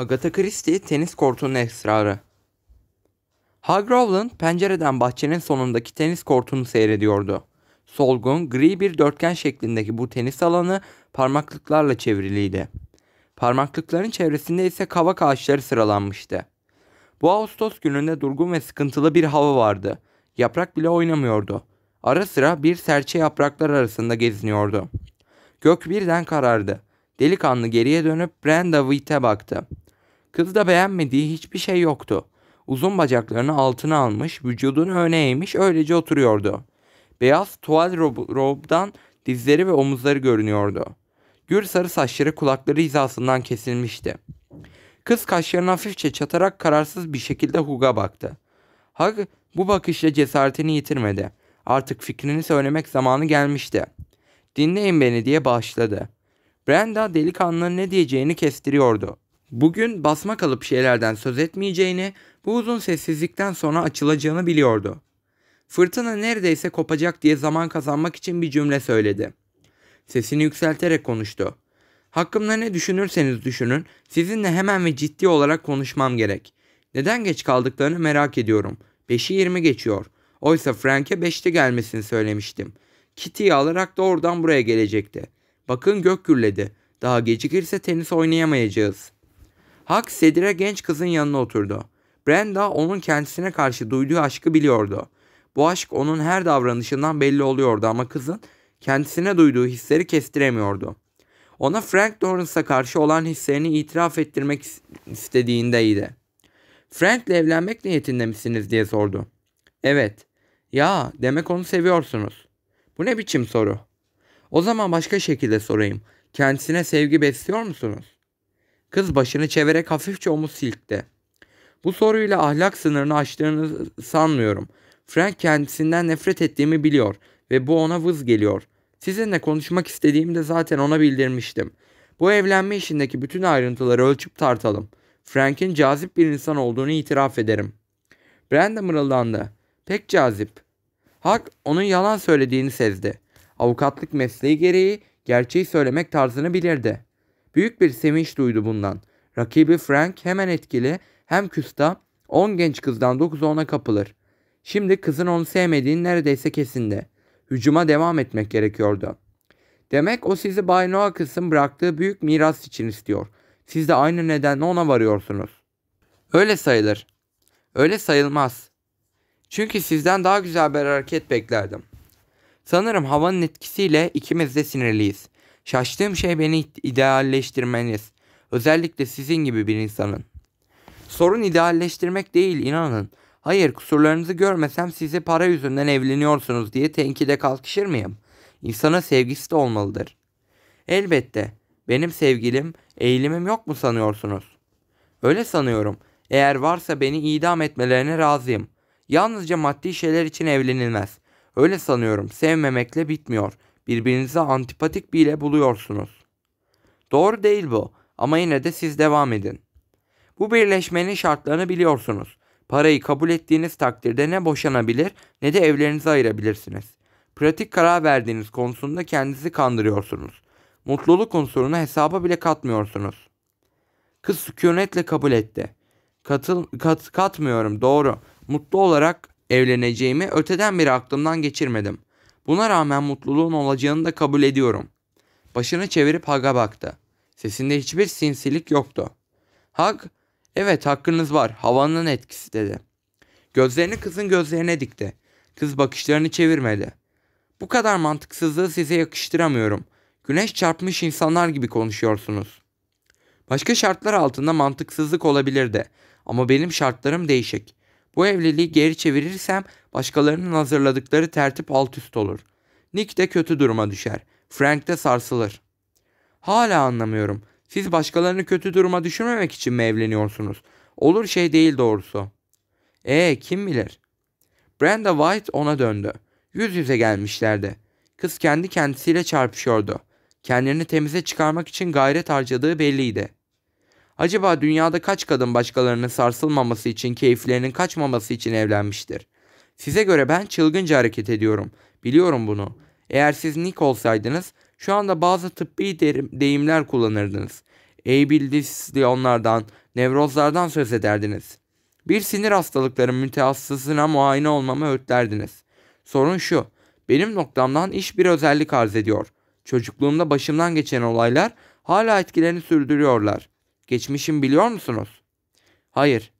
Agatha Christie tenis kortunun esrarı. Rowland pencereden bahçenin sonundaki tenis kortunu seyrediyordu. Solgun, gri bir dörtgen şeklindeki bu tenis alanı parmaklıklarla çevriliydi. Parmaklıkların çevresinde ise kavak ağaçları sıralanmıştı. Bu Ağustos gününde durgun ve sıkıntılı bir hava vardı. Yaprak bile oynamıyordu. Ara sıra bir serçe yapraklar arasında geziniyordu. Gök birden karardı. Delikanlı geriye dönüp Brenda Wheat'e baktı. Kızda beğenmediği hiçbir şey yoktu. Uzun bacaklarını altına almış, vücudunu öne eğmiş öylece oturuyordu. Beyaz tuval rob- robdan dizleri ve omuzları görünüyordu. Gür sarı saçları kulakları hizasından kesilmişti. Kız kaşlarını hafifçe çatarak kararsız bir şekilde Hug'a baktı. Hug bu bakışla cesaretini yitirmedi. Artık fikrini söylemek zamanı gelmişti. Dinleyin beni diye başladı. Brenda delikanlının ne diyeceğini kestiriyordu. Bugün basma kalıp şeylerden söz etmeyeceğini, bu uzun sessizlikten sonra açılacağını biliyordu. Fırtına neredeyse kopacak diye zaman kazanmak için bir cümle söyledi. Sesini yükselterek konuştu. Hakkımda ne düşünürseniz düşünün, sizinle hemen ve ciddi olarak konuşmam gerek. Neden geç kaldıklarını merak ediyorum. Beşi yirmi geçiyor. Oysa Frank'e beşte gelmesini söylemiştim. Kitty'yi alarak doğrudan buraya gelecekti. Bakın gök gürledi. Daha gecikirse tenis oynayamayacağız. Hak Sedir'e genç kızın yanına oturdu. Brenda onun kendisine karşı duyduğu aşkı biliyordu. Bu aşk onun her davranışından belli oluyordu ama kızın kendisine duyduğu hisleri kestiremiyordu. Ona Frank Lawrence'a karşı olan hislerini itiraf ettirmek istediğindeydi. Frank'le evlenmek niyetinde misiniz diye sordu. Evet. Ya demek onu seviyorsunuz. Bu ne biçim soru? O zaman başka şekilde sorayım. Kendisine sevgi besliyor musunuz? Kız başını çevirerek hafifçe omuz silkti. Bu soruyla ahlak sınırını aştığını sanmıyorum. Frank kendisinden nefret ettiğimi biliyor ve bu ona vız geliyor. Sizinle konuşmak istediğimi de zaten ona bildirmiştim. Bu evlenme işindeki bütün ayrıntıları ölçüp tartalım. Frank'in cazip bir insan olduğunu itiraf ederim. Brenda mırıldandı. Pek cazip. Hak onun yalan söylediğini sezdi. Avukatlık mesleği gereği gerçeği söylemek tarzını bilirdi. Büyük bir sevinç duydu bundan. Rakibi Frank hemen etkili hem küstah 10 genç kızdan 9'u ona kapılır. Şimdi kızın onu sevmediğini neredeyse kesindi. Hücuma devam etmek gerekiyordu. Demek o sizi Bay Noakis'in bıraktığı büyük miras için istiyor. Siz de aynı nedenle ona varıyorsunuz. Öyle sayılır. Öyle sayılmaz. Çünkü sizden daha güzel bir hareket beklerdim. Sanırım havanın etkisiyle ikimiz de sinirliyiz. Şaştığım şey beni idealleştirmeniz. Özellikle sizin gibi bir insanın. Sorun idealleştirmek değil inanın. Hayır kusurlarınızı görmesem sizi para yüzünden evleniyorsunuz diye tenkide kalkışır mıyım? İnsana sevgisi de olmalıdır. Elbette. Benim sevgilim, eğilimim yok mu sanıyorsunuz? Öyle sanıyorum. Eğer varsa beni idam etmelerine razıyım. Yalnızca maddi şeyler için evlenilmez. Öyle sanıyorum. Sevmemekle bitmiyor. Birbirinize antipatik bile buluyorsunuz. Doğru değil bu. Ama yine de siz devam edin. Bu birleşmenin şartlarını biliyorsunuz. Parayı kabul ettiğiniz takdirde ne boşanabilir ne de evlerinizi ayırabilirsiniz. Pratik karar verdiğiniz konusunda kendinizi kandırıyorsunuz. Mutluluk unsurunu hesaba bile katmıyorsunuz. Kız sükunetle kabul etti. Katıl, kat, katmıyorum doğru. Mutlu olarak evleneceğimi öteden beri aklımdan geçirmedim. Buna rağmen mutluluğun olacağını da kabul ediyorum. Başını çevirip Hag'a baktı. Sesinde hiçbir sinsilik yoktu. Hag, evet hakkınız var havanın etkisi dedi. Gözlerini kızın gözlerine dikti. Kız bakışlarını çevirmedi. Bu kadar mantıksızlığı size yakıştıramıyorum. Güneş çarpmış insanlar gibi konuşuyorsunuz. Başka şartlar altında mantıksızlık olabilirdi. Ama benim şartlarım değişik. Bu evliliği geri çevirirsem başkalarının hazırladıkları tertip alt üst olur. Nick de kötü duruma düşer. Frank de sarsılır. Hala anlamıyorum. Siz başkalarını kötü duruma düşürmemek için mi evleniyorsunuz? Olur şey değil doğrusu. Ee kim bilir? Brenda White ona döndü. Yüz yüze gelmişlerdi. Kız kendi kendisiyle çarpışıyordu. Kendini temize çıkarmak için gayret harcadığı belliydi. Acaba dünyada kaç kadın başkalarının sarsılmaması için, keyiflerinin kaçmaması için evlenmiştir? Size göre ben çılgınca hareket ediyorum. Biliyorum bunu. Eğer siz Nick olsaydınız şu anda bazı tıbbi deyimler kullanırdınız. Abildisli onlardan, nevrozlardan söz ederdiniz. Bir sinir hastalıkları mütehassısına muayene olmamı öğütlerdiniz. Sorun şu, benim noktamdan iş bir özellik arz ediyor. Çocukluğumda başımdan geçen olaylar hala etkilerini sürdürüyorlar. Geçmişim biliyor musunuz? Hayır.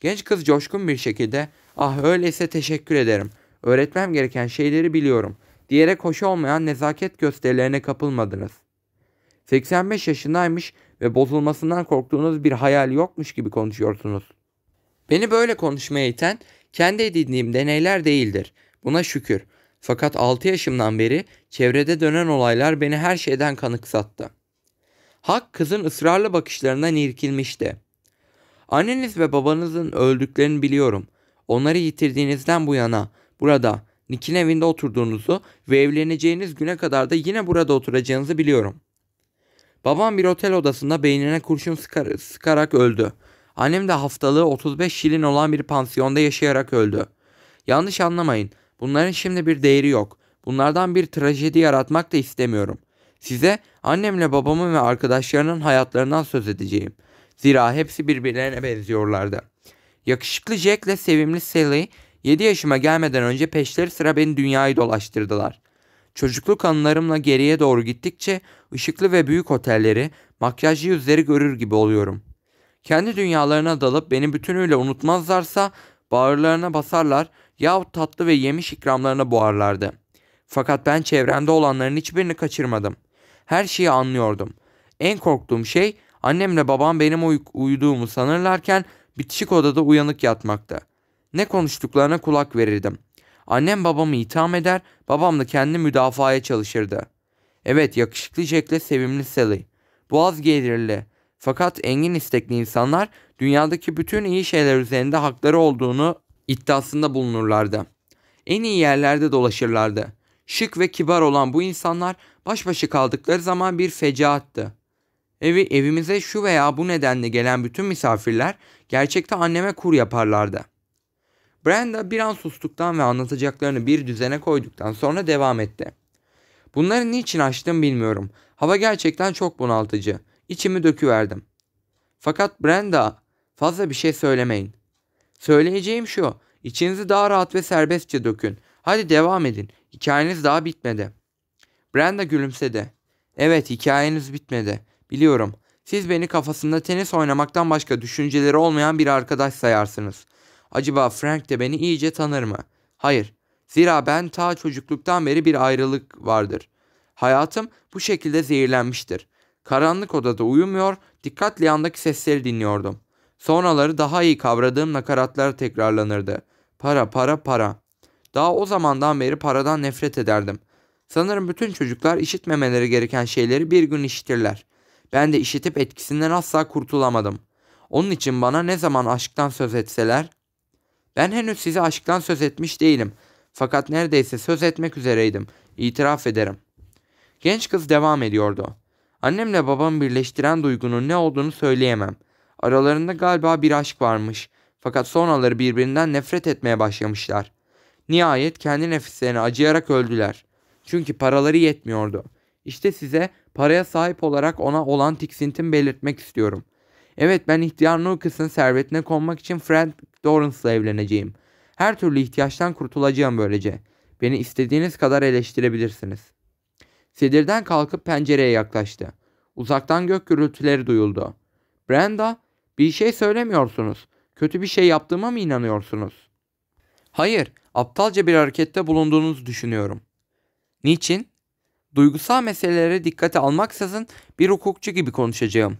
Genç kız coşkun bir şekilde ah öyleyse teşekkür ederim. Öğretmem gereken şeyleri biliyorum. Diyerek hoş olmayan nezaket gösterilerine kapılmadınız. 85 yaşındaymış ve bozulmasından korktuğunuz bir hayal yokmuş gibi konuşuyorsunuz. Beni böyle konuşmaya iten kendi edindiğim deneyler değildir. Buna şükür. Fakat 6 yaşımdan beri çevrede dönen olaylar beni her şeyden kanıksattı. Hak kızın ısrarlı bakışlarından irkilmişti. Anneniz ve babanızın öldüklerini biliyorum. Onları yitirdiğinizden bu yana burada Nick'in evinde oturduğunuzu ve evleneceğiniz güne kadar da yine burada oturacağınızı biliyorum. Babam bir otel odasında beynine kurşun sıkar, sıkarak öldü. Annem de haftalığı 35 şilin olan bir pansiyonda yaşayarak öldü. Yanlış anlamayın. Bunların şimdi bir değeri yok. Bunlardan bir trajedi yaratmak da istemiyorum. Size annemle babamın ve arkadaşlarının hayatlarından söz edeceğim. Zira hepsi birbirlerine benziyorlardı. Yakışıklı Jack ile sevimli Sally 7 yaşıma gelmeden önce peşleri sıra beni dünyayı dolaştırdılar. Çocukluk anılarımla geriye doğru gittikçe ışıklı ve büyük otelleri, makyajlı yüzleri görür gibi oluyorum. Kendi dünyalarına dalıp beni bütünüyle unutmazlarsa bağırlarına basarlar yahut tatlı ve yemiş ikramlarına boğarlardı. Fakat ben çevremde olanların hiçbirini kaçırmadım. Her şeyi anlıyordum. En korktuğum şey annemle babam benim uy- uyuduğumu sanırlarken bitişik odada uyanık yatmakta. Ne konuştuklarına kulak verirdim. Annem babamı itham eder, babam da kendi müdafaya çalışırdı. Evet yakışıklı Jack'le sevimli Sally. Boğaz gelirli. Fakat engin istekli insanlar dünyadaki bütün iyi şeyler üzerinde hakları olduğunu iddiasında bulunurlardı. En iyi yerlerde dolaşırlardı. Şık ve kibar olan bu insanlar baş başa kaldıkları zaman bir fecaattı. Evi evimize şu veya bu nedenle gelen bütün misafirler gerçekte anneme kur yaparlardı. Brenda bir an sustuktan ve anlatacaklarını bir düzene koyduktan sonra devam etti. Bunları niçin açtım bilmiyorum. Hava gerçekten çok bunaltıcı. İçimi döküverdim. Fakat Brenda fazla bir şey söylemeyin. Söyleyeceğim şu. İçinizi daha rahat ve serbestçe dökün. Hadi devam edin. Hikayeniz daha bitmedi. Brenda gülümsedi. Evet hikayeniz bitmedi. Biliyorum. Siz beni kafasında tenis oynamaktan başka düşünceleri olmayan bir arkadaş sayarsınız. Acaba Frank de beni iyice tanır mı? Hayır. Zira ben ta çocukluktan beri bir ayrılık vardır. Hayatım bu şekilde zehirlenmiştir. Karanlık odada uyumuyor, dikkatle yandaki sesleri dinliyordum. Sonraları daha iyi kavradığım nakaratlar tekrarlanırdı. Para, para, para. Daha o zamandan beri paradan nefret ederdim. Sanırım bütün çocuklar işitmemeleri gereken şeyleri bir gün işitirler. Ben de işitip etkisinden asla kurtulamadım. Onun için bana ne zaman aşktan söz etseler, ben henüz size aşktan söz etmiş değilim. Fakat neredeyse söz etmek üzereydim. İtiraf ederim. Genç kız devam ediyordu. Annemle babamı birleştiren duygunun ne olduğunu söyleyemem. Aralarında galiba bir aşk varmış. Fakat sonraları birbirinden nefret etmeye başlamışlar. Nihayet kendi nefislerine acıyarak öldüler. Çünkü paraları yetmiyordu. İşte size paraya sahip olarak ona olan tiksintim belirtmek istiyorum. Evet ben ihtiyar Lucas'ın servetine konmak için Frank Dorance'la evleneceğim. Her türlü ihtiyaçtan kurtulacağım böylece. Beni istediğiniz kadar eleştirebilirsiniz. Sedirden kalkıp pencereye yaklaştı. Uzaktan gök gürültüleri duyuldu. Brenda, bir şey söylemiyorsunuz. Kötü bir şey yaptığıma mı inanıyorsunuz? Hayır, aptalca bir harekette bulunduğunuzu düşünüyorum. Niçin? Duygusal meselelere dikkate almaksızın bir hukukçu gibi konuşacağım.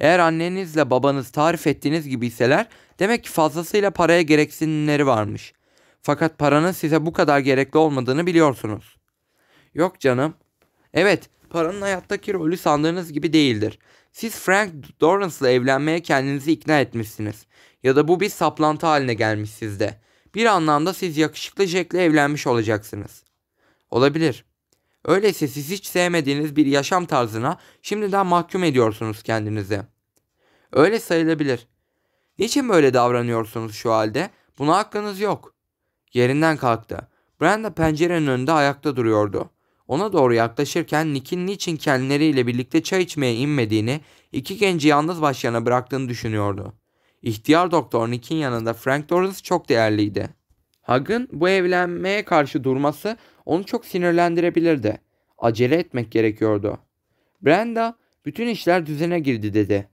Eğer annenizle babanız tarif ettiğiniz gibiyseler demek ki fazlasıyla paraya gereksinimleri varmış. Fakat paranın size bu kadar gerekli olmadığını biliyorsunuz. Yok canım. Evet, paranın hayattaki rolü sandığınız gibi değildir. Siz Frank Dorance'la evlenmeye kendinizi ikna etmişsiniz. Ya da bu bir saplantı haline gelmiş sizde. Bir anlamda siz yakışıklı Jack'le evlenmiş olacaksınız. Olabilir. Öyleyse siz hiç sevmediğiniz bir yaşam tarzına şimdiden mahkum ediyorsunuz kendinizi. Öyle sayılabilir. Niçin böyle davranıyorsunuz şu halde? Buna hakkınız yok. Yerinden kalktı. Brenda pencerenin önünde ayakta duruyordu. Ona doğru yaklaşırken Nick'in niçin kendileriyle birlikte çay içmeye inmediğini, iki genci yalnız başlarına bıraktığını düşünüyordu. İhtiyar doktor Nick'in yanında Frank Dorrance çok değerliydi. Hug'ın bu evlenmeye karşı durması onu çok sinirlendirebilirdi. Acele etmek gerekiyordu. Brenda, bütün işler düzene girdi dedi.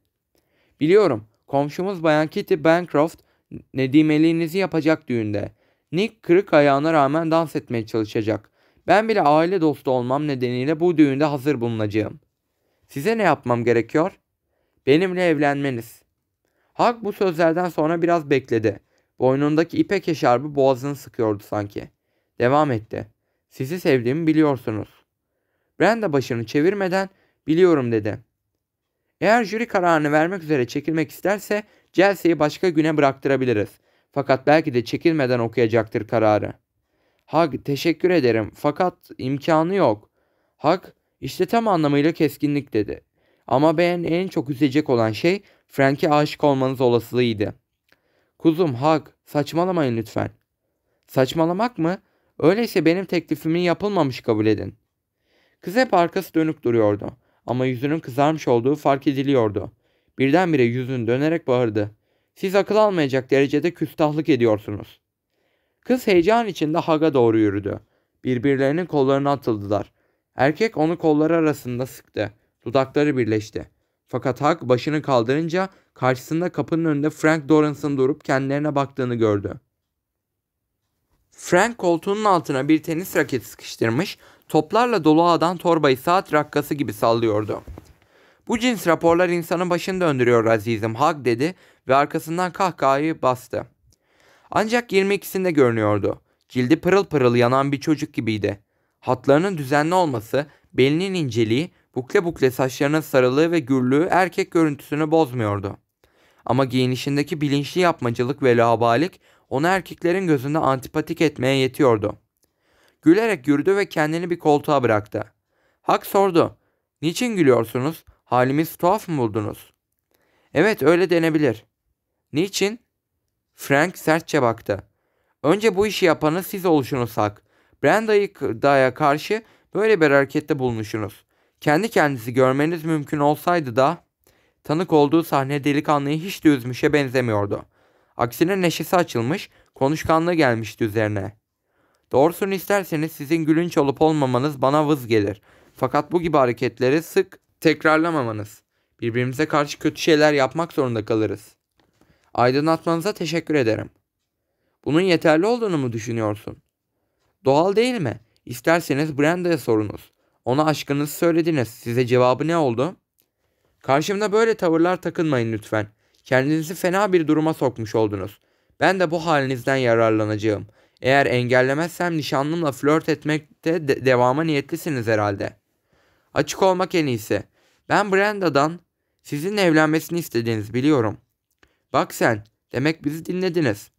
Biliyorum, komşumuz Bayan Kitty Bancroft nedimeliğinizi yapacak düğünde. Nick kırık ayağına rağmen dans etmeye çalışacak. Ben bile aile dostu olmam nedeniyle bu düğünde hazır bulunacağım. Size ne yapmam gerekiyor? Benimle evlenmeniz. Hak bu sözlerden sonra biraz bekledi. Boynundaki ipek eşarbı boğazını sıkıyordu sanki. Devam etti. Sizi sevdiğimi biliyorsunuz. Brenda başını çevirmeden biliyorum dedi. Eğer jüri kararını vermek üzere çekilmek isterse Chelsea'yi başka güne bıraktırabiliriz. Fakat belki de çekilmeden okuyacaktır kararı. Hag teşekkür ederim fakat imkanı yok. Hag işte tam anlamıyla keskinlik dedi. Ama ben en çok üzecek olan şey Frank'e aşık olmanız olasılığıydı. Kuzum Hag saçmalamayın lütfen. Saçmalamak mı? Öyleyse benim teklifimin yapılmamış kabul edin. Kız hep arkası dönük duruyordu. Ama yüzünün kızarmış olduğu fark ediliyordu. Birdenbire yüzün dönerek bağırdı. Siz akıl almayacak derecede küstahlık ediyorsunuz. Kız heyecan içinde Hag'a doğru yürüdü. Birbirlerinin kollarına atıldılar. Erkek onu kolları arasında sıktı. Dudakları birleşti. Fakat Hag başını kaldırınca karşısında kapının önünde Frank Dorance'ın durup kendilerine baktığını gördü. Frank koltuğunun altına bir tenis raketi sıkıştırmış, toplarla dolu ağdan torbayı saat rakkası gibi sallıyordu. Bu cins raporlar insanın başını döndürüyor azizim Hag dedi ve arkasından kahkahayı bastı. Ancak 22'sinde görünüyordu. Cildi pırıl pırıl yanan bir çocuk gibiydi. Hatlarının düzenli olması, belinin inceliği, bukle bukle saçlarının sarılığı ve gürlüğü erkek görüntüsünü bozmuyordu. Ama giyinişindeki bilinçli yapmacılık ve labalik onu erkeklerin gözünde antipatik etmeye yetiyordu. Gülerek yürüdü ve kendini bir koltuğa bıraktı. Hak sordu. Niçin gülüyorsunuz? Halimiz tuhaf mı buldunuz? Evet öyle denebilir. Niçin? Frank sertçe baktı. Önce bu işi yapanı siz oluşunuz Hak. Brenda'ya karşı böyle bir harekette bulmuşsunuz. Kendi kendisi görmeniz mümkün olsaydı da tanık olduğu sahne delikanlıyı hiç de üzmüşe benzemiyordu. Aksine neşesi açılmış, konuşkanlığı gelmişti üzerine. Doğrusunu isterseniz sizin gülünç olup olmamanız bana vız gelir. Fakat bu gibi hareketleri sık tekrarlamamanız. Birbirimize karşı kötü şeyler yapmak zorunda kalırız. Aydınlatmanıza teşekkür ederim. Bunun yeterli olduğunu mu düşünüyorsun? Doğal değil mi? İsterseniz Branda'ya sorunuz. Ona aşkınızı söylediniz. Size cevabı ne oldu? Karşımda böyle tavırlar takınmayın lütfen. Kendinizi fena bir duruma sokmuş oldunuz. Ben de bu halinizden yararlanacağım. Eğer engellemezsem nişanlımla flört etmekte de devama niyetlisiniz herhalde. Açık olmak en iyisi. Ben Branda'dan sizinle evlenmesini istediğinizi biliyorum. Bak sen, demek bizi dinlediniz.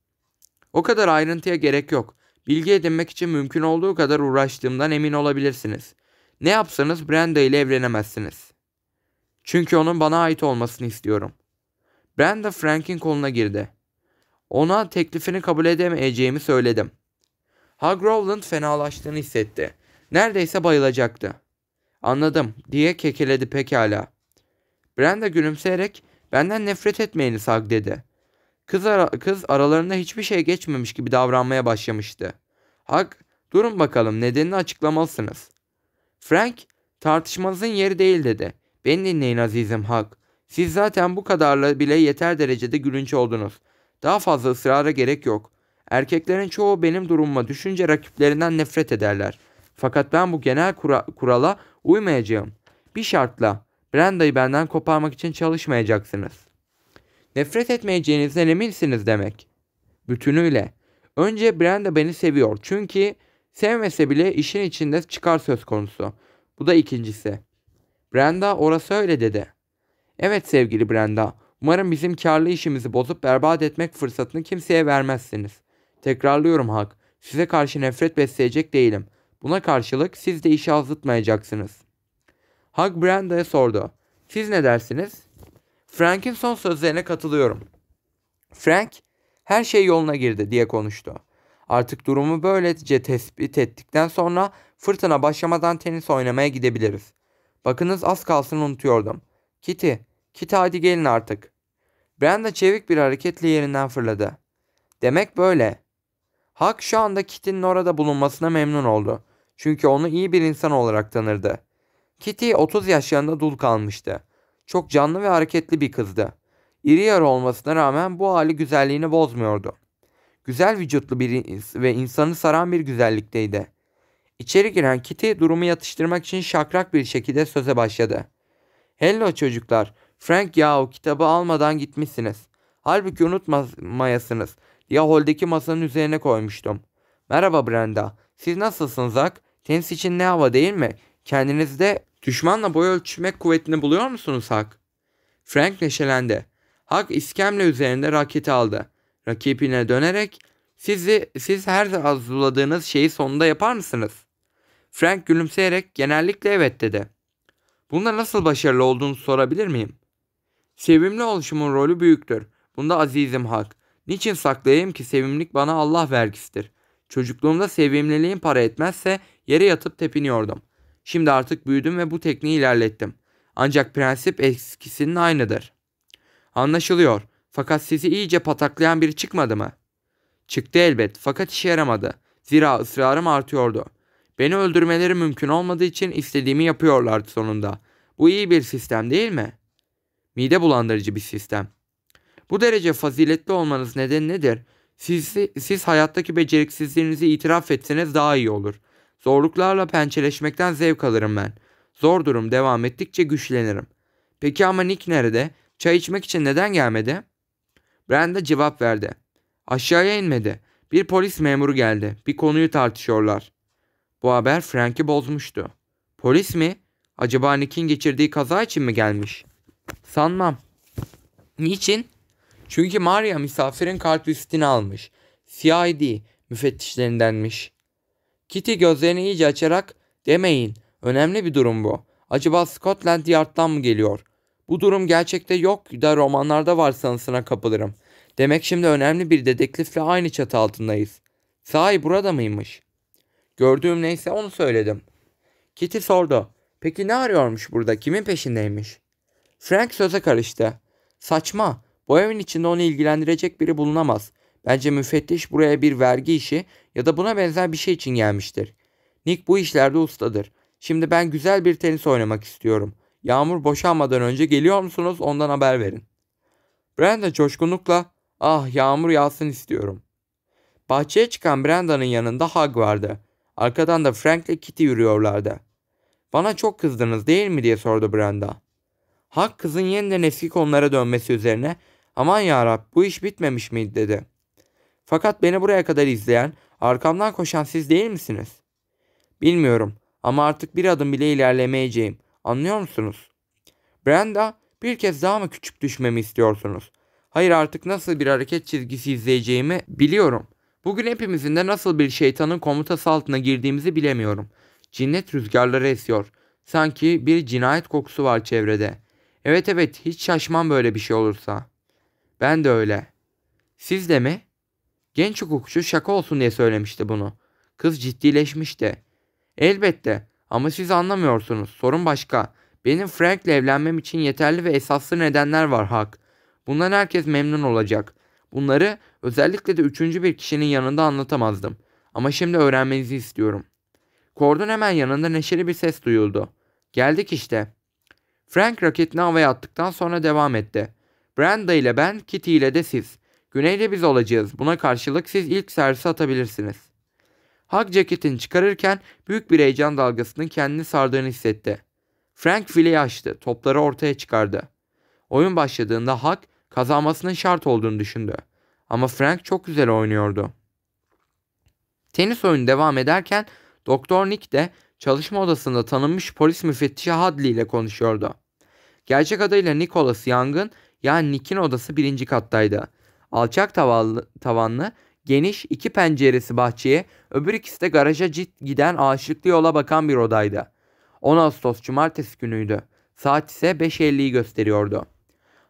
O kadar ayrıntıya gerek yok. Bilgi edinmek için mümkün olduğu kadar uğraştığımdan emin olabilirsiniz. Ne yapsanız Brenda ile evlenemezsiniz. Çünkü onun bana ait olmasını istiyorum. Brenda Frank'in koluna girdi. Ona teklifini kabul edemeyeceğimi söyledim. Hagrovland fenalaştığını hissetti. Neredeyse bayılacaktı. Anladım diye kekeledi pekala. Brenda gülümseyerek benden nefret etmeyiniz Hag dedi. Kız, ara kız aralarında hiçbir şey geçmemiş gibi davranmaya başlamıştı. Hag durun bakalım nedenini açıklamalısınız. Frank tartışmanızın yeri değil dedi. Beni dinleyin azizim Hag. Siz zaten bu kadarla bile yeter derecede gülünç oldunuz. Daha fazla ısrara gerek yok. Erkeklerin çoğu benim durumuma düşünce rakiplerinden nefret ederler. Fakat ben bu genel kura kurala uymayacağım. Bir şartla Brenda'yı benden koparmak için çalışmayacaksınız. Nefret etmeyeceğinizden eminsiniz demek. Bütünüyle. Önce Brenda beni seviyor. Çünkü sevmese bile işin içinde çıkar söz konusu. Bu da ikincisi. Brenda orası öyle dedi. Evet sevgili Brenda. Umarım bizim karlı işimizi bozup berbat etmek fırsatını kimseye vermezsiniz. Tekrarlıyorum Hak. Size karşı nefret besleyecek değilim. Buna karşılık siz de işi azıtmayacaksınız. Hug Branda'ya sordu. Siz ne dersiniz? Frank'in son sözlerine katılıyorum. Frank, her şey yoluna girdi diye konuştu. Artık durumu böylece tespit ettikten sonra Fırtına başlamadan tenis oynamaya gidebiliriz. Bakınız az kalsın unutuyordum. Kitty, Kitty hadi gelin artık. Brenda çevik bir hareketle yerinden fırladı. Demek böyle. Hak şu anda Kitty'nin orada bulunmasına memnun oldu. Çünkü onu iyi bir insan olarak tanırdı. Kitty 30 yaşlarında dul kalmıştı. Çok canlı ve hareketli bir kızdı. İri yarı olmasına rağmen bu hali güzelliğini bozmuyordu. Güzel vücutlu bir ve insanı saran bir güzellikteydi. İçeri giren Kitty durumu yatıştırmak için şakrak bir şekilde söze başladı. Hello çocuklar. Frank yahu kitabı almadan gitmişsiniz. Halbuki unutmayasınız diye holdeki masanın üzerine koymuştum. Merhaba Brenda. Siz nasılsınız Zak? Tenis için ne hava değil mi? Kendinizde düşmanla boy ölçmek kuvvetini buluyor musunuz Hak? Frank neşelendi. Hak iskemle üzerinde raketi aldı. Rakibine dönerek sizi siz her arzuladığınız şeyi sonunda yapar mısınız? Frank gülümseyerek genellikle evet dedi. Bunda nasıl başarılı olduğunu sorabilir miyim? Sevimli oluşumun rolü büyüktür. Bunda azizim hak. Niçin saklayayım ki sevimlilik bana Allah vergisidir. Çocukluğumda sevimliliğim para etmezse yere yatıp tepiniyordum. Şimdi artık büyüdüm ve bu tekniği ilerlettim. Ancak prensip eskisinin aynıdır. Anlaşılıyor. Fakat sizi iyice pataklayan biri çıkmadı mı? Çıktı elbet fakat işe yaramadı. Zira ısrarım artıyordu. Beni öldürmeleri mümkün olmadığı için istediğimi yapıyorlardı sonunda. Bu iyi bir sistem değil mi? Mide bulandırıcı bir sistem. Bu derece faziletli olmanız nedeni nedir? Siz, siz hayattaki beceriksizliğinizi itiraf etseniz daha iyi olur. Zorluklarla pençeleşmekten zevk alırım ben. Zor durum devam ettikçe güçlenirim. Peki ama Nick nerede? Çay içmek için neden gelmedi? Brenda cevap verdi. Aşağıya inmedi. Bir polis memuru geldi. Bir konuyu tartışıyorlar. Bu haber Frank'i bozmuştu. Polis mi? Acaba Nick'in geçirdiği kaza için mi gelmiş? Sanmam. Niçin? Çünkü Maria misafirin kart listini almış. CID müfettişlerindenmiş. Kitty gözlerini iyice açarak demeyin. Önemli bir durum bu. Acaba Scotland Yard'dan mı geliyor? Bu durum gerçekte yok da romanlarda var sanısına kapılırım. Demek şimdi önemli bir dedektifle aynı çatı altındayız. Sahi burada mıymış? Gördüğüm neyse onu söyledim. Kitty sordu. Peki ne arıyormuş burada? Kimin peşindeymiş? Frank söze karıştı. Saçma. Bu evin içinde onu ilgilendirecek biri bulunamaz. Bence müfettiş buraya bir vergi işi ya da buna benzer bir şey için gelmiştir. Nick bu işlerde ustadır. Şimdi ben güzel bir tenis oynamak istiyorum. Yağmur boşanmadan önce geliyor musunuz ondan haber verin. Brenda coşkunlukla ah yağmur yağsın istiyorum. Bahçeye çıkan Brenda'nın yanında Hug vardı. Arkadan da Frank ile Kitty yürüyorlardı. Bana çok kızdınız değil mi diye sordu Brenda. Hak kızın yeniden eski konulara dönmesi üzerine aman yarab bu iş bitmemiş miydi dedi. Fakat beni buraya kadar izleyen, arkamdan koşan siz değil misiniz? Bilmiyorum ama artık bir adım bile ilerlemeyeceğim. Anlıyor musunuz? Brenda bir kez daha mı küçük düşmemi istiyorsunuz? Hayır artık nasıl bir hareket çizgisi izleyeceğimi biliyorum. Bugün hepimizin de nasıl bir şeytanın komutası altına girdiğimizi bilemiyorum. Cinnet rüzgarları esiyor. Sanki bir cinayet kokusu var çevrede. Evet evet hiç şaşmam böyle bir şey olursa. Ben de öyle. Siz de mi? Genç hukukçu şaka olsun diye söylemişti bunu. Kız ciddileşmişti. Elbette ama siz anlamıyorsunuz. Sorun başka. Benim Frank'le evlenmem için yeterli ve esaslı nedenler var Hak. Bundan herkes memnun olacak. Bunları özellikle de üçüncü bir kişinin yanında anlatamazdım. Ama şimdi öğrenmenizi istiyorum. Kordon hemen yanında neşeli bir ses duyuldu. Geldik işte. Frank raketini havaya attıktan sonra devam etti. Brenda ile ben, Kitty ile de siz. Güneyde biz olacağız. Buna karşılık siz ilk servisi atabilirsiniz. Hug ceketini çıkarırken büyük bir heyecan dalgasının kendini sardığını hissetti. Frank fileyi açtı. Topları ortaya çıkardı. Oyun başladığında Hug kazanmasının şart olduğunu düşündü. Ama Frank çok güzel oynuyordu. Tenis oyunu devam ederken Doktor Nick de çalışma odasında tanınmış polis müfettişi Hadley ile konuşuyordu. Gerçek adıyla Nicholas Young'ın yani Nick'in odası birinci kattaydı. Alçak tavanlı, tavanlı geniş iki penceresi bahçeye, öbür ikisi de garaja giden ağaçlıklı yola bakan bir odaydı. 10 Ağustos Cumartesi günüydü. Saat ise 5.50'yi gösteriyordu.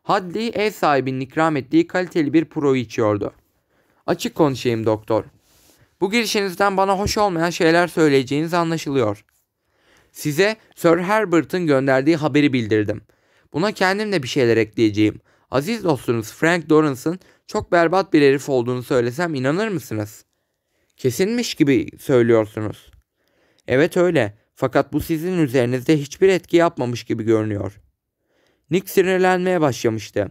Hadley ev sahibinin ikram ettiği kaliteli bir pro'yu içiyordu. Açık konuşayım doktor. Bu girişinizden bana hoş olmayan şeyler söyleyeceğiniz anlaşılıyor. Size Sir Herbert'ın gönderdiği haberi bildirdim. Buna kendim de bir şeyler ekleyeceğim. Aziz dostunuz Frank Dorance'ın çok berbat bir herif olduğunu söylesem inanır mısınız? Kesinmiş gibi söylüyorsunuz. Evet öyle. Fakat bu sizin üzerinizde hiçbir etki yapmamış gibi görünüyor. Nick sinirlenmeye başlamıştı.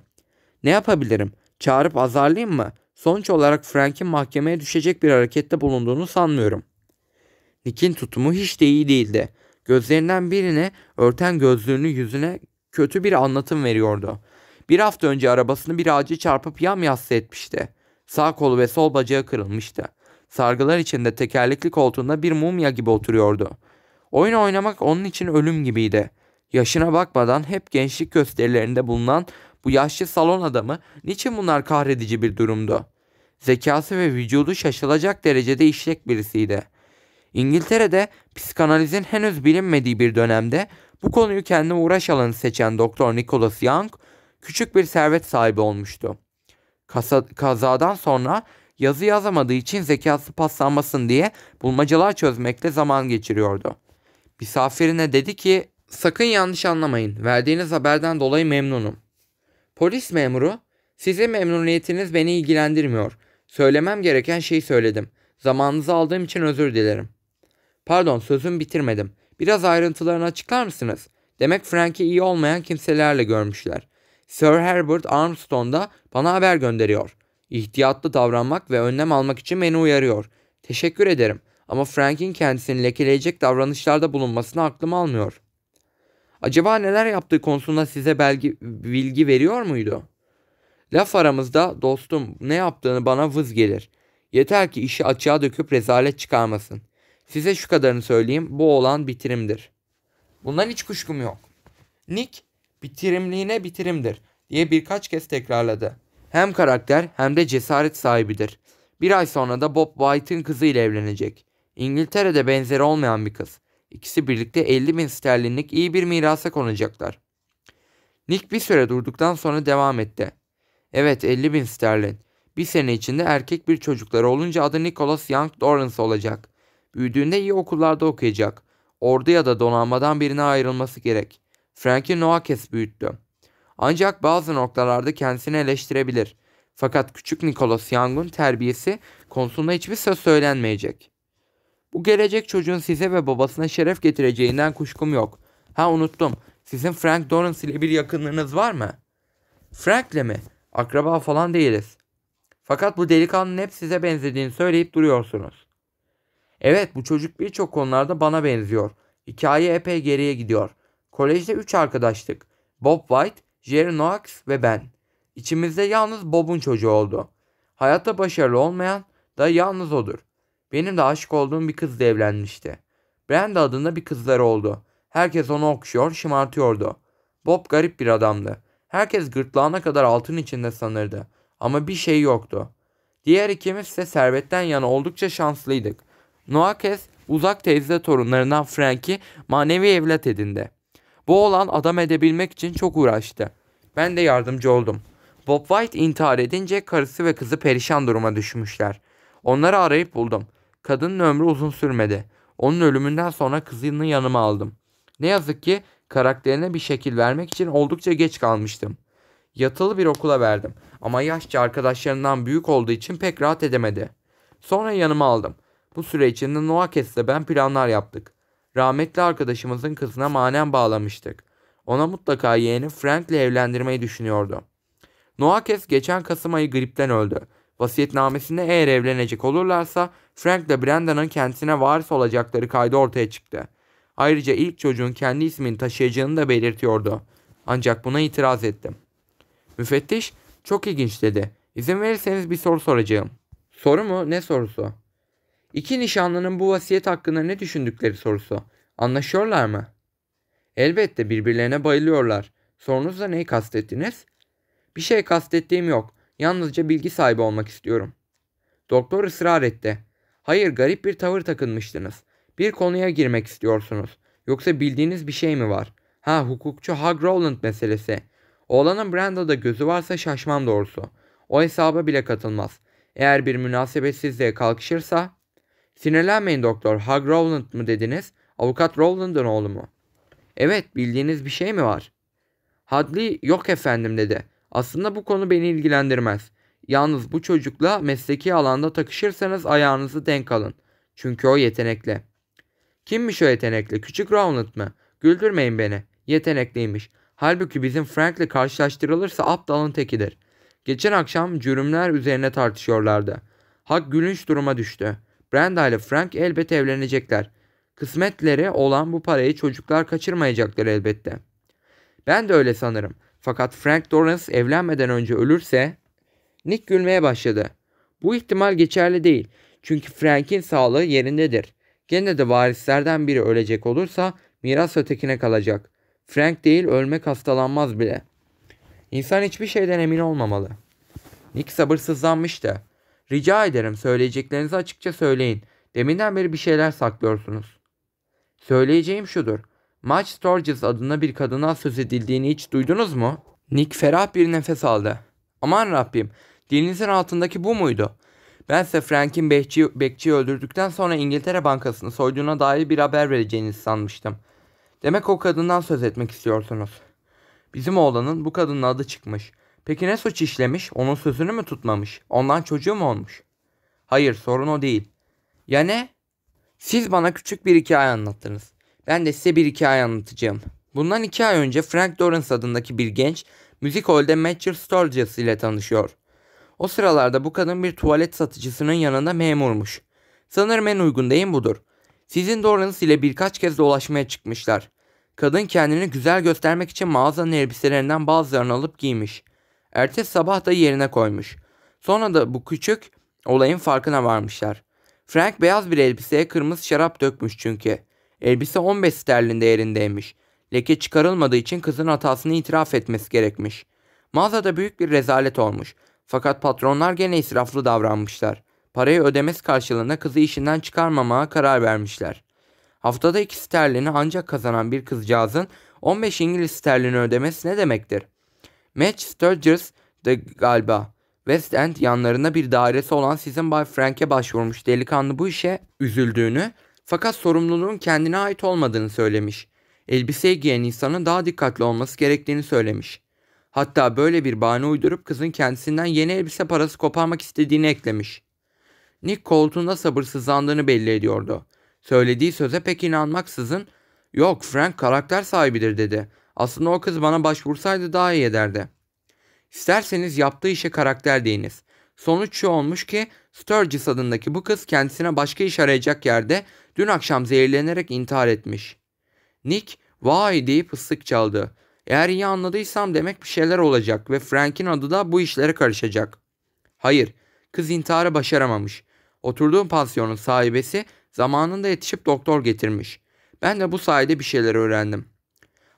Ne yapabilirim? Çağırıp azarlayayım mı? Sonuç olarak Frank'in mahkemeye düşecek bir harekette bulunduğunu sanmıyorum. Nick'in tutumu hiç de iyi değildi. Gözlerinden birine örten gözlüğünü yüzüne kötü bir anlatım veriyordu. Bir hafta önce arabasını bir ağacı çarpıp yam yassı etmişti. Sağ kolu ve sol bacağı kırılmıştı. Sargılar içinde tekerlekli koltuğunda bir mumya gibi oturuyordu. Oyun oynamak onun için ölüm gibiydi. Yaşına bakmadan hep gençlik gösterilerinde bulunan bu yaşlı salon adamı niçin bunlar kahredici bir durumdu? Zekası ve vücudu şaşılacak derecede işlek birisiydi. İngiltere'de psikanalizin henüz bilinmediği bir dönemde bu konuyu kendi uğraş alanı seçen Doktor Nicholas Young küçük bir servet sahibi olmuştu. Kasa, kazadan sonra yazı yazamadığı için zekası paslanmasın diye bulmacalar çözmekle zaman geçiriyordu. Misafirine dedi ki sakın yanlış anlamayın verdiğiniz haberden dolayı memnunum. Polis memuru sizin memnuniyetiniz beni ilgilendirmiyor. Söylemem gereken şeyi söyledim. Zamanınızı aldığım için özür dilerim. Pardon sözümü bitirmedim. Biraz ayrıntılarını açıklar mısınız? Demek Frank'i iyi olmayan kimselerle görmüşler. Sir Herbert Armstrong da bana haber gönderiyor. İhtiyatlı davranmak ve önlem almak için beni uyarıyor. Teşekkür ederim ama Frank'in kendisini lekeleyecek davranışlarda bulunmasını aklım almıyor. Acaba neler yaptığı konusunda size belgi, bilgi veriyor muydu? Laf aramızda dostum ne yaptığını bana vız gelir. Yeter ki işi açığa döküp rezalet çıkarmasın. Size şu kadarını söyleyeyim bu olan bitirimdir. Bundan hiç kuşkum yok. Nick bitirimliğine bitirimdir diye birkaç kez tekrarladı. Hem karakter hem de cesaret sahibidir. Bir ay sonra da Bob White'ın kızıyla evlenecek. İngiltere'de benzeri olmayan bir kız. İkisi birlikte 50 bin sterlinlik iyi bir mirasa konacaklar. Nick bir süre durduktan sonra devam etti. Evet 50 bin sterlin. Bir sene içinde erkek bir çocukları olunca adı Nicholas Young Dorrance olacak. Büyüdüğünde iyi okullarda okuyacak. Ordu ya da donanmadan birine ayrılması gerek. Frankie Noakes büyüttü. Ancak bazı noktalarda kendisini eleştirebilir. Fakat küçük Nicholas Young'un terbiyesi konusunda hiçbir söz söylenmeyecek. Bu gelecek çocuğun size ve babasına şeref getireceğinden kuşkum yok. Ha unuttum. Sizin Frank Dorrance ile bir yakınlığınız var mı? Frank'le mi? Akraba falan değiliz. Fakat bu delikanlının hep size benzediğini söyleyip duruyorsunuz. Evet bu çocuk birçok konularda bana benziyor. Hikaye epey geriye gidiyor. Kolejde üç arkadaştık. Bob White, Jerry Knox ve ben. İçimizde yalnız Bob'un çocuğu oldu. Hayatta başarılı olmayan da yalnız odur. Benim de aşık olduğum bir kızla evlenmişti. Brenda adında bir kızları oldu. Herkes onu okşuyor, şımartıyordu. Bob garip bir adamdı. Herkes gırtlağına kadar altın içinde sanırdı. Ama bir şey yoktu. Diğer ikimiz ise servetten yana oldukça şanslıydık. Noakes uzak teyze torunlarından Frank'i manevi evlat edindi. Bu olan adam edebilmek için çok uğraştı. Ben de yardımcı oldum. Bob White intihar edince karısı ve kızı perişan duruma düşmüşler. Onları arayıp buldum. Kadının ömrü uzun sürmedi. Onun ölümünden sonra kızını yanıma aldım. Ne yazık ki karakterine bir şekil vermek için oldukça geç kalmıştım. Yatılı bir okula verdim ama yaşça arkadaşlarından büyük olduğu için pek rahat edemedi. Sonra yanıma aldım. Bu süre içinde Noakes'le ben planlar yaptık. Rahmetli arkadaşımızın kızına manen bağlamıştık. Ona mutlaka yeğeni Frank'le evlendirmeyi düşünüyordu. Noakes geçen Kasım ayı gripten öldü. Vasiyetnamesinde eğer evlenecek olurlarsa Frank ile Branda'nın kendisine varis olacakları kaydı ortaya çıktı. Ayrıca ilk çocuğun kendi ismini taşıyacağını da belirtiyordu. Ancak buna itiraz ettim. Müfettiş çok ilginç dedi. İzin verirseniz bir soru soracağım. Soru mu? Ne sorusu? İki nişanlının bu vasiyet hakkında ne düşündükleri sorusu. Anlaşıyorlar mı? Elbette birbirlerine bayılıyorlar. Sorunuzla neyi kastettiniz? Bir şey kastettiğim yok. Yalnızca bilgi sahibi olmak istiyorum. Doktor ısrar etti. Hayır garip bir tavır takınmıştınız. Bir konuya girmek istiyorsunuz. Yoksa bildiğiniz bir şey mi var? Ha hukukçu Hug Rowland meselesi. Oğlanın Branda'da gözü varsa şaşmam doğrusu. O hesaba bile katılmaz. Eğer bir münasebetsizliğe kalkışırsa Sinirlenmeyin doktor. Hug Rowland mı dediniz? Avukat Rowland'ın oğlu mu? Evet bildiğiniz bir şey mi var? Hadley yok efendim dedi. Aslında bu konu beni ilgilendirmez. Yalnız bu çocukla mesleki alanda takışırsanız ayağınızı denk alın. Çünkü o yetenekli. Kimmiş o yetenekli? Küçük Rowland mı? Güldürmeyin beni. Yetenekliymiş. Halbuki bizim Frank'le karşılaştırılırsa aptalın tekidir. Geçen akşam cürümler üzerine tartışıyorlardı. Hak gülünç duruma düştü. Brenda ile Frank elbet evlenecekler. Kısmetleri olan bu parayı çocuklar kaçırmayacaklar elbette. Ben de öyle sanırım. Fakat Frank Dorrance evlenmeden önce ölürse... Nick gülmeye başladı. Bu ihtimal geçerli değil. Çünkü Frank'in sağlığı yerindedir. Gene de varislerden biri ölecek olursa miras ötekine kalacak. Frank değil ölmek hastalanmaz bile. İnsan hiçbir şeyden emin olmamalı. Nick sabırsızlanmıştı. Rica ederim söyleyeceklerinizi açıkça söyleyin. Deminden beri bir şeyler saklıyorsunuz. Söyleyeceğim şudur. Marge Sturgis adına bir kadına söz edildiğini hiç duydunuz mu? Nick ferah bir nefes aldı. Aman Rabbim, dilinizin altındaki bu muydu? Bense Frank'in bekçi, bekçiyi öldürdükten sonra İngiltere Bankası'nı soyduğuna dair bir haber vereceğinizi sanmıştım. Demek o kadından söz etmek istiyorsunuz. Bizim oğlanın bu kadının adı çıkmış. Peki ne suç işlemiş? Onun sözünü mü tutmamış? Ondan çocuğu mu olmuş? Hayır sorun o değil. Ya ne? Siz bana küçük bir hikaye anlattınız. Ben de size bir hikaye anlatacağım. Bundan iki ay önce Frank Dorrance adındaki bir genç müzik holde Matcher Sturgis ile tanışıyor. O sıralarda bu kadın bir tuvalet satıcısının yanında memurmuş. Sanırım en uygun deyim budur. Sizin Dorrance ile birkaç kez dolaşmaya çıkmışlar. Kadın kendini güzel göstermek için mağazanın elbiselerinden bazılarını alıp giymiş. Ertesi sabah da yerine koymuş. Sonra da bu küçük olayın farkına varmışlar. Frank beyaz bir elbiseye kırmızı şarap dökmüş çünkü. Elbise 15 sterlin değerindeymiş. Leke çıkarılmadığı için kızın hatasını itiraf etmesi gerekmiş. Mağazada büyük bir rezalet olmuş. Fakat patronlar gene israflı davranmışlar. Parayı ödemesi karşılığında kızı işinden çıkarmamaya karar vermişler. Haftada 2 sterlini ancak kazanan bir kızcağızın 15 İngiliz sterlini ödemesi ne demektir? Match Sturgis de galiba. West End yanlarında bir dairesi olan sizin Bay Frank'e başvurmuş delikanlı bu işe üzüldüğünü fakat sorumluluğun kendine ait olmadığını söylemiş. Elbiseyi giyen insanın daha dikkatli olması gerektiğini söylemiş. Hatta böyle bir bahane uydurup kızın kendisinden yeni elbise parası koparmak istediğini eklemiş. Nick koltuğunda sabırsızlandığını belli ediyordu. Söylediği söze pek inanmaksızın yok Frank karakter sahibidir dedi. Aslında o kız bana başvursaydı daha iyi ederdi. İsterseniz yaptığı işe karakter deyiniz. Sonuç şu olmuş ki Sturgis adındaki bu kız kendisine başka iş arayacak yerde dün akşam zehirlenerek intihar etmiş. Nick vay deyip ıslık çaldı. Eğer iyi anladıysam demek bir şeyler olacak ve Frank'in adı da bu işlere karışacak. Hayır, kız intiharı başaramamış. Oturduğum pansiyonun sahibesi zamanında yetişip doktor getirmiş. Ben de bu sayede bir şeyler öğrendim.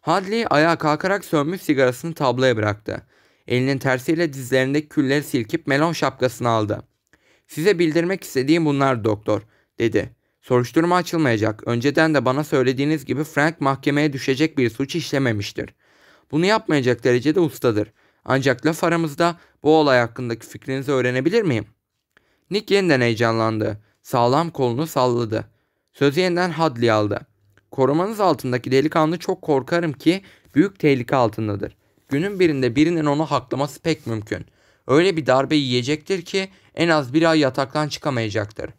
Hadley ayağa kalkarak sönmüş sigarasını tabloya bıraktı. Elinin tersiyle dizlerindeki külleri silkip melon şapkasını aldı. Size bildirmek istediğim bunlar doktor, dedi. Soruşturma açılmayacak. Önceden de bana söylediğiniz gibi Frank mahkemeye düşecek bir suç işlememiştir. Bunu yapmayacak derecede ustadır. Ancak laf aramızda bu olay hakkındaki fikrinizi öğrenebilir miyim? Nick yeniden heyecanlandı. Sağlam kolunu salladı. Sözü yeniden Hadley aldı. Korumanız altındaki delikanlı çok korkarım ki büyük tehlike altındadır. Günün birinde birinin onu haklaması pek mümkün. Öyle bir darbe yiyecektir ki en az bir ay yataktan çıkamayacaktır.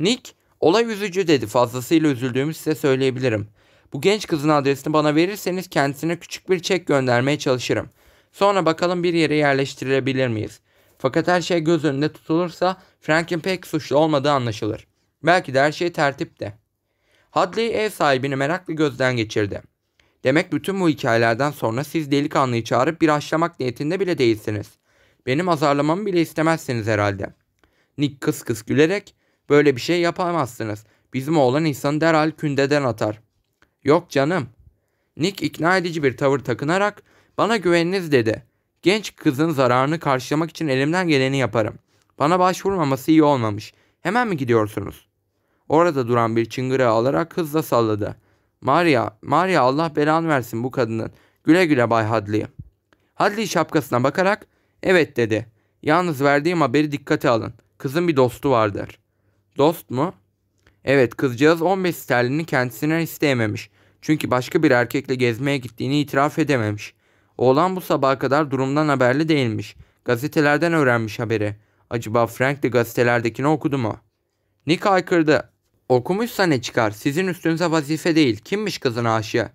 Nick, olay üzücü dedi. Fazlasıyla üzüldüğümü size söyleyebilirim. Bu genç kızın adresini bana verirseniz kendisine küçük bir çek göndermeye çalışırım. Sonra bakalım bir yere yerleştirilebilir miyiz? Fakat her şey göz önünde tutulursa Frank'in pek suçlu olmadığı anlaşılır. Belki de her şey tertipte. Hadley ev sahibini meraklı gözden geçirdi. Demek bütün bu hikayelerden sonra siz delikanlıyı çağırıp bir haşlamak niyetinde bile değilsiniz. Benim azarlamamı bile istemezsiniz herhalde. Nick kıs kıs gülerek böyle bir şey yapamazsınız. Bizim oğlan insanı derhal kündeden atar. Yok canım. Nick ikna edici bir tavır takınarak bana güveniniz dedi. Genç kızın zararını karşılamak için elimden geleni yaparım. Bana başvurmaması iyi olmamış. Hemen mi gidiyorsunuz? Orada duran bir çıngırı alarak hızla salladı. Maria, Maria Allah belanı versin bu kadının. Güle güle Bay Hadley. Hadley şapkasına bakarak evet dedi. Yalnız verdiğim haberi dikkate alın. Kızın bir dostu vardır. Dost mu? Evet kızcağız 15 sterlini kendisinden isteyememiş. Çünkü başka bir erkekle gezmeye gittiğini itiraf edememiş. Oğlan bu sabaha kadar durumdan haberli değilmiş. Gazetelerden öğrenmiş haberi. Acaba Frank de gazetelerdekini okudu mu? Nick haykırdı. Okumuşsa ne çıkar? Sizin üstünüze vazife değil. Kimmiş kızın aşığı?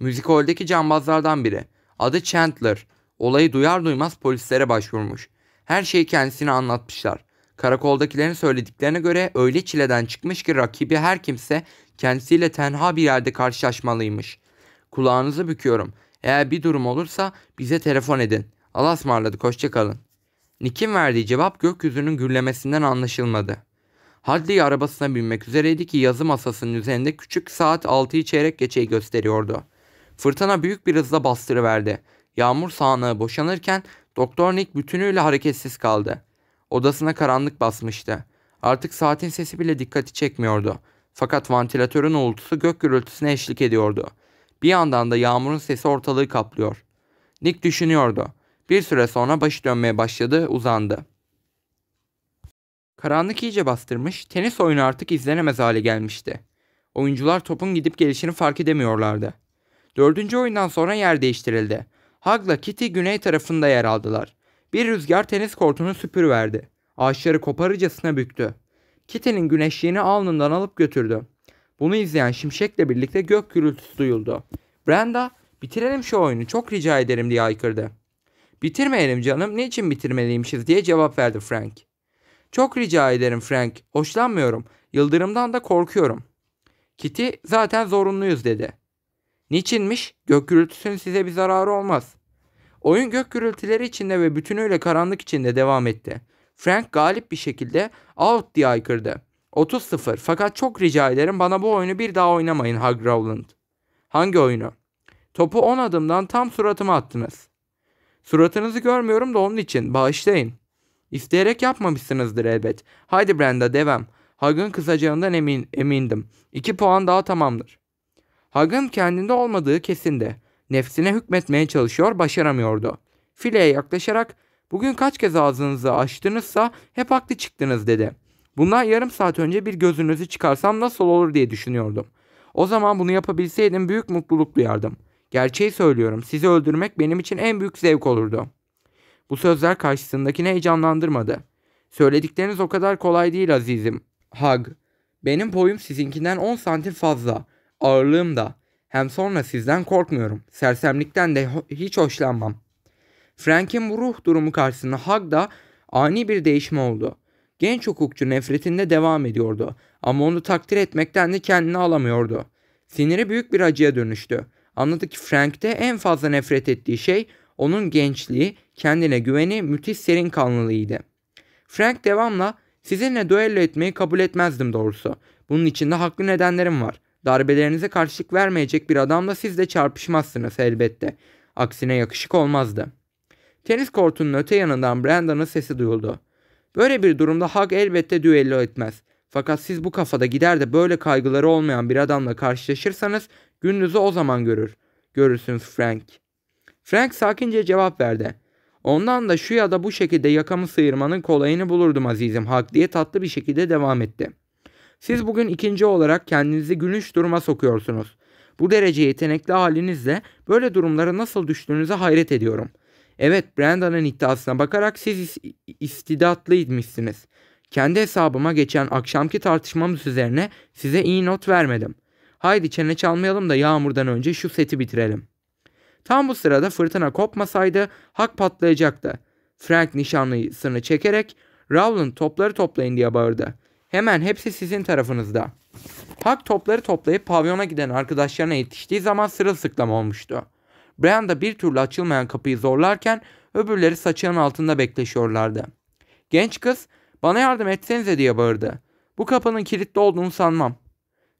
Müzik holdeki cambazlardan biri. Adı Chandler. Olayı duyar duymaz polislere başvurmuş. Her şeyi kendisine anlatmışlar. Karakoldakilerin söylediklerine göre öyle çileden çıkmış ki rakibi her kimse kendisiyle tenha bir yerde karşılaşmalıymış. Kulağınızı büküyorum. Eğer bir durum olursa bize telefon edin. Allah'a ısmarladık hoşçakalın. Nick'in verdiği cevap gökyüzünün gürlemesinden anlaşılmadı. Hadley arabasına binmek üzereydi ki yazı masasının üzerinde küçük saat 6'yı çeyrek geçeyi gösteriyordu. Fırtına büyük bir hızla bastırıverdi. Yağmur sağanağı boşanırken Doktor Nick bütünüyle hareketsiz kaldı. Odasına karanlık basmıştı. Artık saatin sesi bile dikkati çekmiyordu. Fakat vantilatörün uğultusu gök gürültüsüne eşlik ediyordu. Bir yandan da yağmurun sesi ortalığı kaplıyor. Nick düşünüyordu. Bir süre sonra başı dönmeye başladı, uzandı. Karanlık iyice bastırmış, tenis oyunu artık izlenemez hale gelmişti. Oyuncular topun gidip gelişini fark edemiyorlardı. Dördüncü oyundan sonra yer değiştirildi. Hug'la Kitty güney tarafında yer aldılar. Bir rüzgar tenis kortunu süpürüverdi. Ağaçları koparıcasına büktü. Kitty'nin güneşliğini alnından alıp götürdü. Bunu izleyen şimşekle birlikte gök gürültüsü duyuldu. Brenda, bitirelim şu oyunu çok rica ederim diye aykırdı. Bitirmeyelim canım, niçin bitirmeliymişiz diye cevap verdi Frank. Çok rica ederim Frank, hoşlanmıyorum. Yıldırımdan da korkuyorum. Kitty, zaten zorunluyuz dedi. Niçinmiş? Gök gürültüsünün size bir zararı olmaz. Oyun gök gürültüleri içinde ve bütünüyle karanlık içinde devam etti. Frank galip bir şekilde out diye aykırdı. 30-0 fakat çok rica ederim bana bu oyunu bir daha oynamayın Hug Rowland. Hangi oyunu? Topu 10 adımdan tam suratıma attınız. Suratınızı görmüyorum da onun için bağışlayın. İsteyerek yapmamışsınızdır elbet. Haydi Brenda devam. Hug'ın kızacağından emin, emindim. 2 puan daha tamamdır. Hug'ın kendinde olmadığı kesindi. Nefsine hükmetmeye çalışıyor, başaramıyordu. Fileye yaklaşarak bugün kaç kez ağzınızı açtınızsa hep haklı çıktınız dedi. Bundan yarım saat önce bir gözünüzü çıkarsam nasıl olur diye düşünüyordum. O zaman bunu yapabilseydim büyük mutluluk duyardım. Gerçeği söylüyorum. Sizi öldürmek benim için en büyük zevk olurdu. Bu sözler karşısındakini heyecanlandırmadı. Söyledikleriniz o kadar kolay değil azizim. Hug. Benim boyum sizinkinden 10 santim fazla. Ağırlığım da. Hem sonra sizden korkmuyorum. Sersemlikten de hiç hoşlanmam. Frank'in bu ruh durumu karşısında Hag'da ani bir değişme oldu. Genç hukukçu nefretinde devam ediyordu ama onu takdir etmekten de kendini alamıyordu. Siniri büyük bir acıya dönüştü. Anladı ki Frank'te en fazla nefret ettiği şey onun gençliği, kendine güveni, müthiş serin kanlılığıydı. Frank devamla sizinle duello etmeyi kabul etmezdim doğrusu. Bunun için de haklı nedenlerim var. Darbelerinize karşılık vermeyecek bir adamla siz de çarpışmazsınız elbette. Aksine yakışık olmazdı. Tenis kortunun öte yanından Brandon'ın sesi duyuldu. Böyle bir durumda Hug elbette düello etmez. Fakat siz bu kafada gider de böyle kaygıları olmayan bir adamla karşılaşırsanız gününüzü o zaman görür. Görürsünüz Frank. Frank sakince cevap verdi. Ondan da şu ya da bu şekilde yakamı sıyırmanın kolayını bulurdum azizim Hug diye tatlı bir şekilde devam etti. Siz bugün ikinci olarak kendinizi gülünç duruma sokuyorsunuz. Bu derece yetenekli halinizle böyle durumlara nasıl düştüğünüze hayret ediyorum. Evet Brandon'ın iddiasına bakarak siz istidatlıymışsınız. Kendi hesabıma geçen akşamki tartışmamız üzerine size iyi not vermedim. Haydi çene çalmayalım da yağmurdan önce şu seti bitirelim. Tam bu sırada fırtına kopmasaydı hak patlayacaktı. Frank nişanlısını çekerek Rowland topları toplayın diye bağırdı. Hemen hepsi sizin tarafınızda. Hak topları toplayıp pavyona giden arkadaşlarına yetiştiği zaman sırılsıklam olmuştu. Brian da bir türlü açılmayan kapıyı zorlarken öbürleri saçının altında bekleşiyorlardı. Genç kız bana yardım etsenize diye bağırdı. Bu kapının kilitli olduğunu sanmam.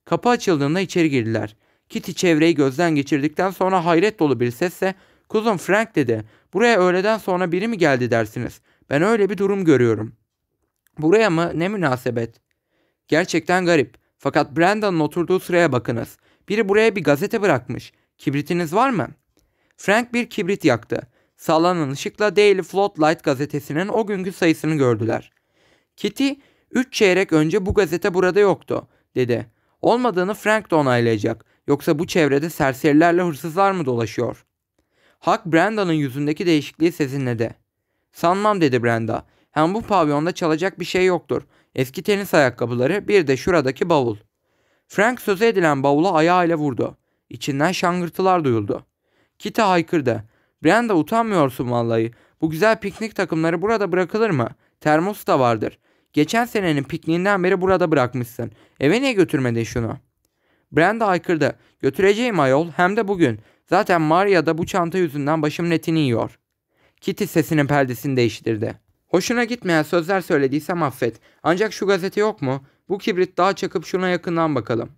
Kapı açıldığında içeri girdiler. Kitty çevreyi gözden geçirdikten sonra hayret dolu bir sesle Kuzum Frank dedi. Buraya öğleden sonra biri mi geldi dersiniz? Ben öyle bir durum görüyorum. Buraya mı? Ne münasebet. Gerçekten garip. Fakat Brandon'ın oturduğu sıraya bakınız. Biri buraya bir gazete bırakmış. Kibritiniz var mı? Frank bir kibrit yaktı. Sallanan ışıkla Daily Floodlight gazetesinin o günkü sayısını gördüler. Kitty, üç çeyrek önce bu gazete burada yoktu. dedi. Olmadığını Frank da onaylayacak. Yoksa bu çevrede serserilerle hırsızlar mı dolaşıyor? Huck Branda'nın yüzündeki değişikliği sezinledi. Sanmam dedi Brenda. Hem bu pavyonda çalacak bir şey yoktur. Eski tenis ayakkabıları bir de şuradaki bavul. Frank söze edilen bavula ayağıyla vurdu. İçinden şangırtılar duyuldu. Kitty haykırdı. Brenda utanmıyorsun vallahi. Bu güzel piknik takımları burada bırakılır mı? Termos da vardır. Geçen senenin pikniğinden beri burada bırakmışsın. Eve niye götürmedin şunu? Brenda haykırdı. Götüreceğim ayol hem de bugün. Zaten Maria da bu çanta yüzünden başımın etini yiyor. Kitty sesinin perdesini değiştirdi. Hoşuna gitmeyen sözler söylediysem affet. Ancak şu gazete yok mu? Bu kibrit daha çakıp şuna yakından bakalım.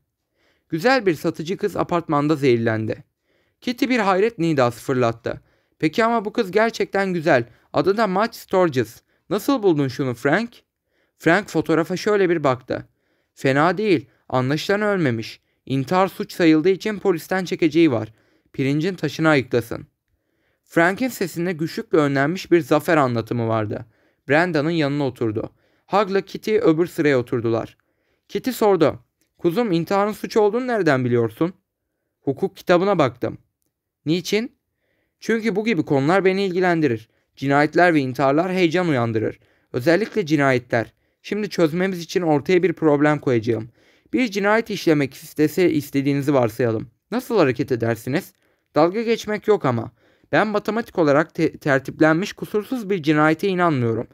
Güzel bir satıcı kız apartmanda zehirlendi. Kitty bir hayret nidası fırlattı. Peki ama bu kız gerçekten güzel. Adı da Matt Sturgis. Nasıl buldun şunu Frank? Frank fotoğrafa şöyle bir baktı. Fena değil. Anlaşılan ölmemiş. İntihar suç sayıldığı için polisten çekeceği var. Pirincin taşını ayıklasın. Frank'in sesinde güçlükle önlenmiş bir zafer anlatımı vardı. Brenda'nın yanına oturdu. Hug'la Kitty öbür sıraya oturdular. Kitty sordu. Kuzum intiharın suç olduğunu nereden biliyorsun? Hukuk kitabına baktım. Niçin? Çünkü bu gibi konular beni ilgilendirir. Cinayetler ve intiharlar heyecan uyandırır. Özellikle cinayetler. Şimdi çözmemiz için ortaya bir problem koyacağım. Bir cinayet işlemek istese istediğinizi varsayalım. Nasıl hareket edersiniz? Dalga geçmek yok ama. Ben matematik olarak te- tertiplenmiş kusursuz bir cinayete inanmıyorum.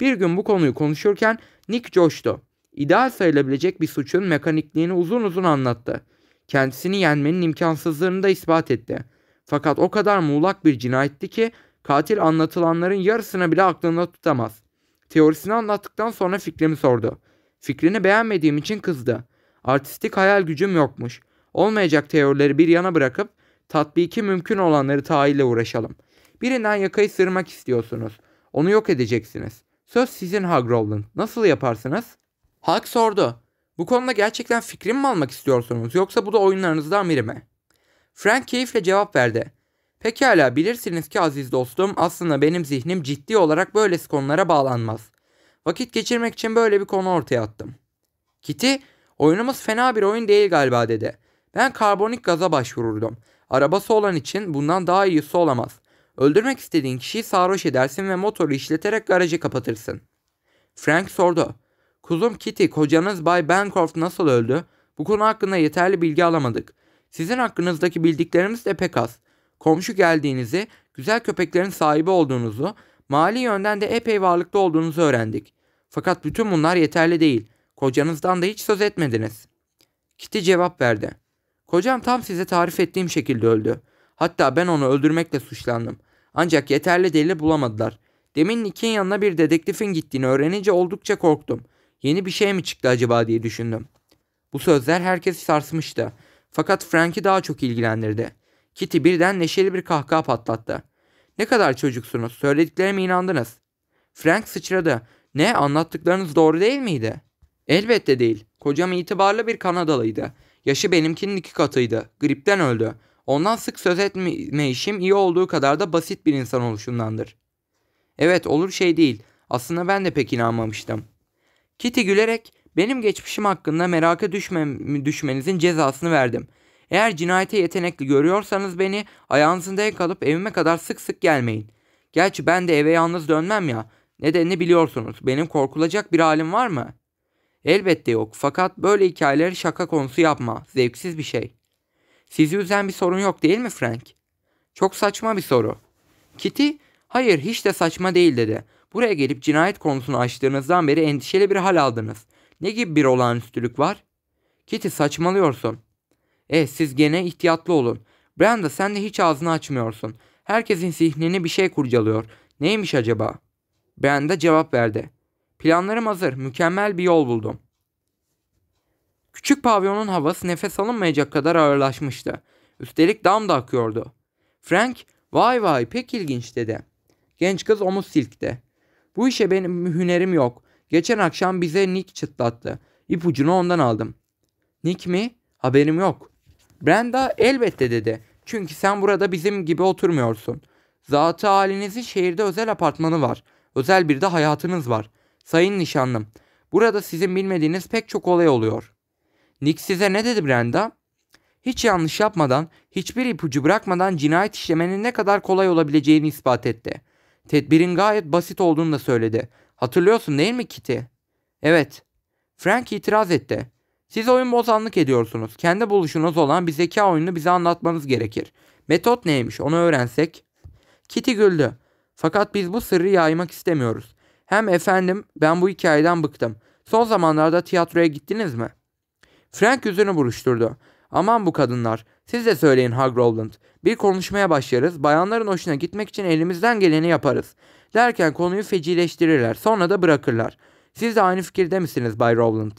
Bir gün bu konuyu konuşurken Nick coştu. İdeal sayılabilecek bir suçun mekanikliğini uzun uzun anlattı. Kendisini yenmenin imkansızlığını da ispat etti. Fakat o kadar muğlak bir cinayetti ki katil anlatılanların yarısını bile aklında tutamaz. Teorisini anlattıktan sonra fikrimi sordu. Fikrini beğenmediğim için kızdı. Artistik hayal gücüm yokmuş. Olmayacak teorileri bir yana bırakıp tatbiki mümkün olanları tahayyüle uğraşalım. Birinden yakayı sırmak istiyorsunuz. Onu yok edeceksiniz. Söz sizin Rowland. Nasıl yaparsınız? Hug sordu. Bu konuda gerçekten fikrimi mi almak istiyorsunuz yoksa bu da oyunlarınızdan biri mi? Frank keyifle cevap verdi. Pekala bilirsiniz ki aziz dostum aslında benim zihnim ciddi olarak böylesi konulara bağlanmaz. Vakit geçirmek için böyle bir konu ortaya attım. Kitty oyunumuz fena bir oyun değil galiba dedi. Ben karbonik gaza başvururdum. Arabası olan için bundan daha iyisi olamaz. Öldürmek istediğin kişiyi sarhoş edersin ve motoru işleterek garajı kapatırsın. Frank sordu. Kuzum Kitty, kocanız Bay Bancroft nasıl öldü? Bu konu hakkında yeterli bilgi alamadık. Sizin hakkınızdaki bildiklerimiz de pek az. Komşu geldiğinizi, güzel köpeklerin sahibi olduğunuzu, mali yönden de epey varlıklı olduğunuzu öğrendik. Fakat bütün bunlar yeterli değil. Kocanızdan da hiç söz etmediniz. Kitty cevap verdi. Kocam tam size tarif ettiğim şekilde öldü. Hatta ben onu öldürmekle suçlandım. Ancak yeterli delil bulamadılar. Demin Nick'in yanına bir dedektifin gittiğini öğrenince oldukça korktum. Yeni bir şey mi çıktı acaba diye düşündüm. Bu sözler herkesi sarsmıştı. Fakat Frank'i daha çok ilgilendirdi. Kitty birden neşeli bir kahkaha patlattı. Ne kadar çocuksunuz, söylediklerime inandınız. Frank sıçradı. Ne, anlattıklarınız doğru değil miydi? Elbette değil. Kocam itibarlı bir Kanadalıydı. Yaşı benimkinin iki katıydı. Gripten öldü. Ondan sık söz etme işim iyi olduğu kadar da basit bir insan oluşundandır. Evet olur şey değil. Aslında ben de pek inanmamıştım. Kitty gülerek benim geçmişim hakkında meraka düşme, düşmenizin cezasını verdim. Eğer cinayete yetenekli görüyorsanız beni ayağınızın denk alıp evime kadar sık sık gelmeyin. Gerçi ben de eve yalnız dönmem ya. Nedenini biliyorsunuz. Benim korkulacak bir halim var mı? Elbette yok. Fakat böyle hikayeleri şaka konusu yapma. Zevksiz bir şey. Sizi üzen bir sorun yok değil mi Frank? Çok saçma bir soru. Kitty, hayır hiç de saçma değil dedi. Buraya gelip cinayet konusunu açtığınızdan beri endişeli bir hal aldınız. Ne gibi bir olağanüstülük var? Kitty saçmalıyorsun. E siz gene ihtiyatlı olun. Brenda sen de hiç ağzını açmıyorsun. Herkesin zihnini bir şey kurcalıyor. Neymiş acaba? Brenda cevap verdi. Planlarım hazır. Mükemmel bir yol buldum. Küçük pavyonun havası nefes alınmayacak kadar ağırlaşmıştı. Üstelik dam da akıyordu. Frank, vay vay pek ilginç dedi. Genç kız omuz silkti. Bu işe benim hünerim yok. Geçen akşam bize Nick çıtlattı. İpucunu ondan aldım. Nick mi? Haberim yok. Brenda elbette dedi. Çünkü sen burada bizim gibi oturmuyorsun. Zatı halinizin şehirde özel apartmanı var. Özel bir de hayatınız var. Sayın nişanlım, burada sizin bilmediğiniz pek çok olay oluyor. Nick size ne dedi Brenda? Hiç yanlış yapmadan, hiçbir ipucu bırakmadan cinayet işlemenin ne kadar kolay olabileceğini ispat etti. Tedbirin gayet basit olduğunu da söyledi. Hatırlıyorsun değil mi Kitty? Evet. Frank itiraz etti. Siz oyun bozanlık ediyorsunuz. Kendi buluşunuz olan bir zeka oyununu bize anlatmanız gerekir. Metot neymiş onu öğrensek. Kitty güldü. Fakat biz bu sırrı yaymak istemiyoruz. Hem efendim ben bu hikayeden bıktım. Son zamanlarda tiyatroya gittiniz mi? Frank yüzünü buruşturdu. Aman bu kadınlar. Siz de söyleyin Hug Rowland. Bir konuşmaya başlarız. Bayanların hoşuna gitmek için elimizden geleni yaparız. Derken konuyu fecileştirirler. Sonra da bırakırlar. Siz de aynı fikirde misiniz Bay Rowland?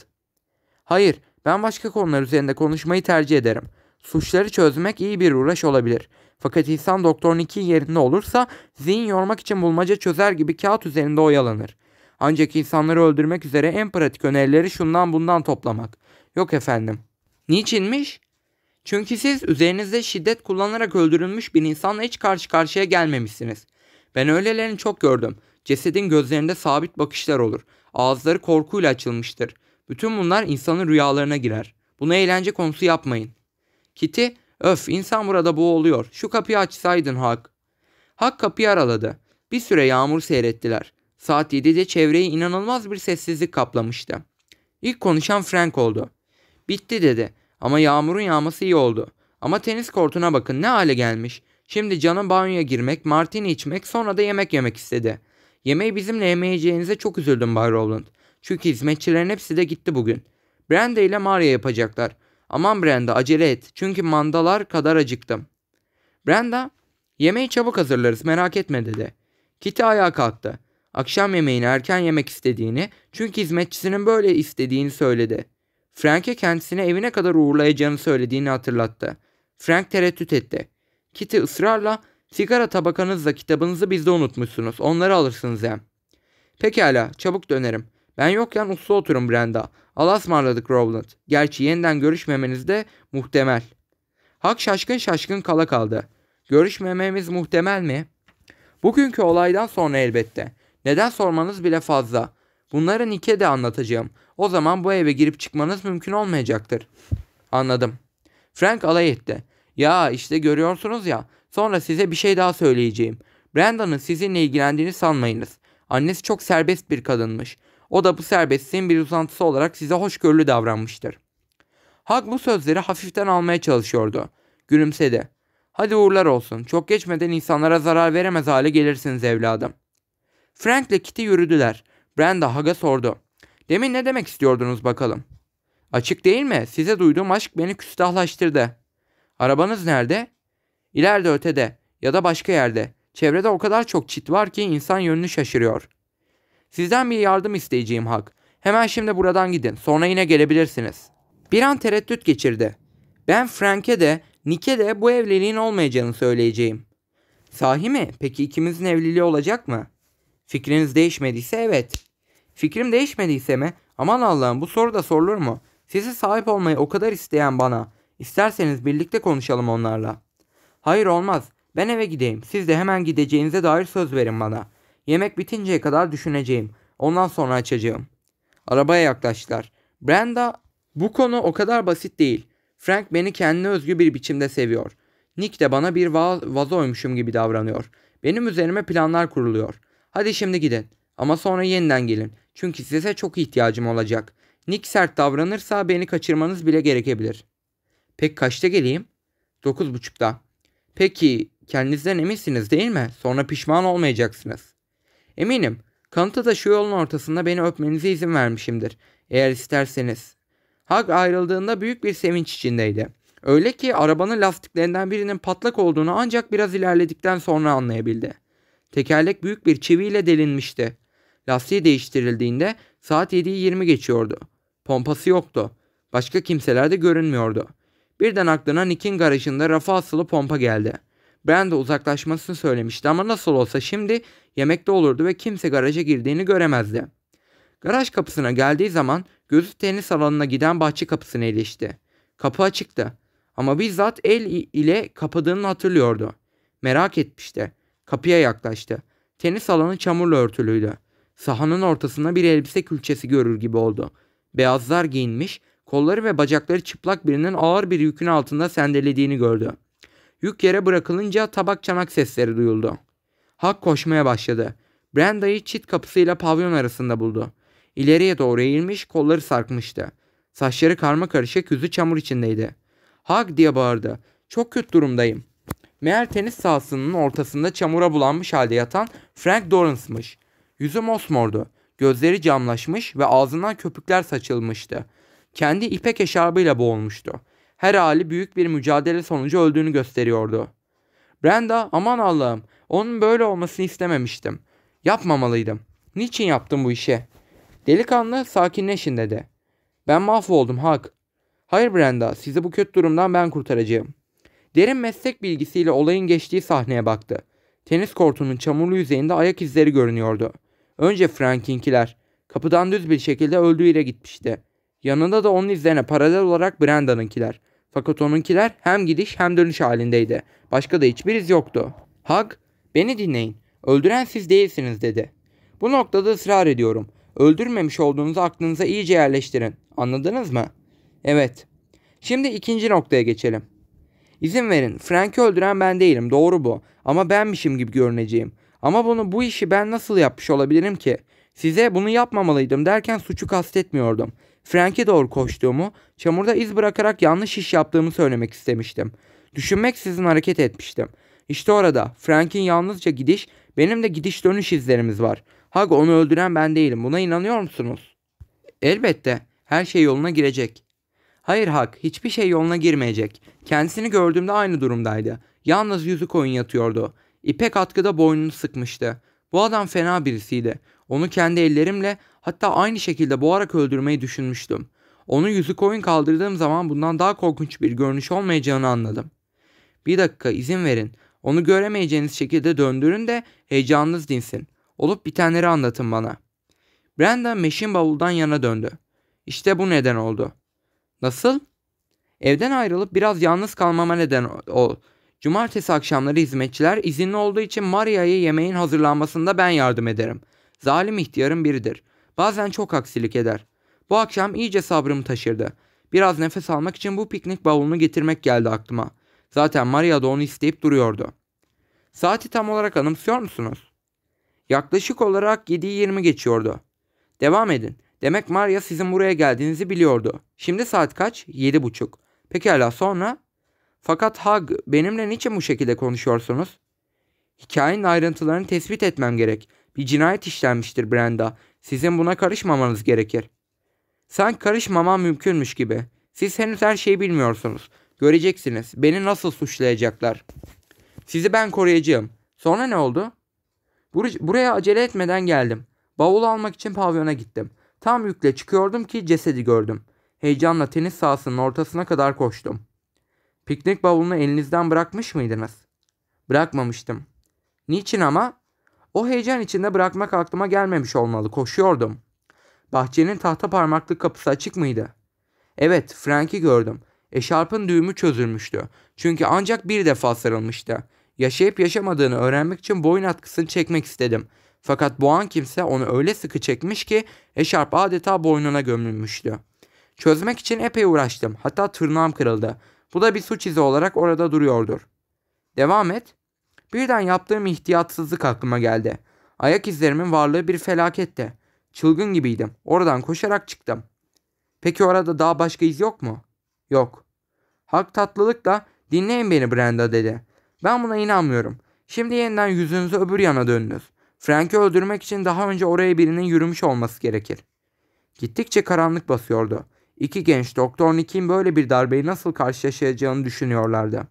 Hayır. Ben başka konular üzerinde konuşmayı tercih ederim. Suçları çözmek iyi bir uğraş olabilir. Fakat insan Doktor Nick'in yerinde olursa zihin yormak için bulmaca çözer gibi kağıt üzerinde oyalanır. Ancak insanları öldürmek üzere en pratik önerileri şundan bundan toplamak. Yok efendim. Niçinmiş? Çünkü siz üzerinizde şiddet kullanarak öldürülmüş bir insanla hiç karşı karşıya gelmemişsiniz. Ben öylelerini çok gördüm. Cesedin gözlerinde sabit bakışlar olur. Ağızları korkuyla açılmıştır. Bütün bunlar insanın rüyalarına girer. Bunu eğlence konusu yapmayın. Kitty, öf insan burada boğuluyor. Şu kapıyı açsaydın Hak. Hak kapıyı araladı. Bir süre yağmur seyrettiler. Saat 7'de çevreyi inanılmaz bir sessizlik kaplamıştı. İlk konuşan Frank oldu. Bitti dedi. Ama yağmurun yağması iyi oldu. Ama tenis kortuna bakın ne hale gelmiş. Şimdi canım banyoya girmek, martini içmek sonra da yemek yemek istedi. Yemeği bizimle yemeyeceğinize çok üzüldüm Bay Rowland. Çünkü hizmetçilerin hepsi de gitti bugün. Brenda ile Maria yapacaklar. Aman Brenda acele et. Çünkü mandalar kadar acıktım. Brenda, yemeği çabuk hazırlarız merak etme dedi. Kitty ayağa kalktı. Akşam yemeğini erken yemek istediğini, çünkü hizmetçisinin böyle istediğini söyledi. Frank'e kendisine evine kadar uğurlayacağını söylediğini hatırlattı. Frank tereddüt etti. Kitty ısrarla sigara tabakanızla kitabınızı bizde unutmuşsunuz. Onları alırsınız hem. Pekala çabuk dönerim. Ben yokken uslu oturun Brenda. Allah'a ısmarladık Rowland. Gerçi yeniden görüşmemeniz de muhtemel. Hak şaşkın şaşkın kala kaldı. Görüşmememiz muhtemel mi? Bugünkü olaydan sonra elbette. Neden sormanız bile fazla. Bunları Nick'e de anlatacağım. O zaman bu eve girip çıkmanız mümkün olmayacaktır. Anladım. Frank alay etti. Ya işte görüyorsunuz ya. Sonra size bir şey daha söyleyeceğim. Brandon'ın sizinle ilgilendiğini sanmayınız. Annesi çok serbest bir kadınmış. O da bu serbestliğin bir uzantısı olarak size hoşgörülü davranmıştır. Hag bu sözleri hafiften almaya çalışıyordu. Gülümsedi. Hadi uğurlar olsun. Çok geçmeden insanlara zarar veremez hale gelirsiniz evladım. Frank ile Kitty yürüdüler. Brenda Hag'a sordu. Demin ne demek istiyordunuz bakalım? Açık değil mi? Size duyduğum aşk beni küstahlaştırdı. Arabanız nerede? İleride ötede ya da başka yerde. Çevrede o kadar çok çit var ki insan yönünü şaşırıyor. Sizden bir yardım isteyeceğim Hak. Hemen şimdi buradan gidin. Sonra yine gelebilirsiniz. Bir an tereddüt geçirdi. Ben Frank'e de Nick'e de bu evliliğin olmayacağını söyleyeceğim. Sahi mi? Peki ikimizin evliliği olacak mı? Fikriniz değişmediyse evet. Fikrim değişmediyse mi? Aman Allah'ım bu soru da sorulur mu? Size sahip olmayı o kadar isteyen bana. İsterseniz birlikte konuşalım onlarla. Hayır olmaz. Ben eve gideyim. Siz de hemen gideceğinize dair söz verin bana. Yemek bitinceye kadar düşüneceğim. Ondan sonra açacağım. Arabaya yaklaştılar. Brenda bu konu o kadar basit değil. Frank beni kendine özgü bir biçimde seviyor. Nick de bana bir va- vazoymuşum gibi davranıyor. Benim üzerime planlar kuruluyor. Hadi şimdi gidin. Ama sonra yeniden gelin. Çünkü size çok ihtiyacım olacak. Nick sert davranırsa beni kaçırmanız bile gerekebilir. Pek kaçta geleyim? Dokuz buçukta. Peki kendinizden eminsiniz değil mi? Sonra pişman olmayacaksınız. Eminim. Kanıtı da şu yolun ortasında beni öpmenize izin vermişimdir. Eğer isterseniz. Hag ayrıldığında büyük bir sevinç içindeydi. Öyle ki arabanın lastiklerinden birinin patlak olduğunu ancak biraz ilerledikten sonra anlayabildi. Tekerlek büyük bir çiviyle delinmişti. Lastiği değiştirildiğinde saat 7'yi 20 geçiyordu. Pompası yoktu. Başka kimseler de görünmüyordu. Birden aklına Nick'in garajında rafa asılı pompa geldi. Brenda uzaklaşmasını söylemişti ama nasıl olsa şimdi yemekte olurdu ve kimse garaja girdiğini göremezdi. Garaj kapısına geldiği zaman gözü tenis alanına giden bahçe kapısına ilişti. Kapı açıktı ama bizzat el ile kapadığını hatırlıyordu. Merak etmişti. Kapıya yaklaştı. Tenis alanı çamurla örtülüydü. Sahanın ortasında bir elbise külçesi görür gibi oldu. Beyazlar giyinmiş, Kolları ve bacakları çıplak birinin ağır bir yükün altında sendelediğini gördü. Yük yere bırakılınca tabak çanak sesleri duyuldu. Hak koşmaya başladı. Brenda'yı çit kapısıyla pavyon arasında buldu. İleriye doğru eğilmiş, kolları sarkmıştı. Saçları karma karışık, yüzü çamur içindeydi. Hag diye bağırdı. Çok kötü durumdayım. Meğer tenis sahasının ortasında çamura bulanmış halde yatan Frank Dorance'mış. Yüzü mosmordu. Gözleri camlaşmış ve ağzından köpükler saçılmıştı. Kendi ipek eşarbıyla boğulmuştu. Her hali büyük bir mücadele sonucu öldüğünü gösteriyordu. Brenda aman Allah'ım onun böyle olmasını istememiştim. Yapmamalıydım. Niçin yaptım bu işe? Delikanlı sakinleşin dedi. Ben mahvoldum Hak. Hayır Brenda sizi bu kötü durumdan ben kurtaracağım. Derin meslek bilgisiyle olayın geçtiği sahneye baktı. Tenis kortunun çamurlu yüzeyinde ayak izleri görünüyordu. Önce Frank'inkiler. Kapıdan düz bir şekilde öldüğü yere gitmişti. Yanında da onun izlerine paralel olarak Branda'nınkiler. Fakat onunkiler hem gidiş hem dönüş halindeydi. Başka da hiçbir iz yoktu. Hag, beni dinleyin. Öldüren siz değilsiniz dedi. Bu noktada ısrar ediyorum. Öldürmemiş olduğunuzu aklınıza iyice yerleştirin. Anladınız mı? Evet. Şimdi ikinci noktaya geçelim. İzin verin. Frank'i öldüren ben değilim. Doğru bu. Ama benmişim gibi görüneceğim. Ama bunu bu işi ben nasıl yapmış olabilirim ki? Size bunu yapmamalıydım derken suçu kastetmiyordum. Frank'e doğru koştuğumu, çamurda iz bırakarak yanlış iş yaptığımı söylemek istemiştim. Düşünmek sizin hareket etmiştim. İşte orada Frank'in yalnızca gidiş, benim de gidiş dönüş izlerimiz var. Hag onu öldüren ben değilim. Buna inanıyor musunuz? Elbette. Her şey yoluna girecek. Hayır Hak, hiçbir şey yoluna girmeyecek. Kendisini gördüğümde aynı durumdaydı. Yalnız yüzü koyun yatıyordu. İpek atkıda boynunu sıkmıştı. Bu adam fena birisiydi. Onu kendi ellerimle hatta aynı şekilde boğarak öldürmeyi düşünmüştüm. Onu yüzü koyun kaldırdığım zaman bundan daha korkunç bir görünüş olmayacağını anladım. Bir dakika izin verin. Onu göremeyeceğiniz şekilde döndürün de heyecanınız dinsin. Olup bitenleri anlatın bana. Brenda meşin bavuldan yana döndü. İşte bu neden oldu. Nasıl? Evden ayrılıp biraz yalnız kalmama neden o. Cumartesi akşamları hizmetçiler izinli olduğu için Maria'ya yemeğin hazırlanmasında ben yardım ederim. Zalim ihtiyarın biridir. Bazen çok aksilik eder. Bu akşam iyice sabrımı taşırdı. Biraz nefes almak için bu piknik bavulunu getirmek geldi aklıma. Zaten Maria da onu isteyip duruyordu. Saati tam olarak anımsıyor musunuz? Yaklaşık olarak 7.20 geçiyordu. Devam edin. Demek Maria sizin buraya geldiğinizi biliyordu. Şimdi saat kaç? 7.30. Pekala sonra? Fakat Hag benimle niçin bu şekilde konuşuyorsunuz? Hikayenin ayrıntılarını tespit etmem gerek. Bir cinayet işlenmiştir Brenda. Sizin buna karışmamanız gerekir. Sanki karışmamam mümkünmüş gibi. Siz henüz her şeyi bilmiyorsunuz. Göreceksiniz. Beni nasıl suçlayacaklar. Sizi ben koruyacağım. Sonra ne oldu? Bur buraya acele etmeden geldim. Bavul almak için pavyona gittim. Tam yükle çıkıyordum ki cesedi gördüm. Heyecanla tenis sahasının ortasına kadar koştum. Piknik bavulunu elinizden bırakmış mıydınız? Bırakmamıştım. Niçin ama? O heyecan içinde bırakmak aklıma gelmemiş olmalı. Koşuyordum. Bahçenin tahta parmaklık kapısı açık mıydı? Evet, Frank'i gördüm. Eşarpın düğümü çözülmüştü. Çünkü ancak bir defa sarılmıştı. Yaşayıp yaşamadığını öğrenmek için boyun atkısını çekmek istedim. Fakat boğan kimse onu öyle sıkı çekmiş ki eşarp adeta boynuna gömülmüştü. Çözmek için epey uğraştım. Hatta tırnağım kırıldı. Bu da bir suç izi olarak orada duruyordur. Devam et. Birden yaptığım ihtiyatsızlık aklıma geldi. Ayak izlerimin varlığı bir felaketti. Çılgın gibiydim. Oradan koşarak çıktım. Peki orada daha başka iz yok mu? Yok. Hak tatlılıkla dinleyin beni Brenda dedi. Ben buna inanmıyorum. Şimdi yeniden yüzünüzü öbür yana döndünüz. Frank'i öldürmek için daha önce oraya birinin yürümüş olması gerekir. Gittikçe karanlık basıyordu. İki genç Doktor Nick'in böyle bir darbeyi nasıl karşılaşacağını düşünüyorlardı.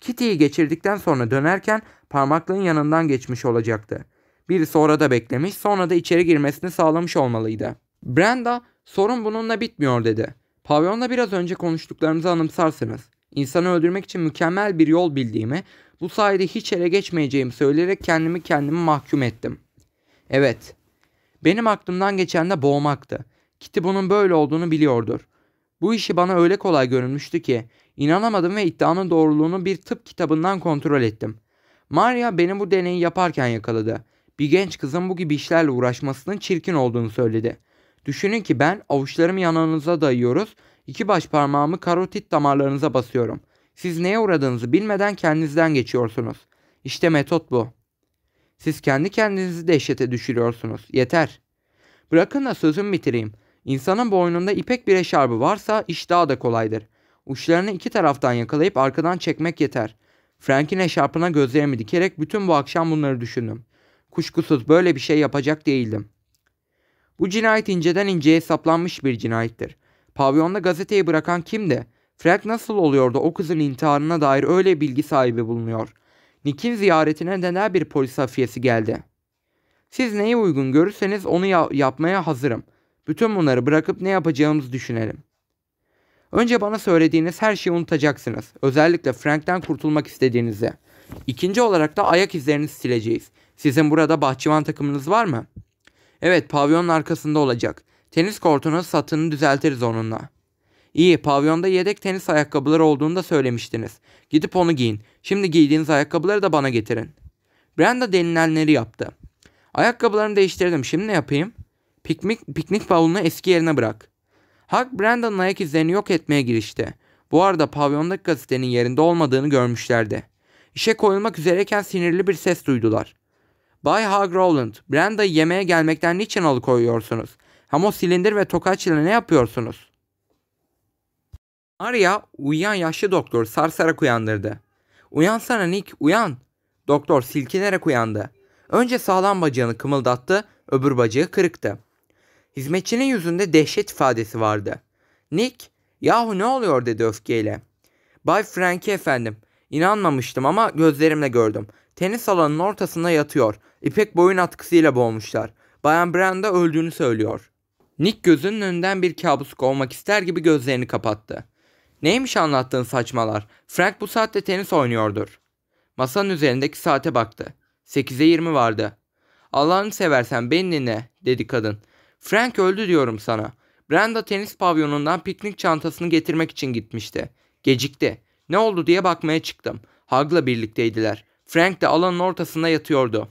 Kitty'yi geçirdikten sonra dönerken parmaklığın yanından geçmiş olacaktı. Birisi orada beklemiş sonra da içeri girmesini sağlamış olmalıydı. Brenda sorun bununla bitmiyor dedi. Pavyonda biraz önce konuştuklarımızı anımsarsınız. İnsanı öldürmek için mükemmel bir yol bildiğimi, bu sayede hiç ele geçmeyeceğimi söyleyerek kendimi kendimi mahkum ettim. Evet, benim aklımdan geçen de boğmaktı. Kitty bunun böyle olduğunu biliyordur. Bu işi bana öyle kolay görünmüştü ki inanamadım ve iddianın doğruluğunu bir tıp kitabından kontrol ettim. Maria beni bu deneyi yaparken yakaladı. Bir genç kızın bu gibi işlerle uğraşmasının çirkin olduğunu söyledi. Düşünün ki ben avuçlarımı yanağınıza dayıyoruz, İki baş parmağımı karotit damarlarınıza basıyorum. Siz neye uğradığınızı bilmeden kendinizden geçiyorsunuz. İşte metot bu. Siz kendi kendinizi dehşete düşürüyorsunuz. Yeter. Bırakın da sözümü bitireyim. İnsanın boynunda ipek bir eşarbı varsa iş daha da kolaydır. Uçlarını iki taraftan yakalayıp arkadan çekmek yeter. Frank'in eşarpına gözlerimi dikerek bütün bu akşam bunları düşündüm. Kuşkusuz böyle bir şey yapacak değildim. Bu cinayet inceden inceye saplanmış bir cinayettir. Pavyonda gazeteyi bırakan kimdi? Frank nasıl oluyordu o kızın intiharına dair öyle bilgi sahibi bulunuyor? Nick'in ziyaretine neden bir polis hafiyesi geldi? Siz neyi uygun görürseniz onu ya- yapmaya hazırım. Bütün bunları bırakıp ne yapacağımızı düşünelim. Önce bana söylediğiniz her şeyi unutacaksınız. Özellikle Frank'ten kurtulmak istediğinizi. İkinci olarak da ayak izlerinizi sileceğiz. Sizin burada bahçıvan takımınız var mı? Evet, pavyonun arkasında olacak. Tenis kortunun satını düzeltiriz onunla. İyi, pavyonda yedek tenis ayakkabıları olduğunu da söylemiştiniz. Gidip onu giyin. Şimdi giydiğiniz ayakkabıları da bana getirin. Brenda denilenleri yaptı. Ayakkabılarımı değiştirdim. Şimdi ne yapayım? Piknik, piknik bavulunu eski yerine bırak. Huck Brandon'ın ayak izlerini yok etmeye girişti. Bu arada pavyondaki gazetenin yerinde olmadığını görmüşlerdi. İşe koyulmak üzereyken sinirli bir ses duydular. Bay Hug Rowland, Branda'yı yemeğe gelmekten niçin alıkoyuyorsunuz? Hem o silindir ve tokaç ile ne yapıyorsunuz? Maria uyuyan yaşlı doktor sarsarak uyandırdı. Uyansana Nick, uyan. Doktor silkinerek uyandı. Önce sağlam bacağını kımıldattı, öbür bacağı kırıktı. Hizmetçinin yüzünde dehşet ifadesi vardı. Nick, yahu ne oluyor dedi öfkeyle. Bay Frankie efendim, inanmamıştım ama gözlerimle gördüm. Tenis salonunun ortasında yatıyor. İpek boyun atkısıyla boğmuşlar. Bayan Branda öldüğünü söylüyor. Nick gözünün önünden bir kabus kovmak ister gibi gözlerini kapattı. Neymiş anlattığın saçmalar? Frank bu saatte tenis oynuyordur. Masanın üzerindeki saate baktı. 8'e 20 vardı. Allah'ını seversen beni dinle dedi kadın. Frank öldü diyorum sana. Brenda tenis pavyonundan piknik çantasını getirmek için gitmişti. Gecikti. Ne oldu diye bakmaya çıktım. Hug'la birlikteydiler. Frank de alanın ortasında yatıyordu.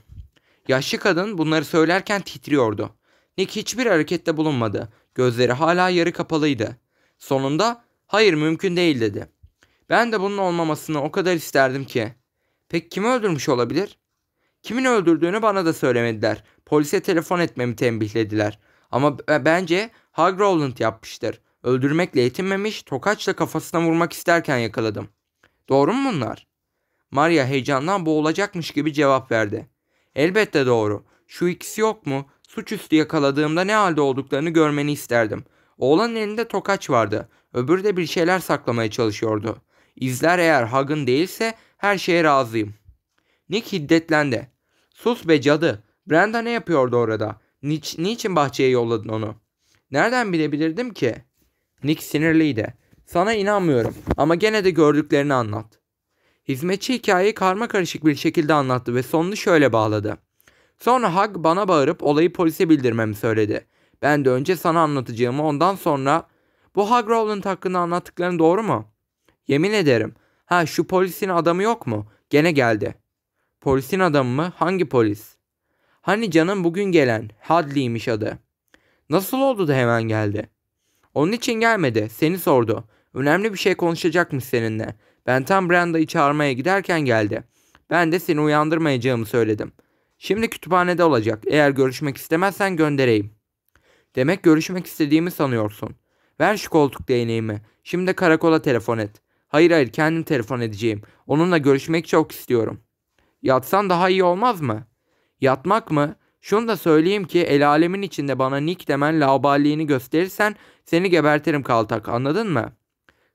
Yaşlı kadın bunları söylerken titriyordu. Nick hiçbir harekette bulunmadı. Gözleri hala yarı kapalıydı. Sonunda hayır mümkün değil dedi. Ben de bunun olmamasını o kadar isterdim ki. Peki kimi öldürmüş olabilir? Kimin öldürdüğünü bana da söylemediler. Polise telefon etmemi tembihlediler. Ama bence Hug Rowland yapmıştır. Öldürmekle yetinmemiş, tokaçla kafasına vurmak isterken yakaladım. Doğru mu bunlar? Maria heyecandan boğulacakmış gibi cevap verdi. Elbette doğru. Şu ikisi yok mu? Suçüstü yakaladığımda ne halde olduklarını görmeni isterdim. Oğlanın elinde tokaç vardı. Öbürü de bir şeyler saklamaya çalışıyordu. İzler eğer Hug'ın değilse her şeye razıyım. Nick hiddetlendi. Sus be cadı. Brenda ne yapıyordu orada? Niç, niçin bahçeye yolladın onu? Nereden bilebilirdim ki? Nick sinirliydi. Sana inanmıyorum ama gene de gördüklerini anlat. Hizmetçi hikayeyi karma karışık bir şekilde anlattı ve sonunu şöyle bağladı. Sonra Hug bana bağırıp olayı polise bildirmemi söyledi. Ben de önce sana anlatacağımı ondan sonra... Bu Hug Rowland hakkında anlattıkların doğru mu? Yemin ederim. Ha şu polisin adamı yok mu? Gene geldi. Polisin adamı mı? Hangi polis? Hani canım bugün gelen. Hadley'miş adı. Nasıl oldu da hemen geldi? Onun için gelmedi. Seni sordu. Önemli bir şey konuşacakmış seninle. Ben tam Branda'yı çağırmaya giderken geldi. Ben de seni uyandırmayacağımı söyledim. Şimdi kütüphanede olacak. Eğer görüşmek istemezsen göndereyim. Demek görüşmek istediğimi sanıyorsun. Ver şu koltuk değneğimi. Şimdi karakola telefon et. Hayır hayır kendim telefon edeceğim. Onunla görüşmek çok istiyorum. Yatsan daha iyi olmaz mı? Yatmak mı? Şunu da söyleyeyim ki el alemin içinde bana Nick demen lauballiğini gösterirsen seni gebertirim kaltak anladın mı?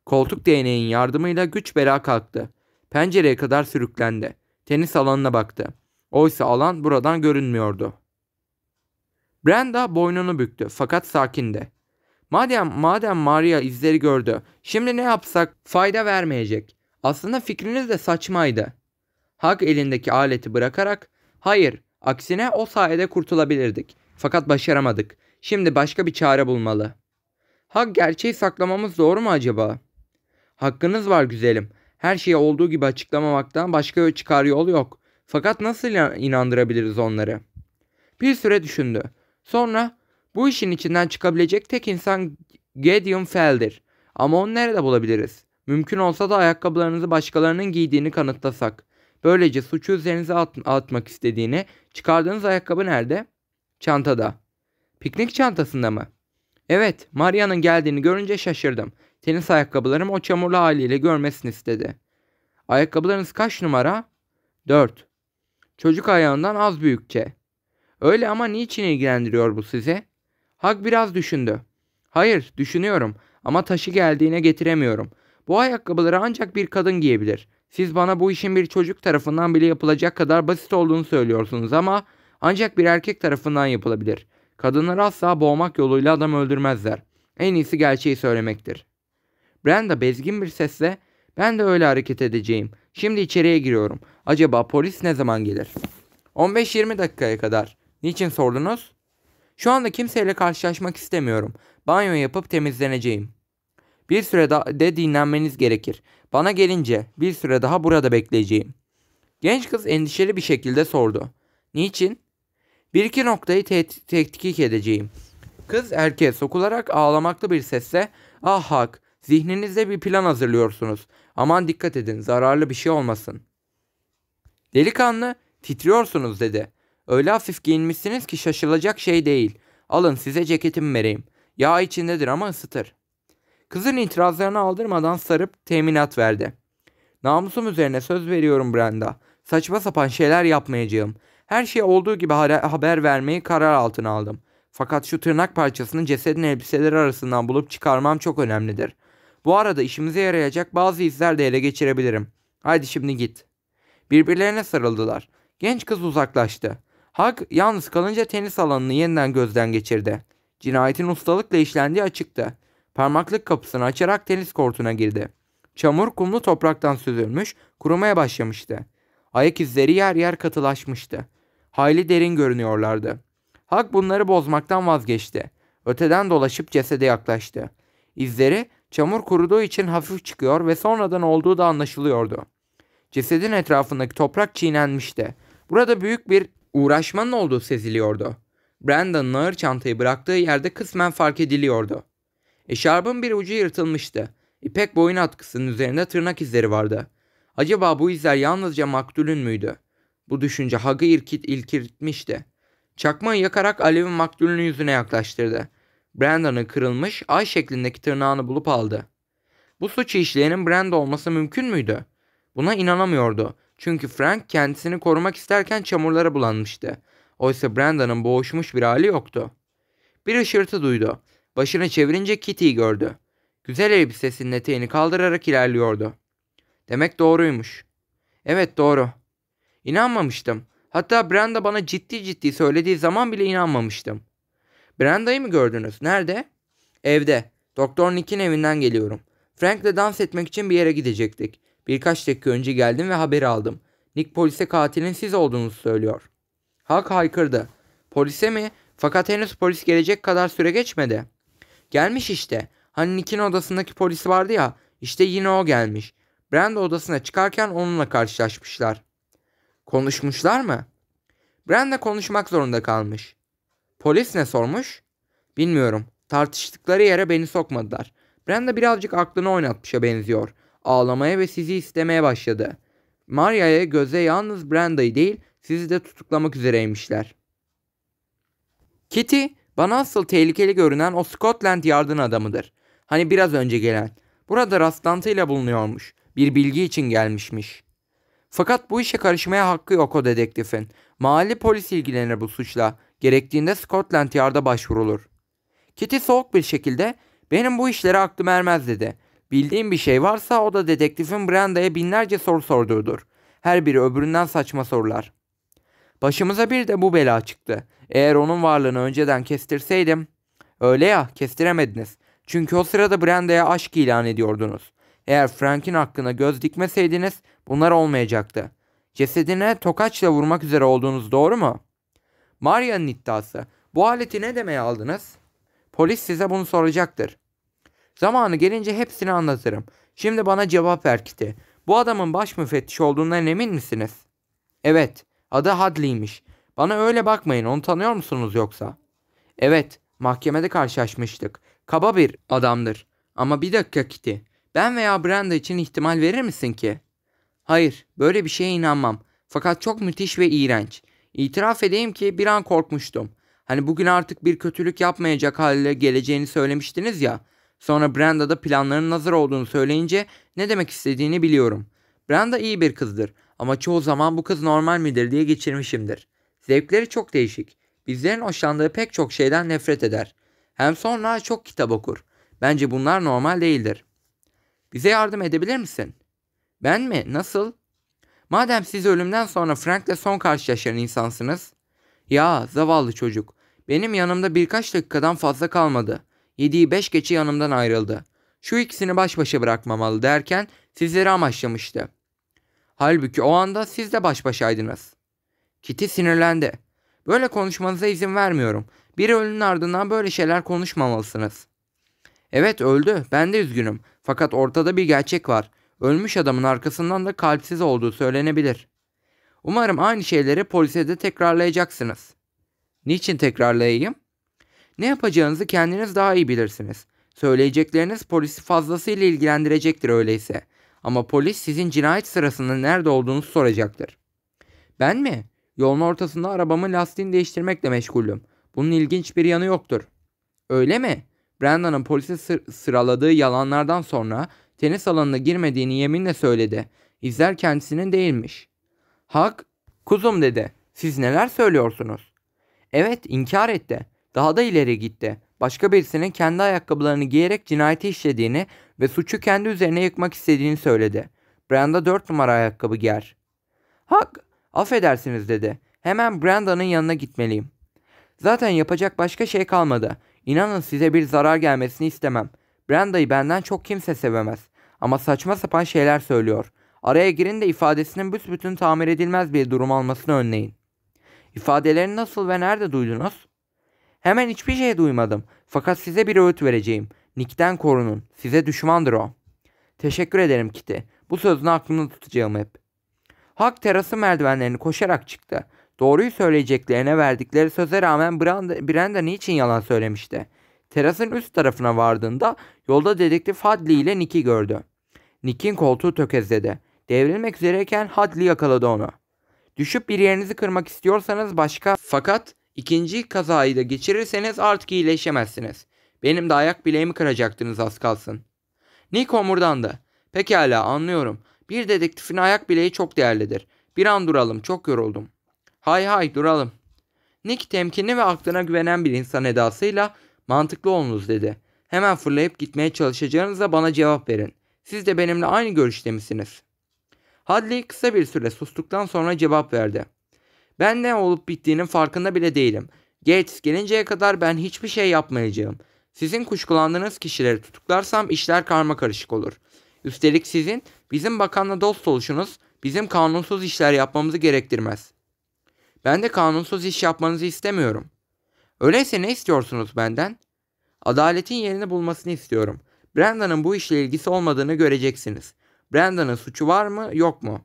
Koltuk değneğin yardımıyla güç bela kalktı. Pencereye kadar sürüklendi. Tenis alanına baktı. Oysa alan buradan görünmüyordu. Brenda boynunu büktü fakat sakindi. Madem madem Maria izleri gördü, şimdi ne yapsak fayda vermeyecek. Aslında fikriniz de saçmaydı. Hak elindeki aleti bırakarak, hayır, aksine o sayede kurtulabilirdik. Fakat başaramadık. Şimdi başka bir çare bulmalı. Hak gerçeği saklamamız doğru mu acaba? Hakkınız var güzelim. Her şeyi olduğu gibi açıklamamaktan başka çıkar yol yok. Fakat nasıl inandırabiliriz onları? Bir süre düşündü. Sonra bu işin içinden çıkabilecek tek insan Gideon Fell'dir. Ama onu nerede bulabiliriz? Mümkün olsa da ayakkabılarınızı başkalarının giydiğini kanıtlasak. Böylece suçu üzerinize at- atmak istediğini, çıkardığınız ayakkabı nerede? Çantada. Piknik çantasında mı? Evet, Maria'nın geldiğini görünce şaşırdım. Tenis ayakkabılarım o çamurlu haliyle görmesini istedi. Ayakkabılarınız kaç numara? 4. Çocuk ayağından az büyükçe. Öyle ama niçin ilgilendiriyor bu sizi? Hak biraz düşündü. Hayır, düşünüyorum ama taşı geldiğine getiremiyorum. Bu ayakkabıları ancak bir kadın giyebilir. Siz bana bu işin bir çocuk tarafından bile yapılacak kadar basit olduğunu söylüyorsunuz ama ancak bir erkek tarafından yapılabilir. Kadınları asla boğmak yoluyla adam öldürmezler. En iyisi gerçeği söylemektir. Brenda bezgin bir sesle ben de öyle hareket edeceğim. Şimdi içeriye giriyorum. Acaba polis ne zaman gelir? 15-20 dakikaya kadar. Niçin sordunuz? Şu anda kimseyle karşılaşmak istemiyorum. Banyo yapıp temizleneceğim. Bir süre daha de dinlenmeniz gerekir. Bana gelince bir süre daha burada bekleyeceğim. Genç kız endişeli bir şekilde sordu. Niçin? Bir iki noktayı te- tetkik edeceğim. Kız erkeğe sokularak ağlamaklı bir sesle ah hak zihninizde bir plan hazırlıyorsunuz. Aman dikkat edin zararlı bir şey olmasın. Delikanlı titriyorsunuz dedi. Öyle hafif giyinmişsiniz ki şaşılacak şey değil. Alın size ceketimi vereyim. Yağ içindedir ama ısıtır. Kızın itirazlarını aldırmadan sarıp teminat verdi. Namusum üzerine söz veriyorum Brenda. Saçma sapan şeyler yapmayacağım. Her şey olduğu gibi haber vermeyi karar altına aldım. Fakat şu tırnak parçasını cesedin elbiseleri arasından bulup çıkarmam çok önemlidir. Bu arada işimize yarayacak bazı izler de ele geçirebilirim. Haydi şimdi git. Birbirlerine sarıldılar. Genç kız uzaklaştı. Hak yalnız kalınca tenis alanını yeniden gözden geçirdi. Cinayetin ustalıkla işlendiği açıktı. Parmaklık kapısını açarak tenis kortuna girdi. Çamur kumlu topraktan süzülmüş, kurumaya başlamıştı. Ayak izleri yer yer katılaşmıştı. Hayli derin görünüyorlardı. Hak bunları bozmaktan vazgeçti. Öteden dolaşıp cesede yaklaştı. İzleri çamur kuruduğu için hafif çıkıyor ve sonradan olduğu da anlaşılıyordu. Cesedin etrafındaki toprak çiğnenmişti. Burada büyük bir uğraşmanın olduğu seziliyordu. Brandon'ın ağır çantayı bıraktığı yerde kısmen fark ediliyordu. Eşarbın bir ucu yırtılmıştı. İpek boyun atkısının üzerinde tırnak izleri vardı. Acaba bu izler yalnızca maktulün müydü? Bu düşünce Hag'ı irkit ilkirtmişti. Çakmayı yakarak alevin maktulün yüzüne yaklaştırdı. Brandon'ın kırılmış ay şeklindeki tırnağını bulup aldı. Bu suç işleyenin Brand olması mümkün müydü? Buna inanamıyordu. Çünkü Frank kendisini korumak isterken çamurlara bulanmıştı. Oysa Brandon'ın boğuşmuş bir hali yoktu. Bir ışırtı duydu. Başını çevirince Kitty'yi gördü. Güzel elbisesinin eteğini kaldırarak ilerliyordu. Demek doğruymuş. Evet doğru. İnanmamıştım. Hatta Brenda bana ciddi ciddi söylediği zaman bile inanmamıştım. Brenda'yı mı gördünüz? Nerede? Evde. Doktor Nick'in evinden geliyorum. Frank'le dans etmek için bir yere gidecektik. Birkaç dakika önce geldim ve haberi aldım. Nick polise katilin siz olduğunuzu söylüyor. Hak haykırdı. Polise mi? Fakat henüz polis gelecek kadar süre geçmedi. Gelmiş işte. Hani Nick'in odasındaki polis vardı ya. İşte yine o gelmiş. Brenda odasına çıkarken onunla karşılaşmışlar. Konuşmuşlar mı? Brenda konuşmak zorunda kalmış. Polis ne sormuş? Bilmiyorum. Tartıştıkları yere beni sokmadılar. Brenda birazcık aklını oynatmışa benziyor. Ağlamaya ve sizi istemeye başladı. Maria'ya göze yalnız Brenda'yı değil sizi de tutuklamak üzereymişler. Kitty bana asıl tehlikeli görünen o Scotland Yard'ın adamıdır. Hani biraz önce gelen. Burada rastlantıyla bulunuyormuş. Bir bilgi için gelmişmiş. Fakat bu işe karışmaya hakkı yok o dedektifin. Mahalle polis ilgilenir bu suçla. Gerektiğinde Scotland Yard'a başvurulur. Kitty soğuk bir şekilde benim bu işlere aklım ermez dedi. Bildiğim bir şey varsa o da dedektifin Branda'ya binlerce soru sorduğudur. Her biri öbüründen saçma sorular. Başımıza bir de bu bela çıktı. Eğer onun varlığını önceden kestirseydim. Öyle ya kestiremediniz. Çünkü o sırada Branda'ya aşk ilan ediyordunuz. Eğer Frank'in hakkına göz dikmeseydiniz bunlar olmayacaktı. Cesedine tokaçla vurmak üzere olduğunuz doğru mu? Maria'nın iddiası. Bu aleti ne demeye aldınız? Polis size bunu soracaktır. Zamanı gelince hepsini anlatırım. Şimdi bana cevap ver Kitty. Bu adamın baş müfettiş olduğundan emin misiniz? Evet. Adı Hadley'miş. Bana öyle bakmayın. Onu tanıyor musunuz yoksa? Evet. Mahkemede karşılaşmıştık. Kaba bir adamdır. Ama bir dakika Kitty. Ben veya Brenda için ihtimal verir misin ki? Hayır, böyle bir şeye inanmam. Fakat çok müthiş ve iğrenç. İtiraf edeyim ki bir an korkmuştum. Hani bugün artık bir kötülük yapmayacak hale geleceğini söylemiştiniz ya. Sonra Brenda da planlarının hazır olduğunu söyleyince ne demek istediğini biliyorum. Brenda iyi bir kızdır ama çoğu zaman bu kız normal midir diye geçirmişimdir. Zevkleri çok değişik. Bizlerin hoşlandığı pek çok şeyden nefret eder. Hem sonra çok kitap okur. Bence bunlar normal değildir. Bize yardım edebilir misin? Ben mi? Nasıl? Madem siz ölümden sonra Frank'le son karşılaşan insansınız. Ya zavallı çocuk. Benim yanımda birkaç dakikadan fazla kalmadı. Yediği beş geçi yanımdan ayrıldı. Şu ikisini baş başa bırakmamalı derken sizleri amaçlamıştı. Halbuki o anda siz de baş başaydınız. Kitty sinirlendi. Böyle konuşmanıza izin vermiyorum. Bir ölünün ardından böyle şeyler konuşmamalısınız. Evet öldü. Ben de üzgünüm. Fakat ortada bir gerçek var. Ölmüş adamın arkasından da kalpsiz olduğu söylenebilir. Umarım aynı şeyleri polise de tekrarlayacaksınız. Niçin tekrarlayayım? Ne yapacağınızı kendiniz daha iyi bilirsiniz. Söyleyecekleriniz polisi fazlasıyla ilgilendirecektir öyleyse. Ama polis sizin cinayet sırasında nerede olduğunuzu soracaktır. Ben mi? Yolun ortasında arabamın lastiğini değiştirmekle meşgulüm. Bunun ilginç bir yanı yoktur. Öyle mi? Brandon'ın polise sır- sıraladığı yalanlardan sonra tenis alanına girmediğini yeminle söyledi. İzler kendisinin değilmiş. Hak, kuzum dedi. Siz neler söylüyorsunuz? Evet, inkar etti. Daha da ileri gitti. Başka birisinin kendi ayakkabılarını giyerek cinayeti işlediğini ve suçu kendi üzerine yıkmak istediğini söyledi. Brenda dört numara ayakkabı giyer. Hak, affedersiniz dedi. Hemen Branda'nın yanına gitmeliyim. Zaten yapacak başka şey kalmadı. İnanın size bir zarar gelmesini istemem. Branda'yı benden çok kimse sevemez. Ama saçma sapan şeyler söylüyor. Araya girin de ifadesinin büsbütün tamir edilmez bir durum almasını önleyin. İfadelerini nasıl ve nerede duydunuz? Hemen hiçbir şey duymadım. Fakat size bir öğüt vereceğim. Nick'ten korunun. Size düşmandır o. Teşekkür ederim Kitty. Bu sözünü aklımda tutacağım hep. Hak terası merdivenlerini koşarak çıktı. Doğruyu söyleyeceklerine verdikleri söze rağmen Brenda, Brenda niçin yalan söylemişti? Terasın üst tarafına vardığında yolda dedektif Hadley ile Nick'i gördü. Nick'in koltuğu tökezledi. Devrilmek üzereyken Hadley yakaladı onu. Düşüp bir yerinizi kırmak istiyorsanız başka fakat ikinci kazayı da geçirirseniz artık iyileşemezsiniz. Benim de ayak bileğimi kıracaktınız az kalsın. Nick homurdandı. Pekala anlıyorum. Bir dedektifin ayak bileği çok değerlidir. Bir an duralım çok yoruldum. Hay hay duralım. Nick temkinli ve aklına güvenen bir insan edasıyla mantıklı olunuz dedi. Hemen fırlayıp gitmeye çalışacağınızda bana cevap verin. Siz de benimle aynı görüşte misiniz? Hadley kısa bir süre sustuktan sonra cevap verdi. Ben ne olup bittiğinin farkında bile değilim. Gates gelinceye kadar ben hiçbir şey yapmayacağım. Sizin kuşkulandığınız kişileri tutuklarsam işler karma karışık olur. Üstelik sizin bizim bakanla dost oluşunuz bizim kanunsuz işler yapmamızı gerektirmez. Ben de kanunsuz iş yapmanızı istemiyorum. Öyleyse ne istiyorsunuz benden? Adaletin yerini bulmasını istiyorum. Brandon'ın bu işle ilgisi olmadığını göreceksiniz. Brandon'ın suçu var mı yok mu?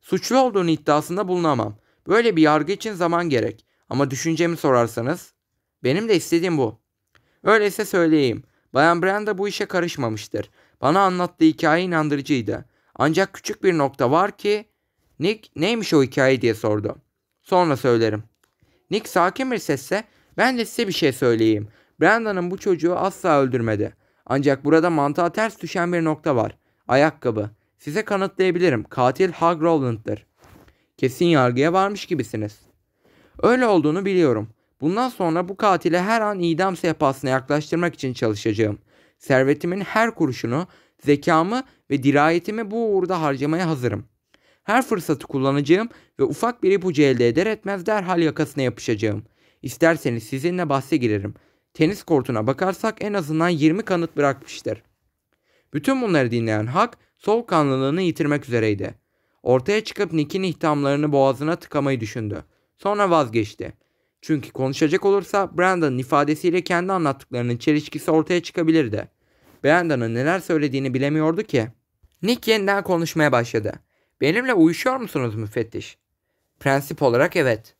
Suçlu olduğunu iddiasında bulunamam. Böyle bir yargı için zaman gerek. Ama düşüncemi sorarsanız benim de istediğim bu. Öyleyse söyleyeyim. Bayan Brenda bu işe karışmamıştır. Bana anlattığı hikaye inandırıcıydı. Ancak küçük bir nokta var ki Nick neymiş o hikaye diye sordu. Sonra söylerim. Nick sakin bir sesle ben de size bir şey söyleyeyim. Brandon'ın bu çocuğu asla öldürmedi. Ancak burada mantığa ters düşen bir nokta var. Ayakkabı. Size kanıtlayabilirim. Katil Hug Rowland'dır. Kesin yargıya varmış gibisiniz. Öyle olduğunu biliyorum. Bundan sonra bu katile her an idam sehpasına yaklaştırmak için çalışacağım. Servetimin her kuruşunu, zekamı ve dirayetimi bu uğurda harcamaya hazırım. Her fırsatı kullanacağım ve ufak bir ipucu elde eder etmez derhal yakasına yapışacağım. İsterseniz sizinle bahse girerim. Tenis kortuna bakarsak en azından 20 kanıt bırakmıştır. Bütün bunları dinleyen Hak soğukkanlılığını yitirmek üzereydi. Ortaya çıkıp Nick'in ihtamlarını boğazına tıkamayı düşündü. Sonra vazgeçti. Çünkü konuşacak olursa Brandon'ın ifadesiyle kendi anlattıklarının çelişkisi ortaya çıkabilirdi. Brandon'ın neler söylediğini bilemiyordu ki. Nick yeniden konuşmaya başladı. Benimle uyuşuyor musunuz müfettiş? Prensip olarak evet.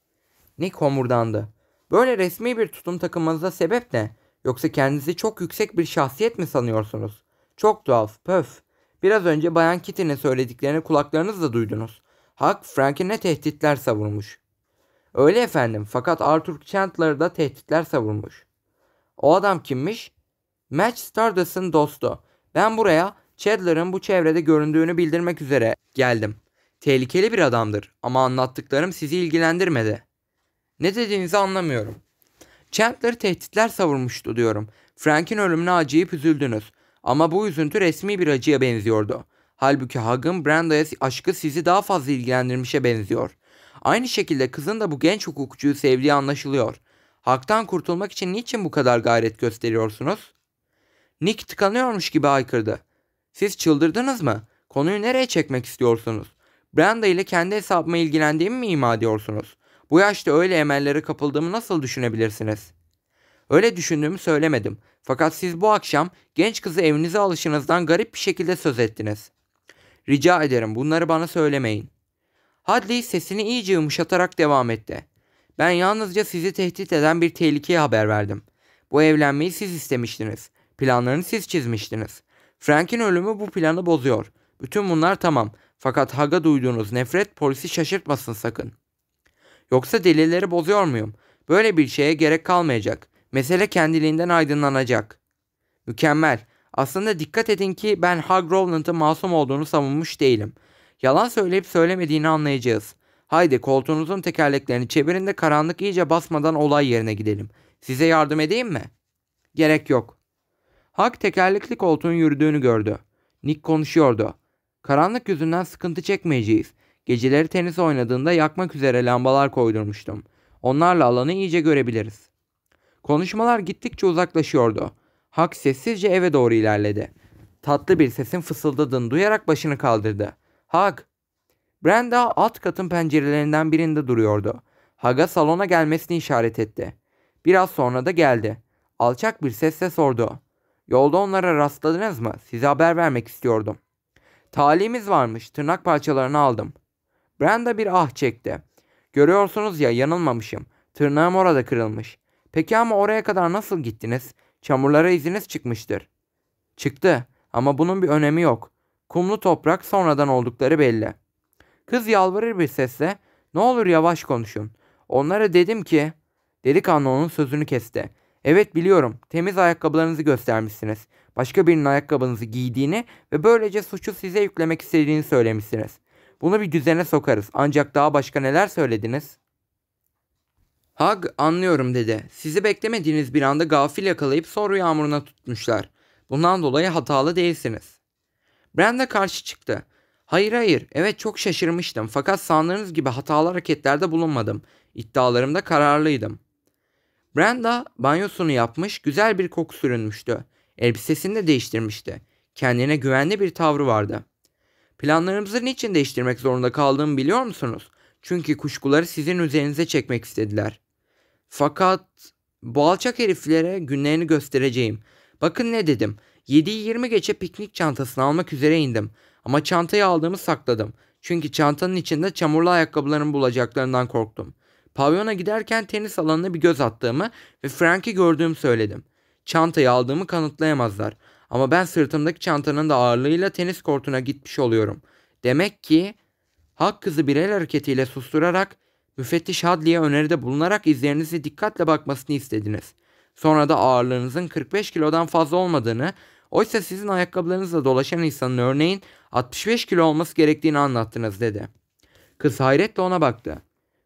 Nick homurdandı. Böyle resmi bir tutum takınmanıza sebep ne? Yoksa kendinizi çok yüksek bir şahsiyet mi sanıyorsunuz? Çok tuhaf, pöf. Biraz önce Bayan Kitty'nin söylediklerini kulaklarınızla duydunuz. Hak Frank'e ne tehditler savurmuş. Öyle efendim fakat Arthur Chandler da tehditler savurmuş. O adam kimmiş? Match Stardust'ın dostu. Ben buraya Chandler'ın bu çevrede göründüğünü bildirmek üzere geldim. Tehlikeli bir adamdır ama anlattıklarım sizi ilgilendirmedi. Ne dediğinizi anlamıyorum. Chandler tehditler savurmuştu diyorum. Frank'in ölümüne acıyıp üzüldünüz. Ama bu üzüntü resmi bir acıya benziyordu. Halbuki Hug'ın Branda'ya aşkı sizi daha fazla ilgilendirmişe benziyor. Aynı şekilde kızın da bu genç hukukçuyu sevdiği anlaşılıyor. Hak'tan kurtulmak için niçin bu kadar gayret gösteriyorsunuz? Nick tıkanıyormuş gibi haykırdı. Siz çıldırdınız mı? Konuyu nereye çekmek istiyorsunuz? Brenda ile kendi hesabıma ilgilendiğimi mi ima ediyorsunuz? Bu yaşta öyle emellere kapıldığımı nasıl düşünebilirsiniz? Öyle düşündüğümü söylemedim. Fakat siz bu akşam genç kızı evinize alışınızdan garip bir şekilde söz ettiniz. Rica ederim bunları bana söylemeyin. Hadley sesini iyice yumuşatarak devam etti. Ben yalnızca sizi tehdit eden bir tehlikeye haber verdim. Bu evlenmeyi siz istemiştiniz. Planlarını siz çizmiştiniz. Frank'in ölümü bu planı bozuyor. Bütün bunlar tamam. Fakat Haga duyduğunuz nefret polisi şaşırtmasın sakın. Yoksa delilleri bozuyor muyum? Böyle bir şeye gerek kalmayacak. Mesele kendiliğinden aydınlanacak. Mükemmel. Aslında dikkat edin ki ben Hug Rowland'ın masum olduğunu savunmuş değilim. Yalan söyleyip söylemediğini anlayacağız. Haydi koltuğunuzun tekerleklerini çevirin de karanlık iyice basmadan olay yerine gidelim. Size yardım edeyim mi? Gerek yok. Hak tekerlekli koltuğun yürüdüğünü gördü. Nick konuşuyordu. Karanlık yüzünden sıkıntı çekmeyeceğiz. Geceleri tenis oynadığında yakmak üzere lambalar koydurmuştum. Onlarla alanı iyice görebiliriz. Konuşmalar gittikçe uzaklaşıyordu. Hak sessizce eve doğru ilerledi. Tatlı bir sesin fısıldadığını duyarak başını kaldırdı. Hag! Brenda alt katın pencerelerinden birinde duruyordu. Hag'a salona gelmesini işaret etti. Biraz sonra da geldi. Alçak bir sesle sordu. Yolda onlara rastladınız mı? Size haber vermek istiyordum. Talimiz varmış. Tırnak parçalarını aldım. Brenda bir ah çekti. Görüyorsunuz ya yanılmamışım. Tırnağım orada kırılmış. Peki ama oraya kadar nasıl gittiniz? Çamurlara iziniz çıkmıştır. Çıktı ama bunun bir önemi yok. Kumlu toprak sonradan oldukları belli. Kız yalvarır bir sesle ne olur yavaş konuşun. Onlara dedim ki delikanlı onun sözünü kesti. Evet biliyorum temiz ayakkabılarınızı göstermişsiniz. Başka birinin ayakkabınızı giydiğini ve böylece suçu size yüklemek istediğini söylemişsiniz. Bunu bir düzene sokarız. Ancak daha başka neler söylediniz? Hag anlıyorum dedi. Sizi beklemediğiniz bir anda gafil yakalayıp soru yağmuruna tutmuşlar. Bundan dolayı hatalı değilsiniz. Brenda karşı çıktı. Hayır hayır evet çok şaşırmıştım fakat sandığınız gibi hatalı hareketlerde bulunmadım. İddialarımda kararlıydım. Brenda banyosunu yapmış güzel bir koku sürünmüştü. Elbisesini de değiştirmişti. Kendine güvenli bir tavrı vardı. Planlarımızı niçin değiştirmek zorunda kaldığımı biliyor musunuz? Çünkü kuşkuları sizin üzerinize çekmek istediler. Fakat bu alçak heriflere günlerini göstereceğim. Bakın ne dedim. 7'yi 20 geçe piknik çantasını almak üzere indim. Ama çantayı aldığımı sakladım. Çünkü çantanın içinde çamurlu ayakkabılarımı bulacaklarından korktum. Pavyona giderken tenis alanına bir göz attığımı ve Frank'i gördüğümü söyledim. Çantayı aldığımı kanıtlayamazlar. Ama ben sırtımdaki çantanın da ağırlığıyla tenis kortuna gitmiş oluyorum. Demek ki Hak kızı bir el hareketiyle susturarak müfettiş Hadley'e öneride bulunarak izlerinizi dikkatle bakmasını istediniz. Sonra da ağırlığınızın 45 kilodan fazla olmadığını, oysa sizin ayakkabılarınızla dolaşan insanın örneğin 65 kilo olması gerektiğini anlattınız dedi. Kız hayretle ona baktı.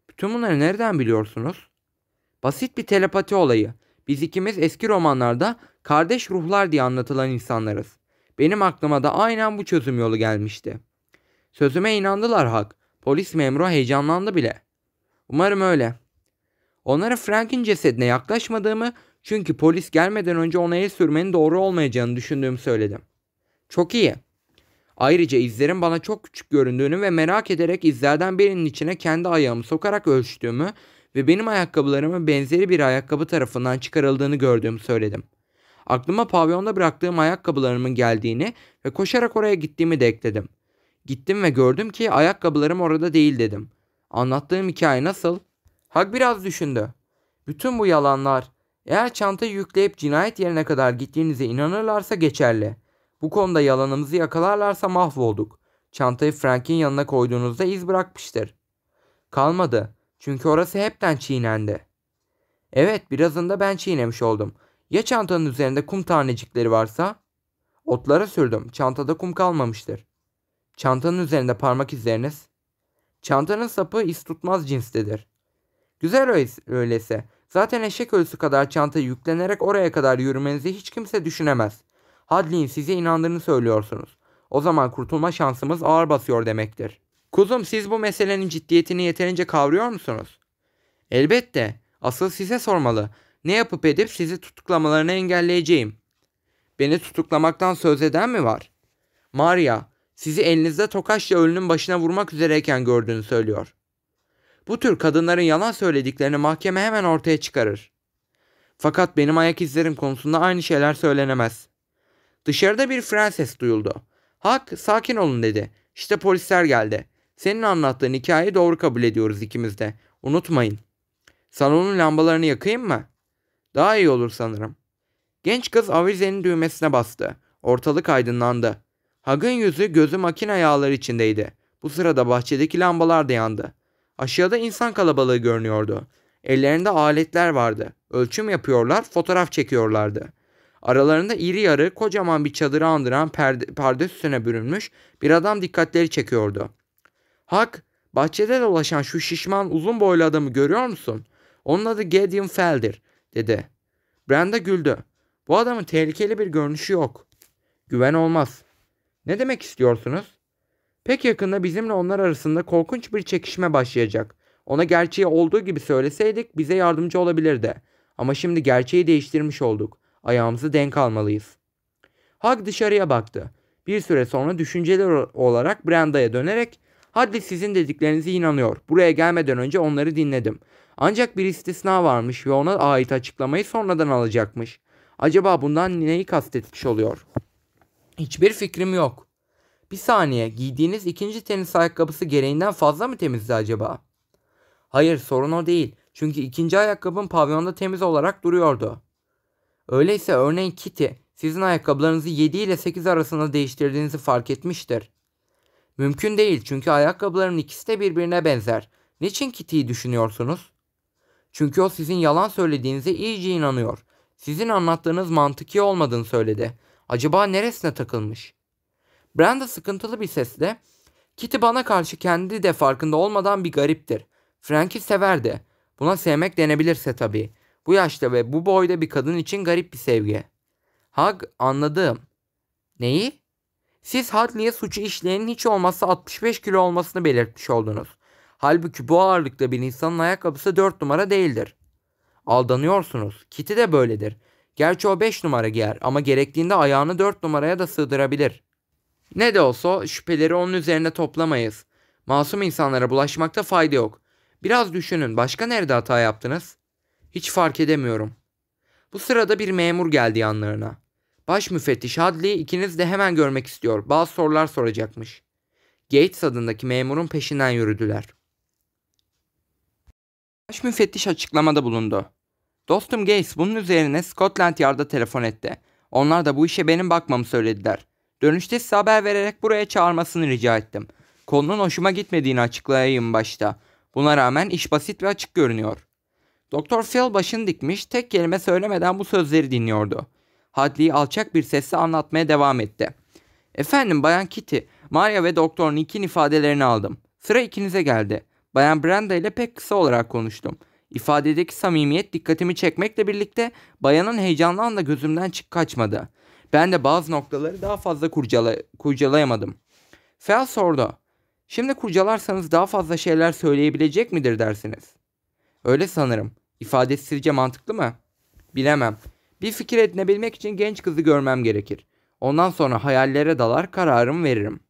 Bütün bunları nereden biliyorsunuz? Basit bir telepati olayı. Biz ikimiz eski romanlarda kardeş ruhlar diye anlatılan insanlarız. Benim aklıma da aynen bu çözüm yolu gelmişti. Sözüme inandılar Hak. Polis memuru heyecanlandı bile. Umarım öyle. Onlara Frank'in cesedine yaklaşmadığımı çünkü polis gelmeden önce ona el sürmenin doğru olmayacağını düşündüğümü söyledim. Çok iyi. Ayrıca izlerin bana çok küçük göründüğünü ve merak ederek izlerden birinin içine kendi ayağımı sokarak ölçtüğümü ve benim ayakkabılarımın benzeri bir ayakkabı tarafından çıkarıldığını gördüğümü söyledim. Aklıma pavyonda bıraktığım ayakkabılarımın geldiğini ve koşarak oraya gittiğimi de ekledim. Gittim ve gördüm ki ayakkabılarım orada değil dedim. Anlattığım hikaye nasıl? Hag biraz düşündü. Bütün bu yalanlar Eğer çantayı yükleyip cinayet yerine kadar gittiğinize inanırlarsa geçerli. Bu konuda yalanımızı yakalarlarsa mahvolduk. Çantayı Frank'in yanına koyduğunuzda iz bırakmıştır. Kalmadı. Çünkü orası hepten çiğnendi. Evet birazında ben çiğnemiş oldum. Ya çantanın üzerinde kum tanecikleri varsa? Otlara sürdüm. Çantada kum kalmamıştır. Çantanın üzerinde parmak izleriniz? Çantanın sapı iz tutmaz cinstedir. Güzel öyleyse. Zaten eşek ölüsü kadar çanta yüklenerek oraya kadar yürümenizi hiç kimse düşünemez. Hadley'in size inandığını söylüyorsunuz. O zaman kurtulma şansımız ağır basıyor demektir. Kuzum siz bu meselenin ciddiyetini yeterince kavruyor musunuz? Elbette. Asıl size sormalı. Ne yapıp edip sizi tutuklamalarını engelleyeceğim. Beni tutuklamaktan söz eden mi var? Maria, sizi elinizde tokaçla ölünün başına vurmak üzereyken gördüğünü söylüyor. Bu tür kadınların yalan söylediklerini mahkeme hemen ortaya çıkarır. Fakat benim ayak izlerim konusunda aynı şeyler söylenemez. Dışarıda bir Frances duyuldu. Hak, sakin olun dedi. İşte polisler geldi. Senin anlattığın hikayeyi doğru kabul ediyoruz ikimiz de. Unutmayın. Salonun lambalarını yakayım mı? Daha iyi olur sanırım. Genç kız avizenin düğmesine bastı. Ortalık aydınlandı. Hag'ın yüzü gözü makine yağları içindeydi. Bu sırada bahçedeki lambalar da yandı. Aşağıda insan kalabalığı görünüyordu. Ellerinde aletler vardı. Ölçüm yapıyorlar, fotoğraf çekiyorlardı. Aralarında iri yarı kocaman bir çadırı andıran perde, üstüne bürünmüş bir adam dikkatleri çekiyordu. Hak, bahçede dolaşan şu şişman uzun boylu adamı görüyor musun? Onun adı Gideon Fell'dir, dedi. Brenda güldü. Bu adamın tehlikeli bir görünüşü yok. Güven olmaz. Ne demek istiyorsunuz? Pek yakında bizimle onlar arasında korkunç bir çekişme başlayacak. Ona gerçeği olduğu gibi söyleseydik bize yardımcı olabilirdi. Ama şimdi gerçeği değiştirmiş olduk. Ayağımızı denk almalıyız. Hag dışarıya baktı. Bir süre sonra düşünceli olarak Brenda'ya dönerek Hadi sizin dediklerinize inanıyor. Buraya gelmeden önce onları dinledim. Ancak bir istisna varmış ve ona ait açıklamayı sonradan alacakmış. Acaba bundan neyi kastetmiş oluyor? Hiçbir fikrim yok. Bir saniye giydiğiniz ikinci tenis ayakkabısı gereğinden fazla mı temizdi acaba? Hayır sorun o değil. Çünkü ikinci ayakkabım pavyonda temiz olarak duruyordu. Öyleyse örneğin Kitty sizin ayakkabılarınızı 7 ile 8 arasında değiştirdiğinizi fark etmiştir. Mümkün değil çünkü ayakkabıların ikisi de birbirine benzer. Niçin Kitty'yi düşünüyorsunuz? Çünkü o sizin yalan söylediğinize iyice inanıyor. Sizin anlattığınız mantıki olmadığını söyledi. Acaba neresine takılmış? Brenda sıkıntılı bir sesle Kitty bana karşı kendi de farkında olmadan bir gariptir. Frank'i severdi. Buna sevmek denebilirse tabii. Bu yaşta ve bu boyda bir kadın için garip bir sevgi. Hag anladım. Neyi? Siz Hadley'e suçu işleyenin hiç olmazsa 65 kilo olmasını belirtmiş oldunuz. Halbuki bu ağırlıkta bir insanın ayakkabısı 4 numara değildir. Aldanıyorsunuz. Kitty de böyledir. Gerçi o 5 numara giyer ama gerektiğinde ayağını 4 numaraya da sığdırabilir. Ne de olsa şüpheleri onun üzerine toplamayız. Masum insanlara bulaşmakta fayda yok. Biraz düşünün başka nerede hata yaptınız? Hiç fark edemiyorum. Bu sırada bir memur geldi yanlarına. Baş müfettiş Hadley ikiniz de hemen görmek istiyor. Bazı sorular soracakmış. Gates adındaki memurun peşinden yürüdüler. Baş müfettiş açıklamada bulundu. Dostum Gates bunun üzerine Scotland Yard'a telefon etti. Onlar da bu işe benim bakmamı söylediler. Dönüşte size haber vererek buraya çağırmasını rica ettim. Konunun hoşuma gitmediğini açıklayayım başta. Buna rağmen iş basit ve açık görünüyor. Doktor Phil başını dikmiş tek kelime söylemeden bu sözleri dinliyordu. Hadley alçak bir sesle anlatmaya devam etti. Efendim Bayan Kitty, Maria ve Doktor Nick'in ifadelerini aldım. Sıra ikinize geldi. Bayan Brenda ile pek kısa olarak konuştum. İfadedeki samimiyet dikkatimi çekmekle birlikte bayanın heyecandan da gözümden çık kaçmadı. Ben de bazı noktaları daha fazla kurcala kurcalayamadım. Fel sordu. Şimdi kurcalarsanız daha fazla şeyler söyleyebilecek midir dersiniz? Öyle sanırım. İfadesi sizce mantıklı mı? Bilemem. Bir fikir edinebilmek için genç kızı görmem gerekir. Ondan sonra hayallere dalar kararımı veririm.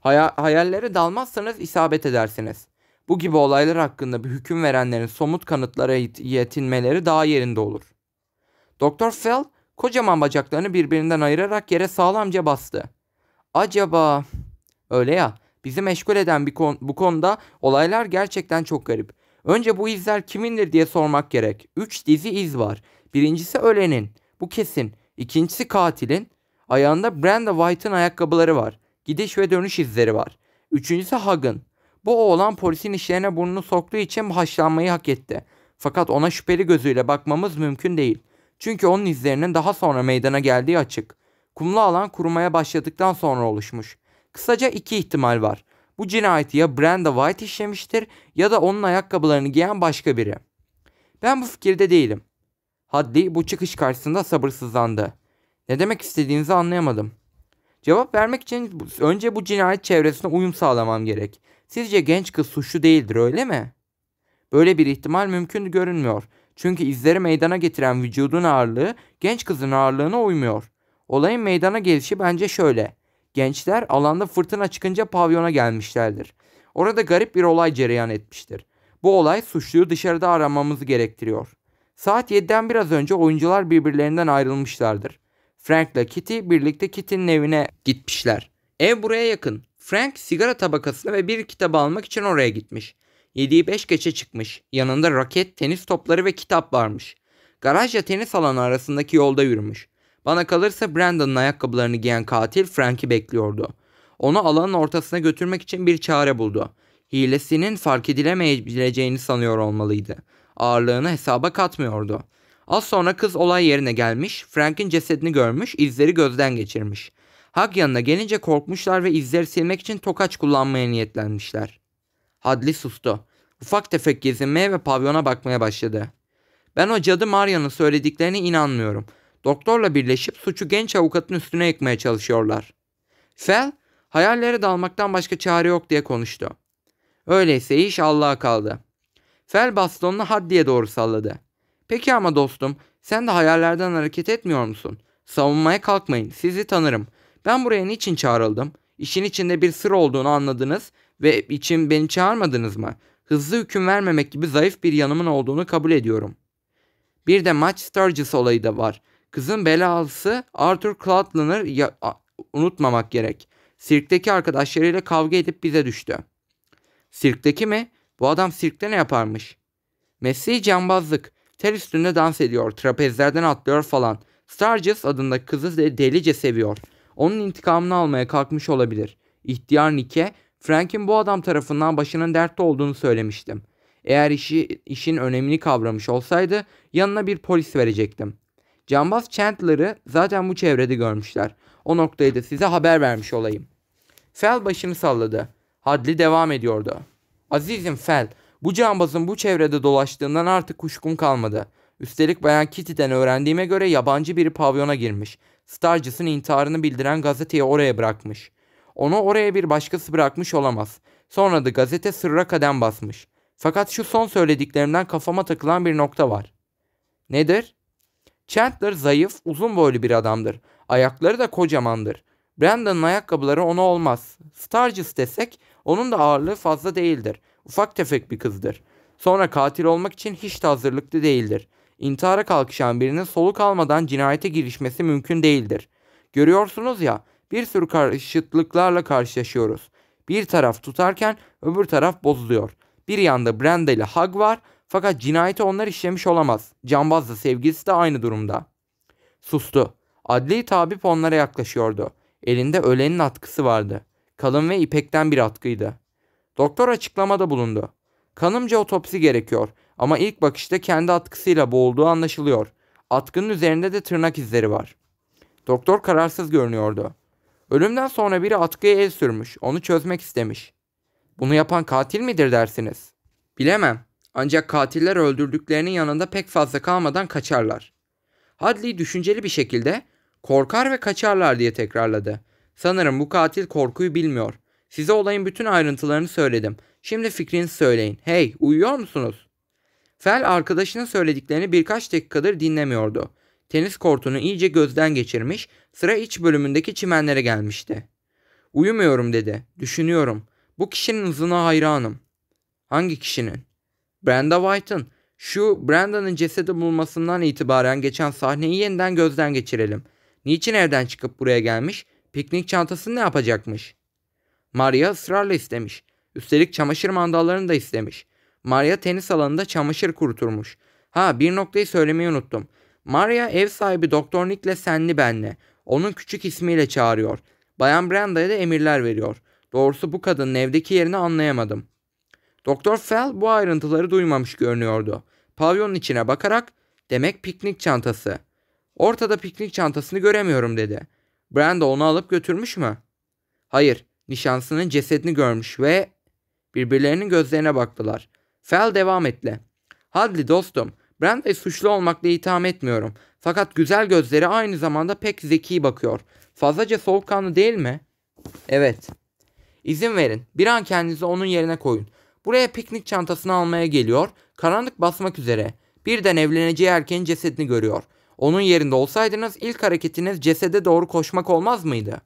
Hay- hayallere dalmazsanız isabet edersiniz. Bu gibi olaylar hakkında bir hüküm verenlerin somut kanıtlara yetinmeleri daha yerinde olur. Doktor Fell kocaman bacaklarını birbirinden ayırarak yere sağlamca bastı. Acaba... Öyle ya, bizi meşgul eden bir kon bu konuda olaylar gerçekten çok garip. Önce bu izler kimindir diye sormak gerek. Üç dizi iz var. Birincisi ölenin. Bu kesin. İkincisi katilin. Ayağında Brenda White'ın ayakkabıları var. Gidiş ve dönüş izleri var. Üçüncüsü Hug'ın. Bu oğlan polisin işlerine burnunu soktuğu için haşlanmayı hak etti. Fakat ona şüpheli gözüyle bakmamız mümkün değil. Çünkü onun izlerinin daha sonra meydana geldiği açık. Kumlu alan kurumaya başladıktan sonra oluşmuş. Kısaca iki ihtimal var. Bu cinayeti ya Brenda White işlemiştir ya da onun ayakkabılarını giyen başka biri. Ben bu fikirde değilim. Hadley bu çıkış karşısında sabırsızlandı. Ne demek istediğinizi anlayamadım. Cevap vermek için önce bu cinayet çevresine uyum sağlamam gerek. Sizce genç kız suçlu değildir öyle mi? Böyle bir ihtimal mümkün görünmüyor. Çünkü izleri meydana getiren vücudun ağırlığı genç kızın ağırlığına uymuyor. Olayın meydana gelişi bence şöyle. Gençler alanda fırtına çıkınca pavyona gelmişlerdir. Orada garip bir olay cereyan etmiştir. Bu olay suçluyu dışarıda aramamızı gerektiriyor. Saat 7'den biraz önce oyuncular birbirlerinden ayrılmışlardır. Frank ile Kitty birlikte Kitty'nin evine gitmişler. Ev buraya yakın. Frank sigara tabakasını ve bir kitabı almak için oraya gitmiş. 7'yi 5 geçe çıkmış. Yanında raket, tenis topları ve kitap varmış. Garajla tenis alanı arasındaki yolda yürümüş. Bana kalırsa Brandon'ın ayakkabılarını giyen katil Frank'i bekliyordu. Onu alanın ortasına götürmek için bir çare buldu. Hilesinin fark edilemeyebileceğini sanıyor olmalıydı. Ağırlığını hesaba katmıyordu. Az sonra kız olay yerine gelmiş, Frank'in cesedini görmüş, izleri gözden geçirmiş. Hag yanına gelince korkmuşlar ve izleri silmek için tokaç kullanmaya niyetlenmişler. Hadley sustu. Ufak tefek gezinmeye ve pavyona bakmaya başladı. Ben o cadı Maria'nın söylediklerine inanmıyorum. Doktorla birleşip suçu genç avukatın üstüne yıkmaya çalışıyorlar. Fel, hayallere dalmaktan başka çare yok diye konuştu. Öyleyse iş Allah'a kaldı. Fel bastonunu Hadley'e doğru salladı. Peki ama dostum, sen de hayallerden hareket etmiyor musun? Savunmaya kalkmayın, sizi tanırım. Ben buraya niçin çağrıldım? İşin içinde bir sır olduğunu anladınız ve için beni çağırmadınız mı? Hızlı hüküm vermemek gibi zayıf bir yanımın olduğunu kabul ediyorum. Bir de Match Sturgis olayı da var. Kızın belası Arthur Cloudlan'ı unutmamak gerek. Sirkteki arkadaşlarıyla kavga edip bize düştü. Sirkteki mi? Bu adam sirkte ne yaparmış? Mesleği cambazlık. Tel üstünde dans ediyor, trapezlerden atlıyor falan. Sturgis adındaki kızı de delice seviyor. Onun intikamını almaya kalkmış olabilir. İhtiyar Nike, Frank'in bu adam tarafından başının dertte olduğunu söylemiştim. Eğer işi, işin önemini kavramış olsaydı yanına bir polis verecektim. Cambaz Chandler'ı zaten bu çevrede görmüşler. O noktayı da size haber vermiş olayım. Fel başını salladı. Hadley devam ediyordu. Azizim Fel, bu cambazın bu çevrede dolaştığından artık kuşkum kalmadı. Üstelik Bayan Kitty'den öğrendiğime göre yabancı biri pavyona girmiş. Stargis'in intiharını bildiren gazeteyi oraya bırakmış. Onu oraya bir başkası bırakmış olamaz. Sonra da gazete sırra kadem basmış. Fakat şu son söylediklerimden kafama takılan bir nokta var. Nedir? Chandler zayıf, uzun boylu bir adamdır. Ayakları da kocamandır. Brandon'ın ayakkabıları ona olmaz. Stargis desek onun da ağırlığı fazla değildir. Ufak tefek bir kızdır. Sonra katil olmak için hiç de hazırlıklı değildir. İntihara kalkışan birinin soluk almadan cinayete girişmesi mümkün değildir. Görüyorsunuz ya bir sürü karşıtlıklarla karşılaşıyoruz. Bir taraf tutarken öbür taraf bozuluyor. Bir yanda Brenda ile Hug var fakat cinayeti onlar işlemiş olamaz. Cambazla sevgilisi de aynı durumda. Sustu. Adli tabip onlara yaklaşıyordu. Elinde ölenin atkısı vardı. Kalın ve ipekten bir atkıydı. Doktor açıklamada bulundu. Kanımca otopsi gerekiyor ama ilk bakışta kendi atkısıyla boğulduğu anlaşılıyor. Atkının üzerinde de tırnak izleri var. Doktor kararsız görünüyordu. Ölümden sonra biri atkıya el sürmüş, onu çözmek istemiş. Bunu yapan katil midir dersiniz? Bilemem. Ancak katiller öldürdüklerinin yanında pek fazla kalmadan kaçarlar. Hadley düşünceli bir şekilde korkar ve kaçarlar diye tekrarladı. Sanırım bu katil korkuyu bilmiyor. Size olayın bütün ayrıntılarını söyledim. Şimdi fikrinizi söyleyin. Hey, uyuyor musunuz? Fel arkadaşının söylediklerini birkaç dakikadır dinlemiyordu. Tenis kortunu iyice gözden geçirmiş, sıra iç bölümündeki çimenlere gelmişti. Uyumuyorum dedi. Düşünüyorum. Bu kişinin hızına hayranım. Hangi kişinin? Brenda White'ın. Şu Branda'nın cesedi bulmasından itibaren geçen sahneyi yeniden gözden geçirelim. Niçin evden çıkıp buraya gelmiş? Piknik çantasını ne yapacakmış? Maria ısrarla istemiş. Üstelik çamaşır mandallarını da istemiş. Maria tenis alanında çamaşır kuruturmuş. Ha bir noktayı söylemeyi unuttum. Maria ev sahibi Doktor Nick'le senli benle. Onun küçük ismiyle çağırıyor. Bayan Branda'ya da emirler veriyor. Doğrusu bu kadının evdeki yerini anlayamadım. Doktor Fell bu ayrıntıları duymamış görünüyordu. Pavyonun içine bakarak demek piknik çantası. Ortada piknik çantasını göremiyorum dedi. Brenda onu alıp götürmüş mü? Hayır, nişansının cesedini görmüş ve birbirlerinin gözlerine baktılar. Fell devam etti. Hadley dostum, Branda'yı suçlu olmakla itham etmiyorum. Fakat güzel gözleri aynı zamanda pek zeki bakıyor. Fazlaca soğukkanlı değil mi? Evet. İzin verin. Bir an kendinizi onun yerine koyun. Buraya piknik çantasını almaya geliyor. Karanlık basmak üzere. Birden evleneceği erkeğin cesedini görüyor. Onun yerinde olsaydınız ilk hareketiniz cesede doğru koşmak olmaz mıydı?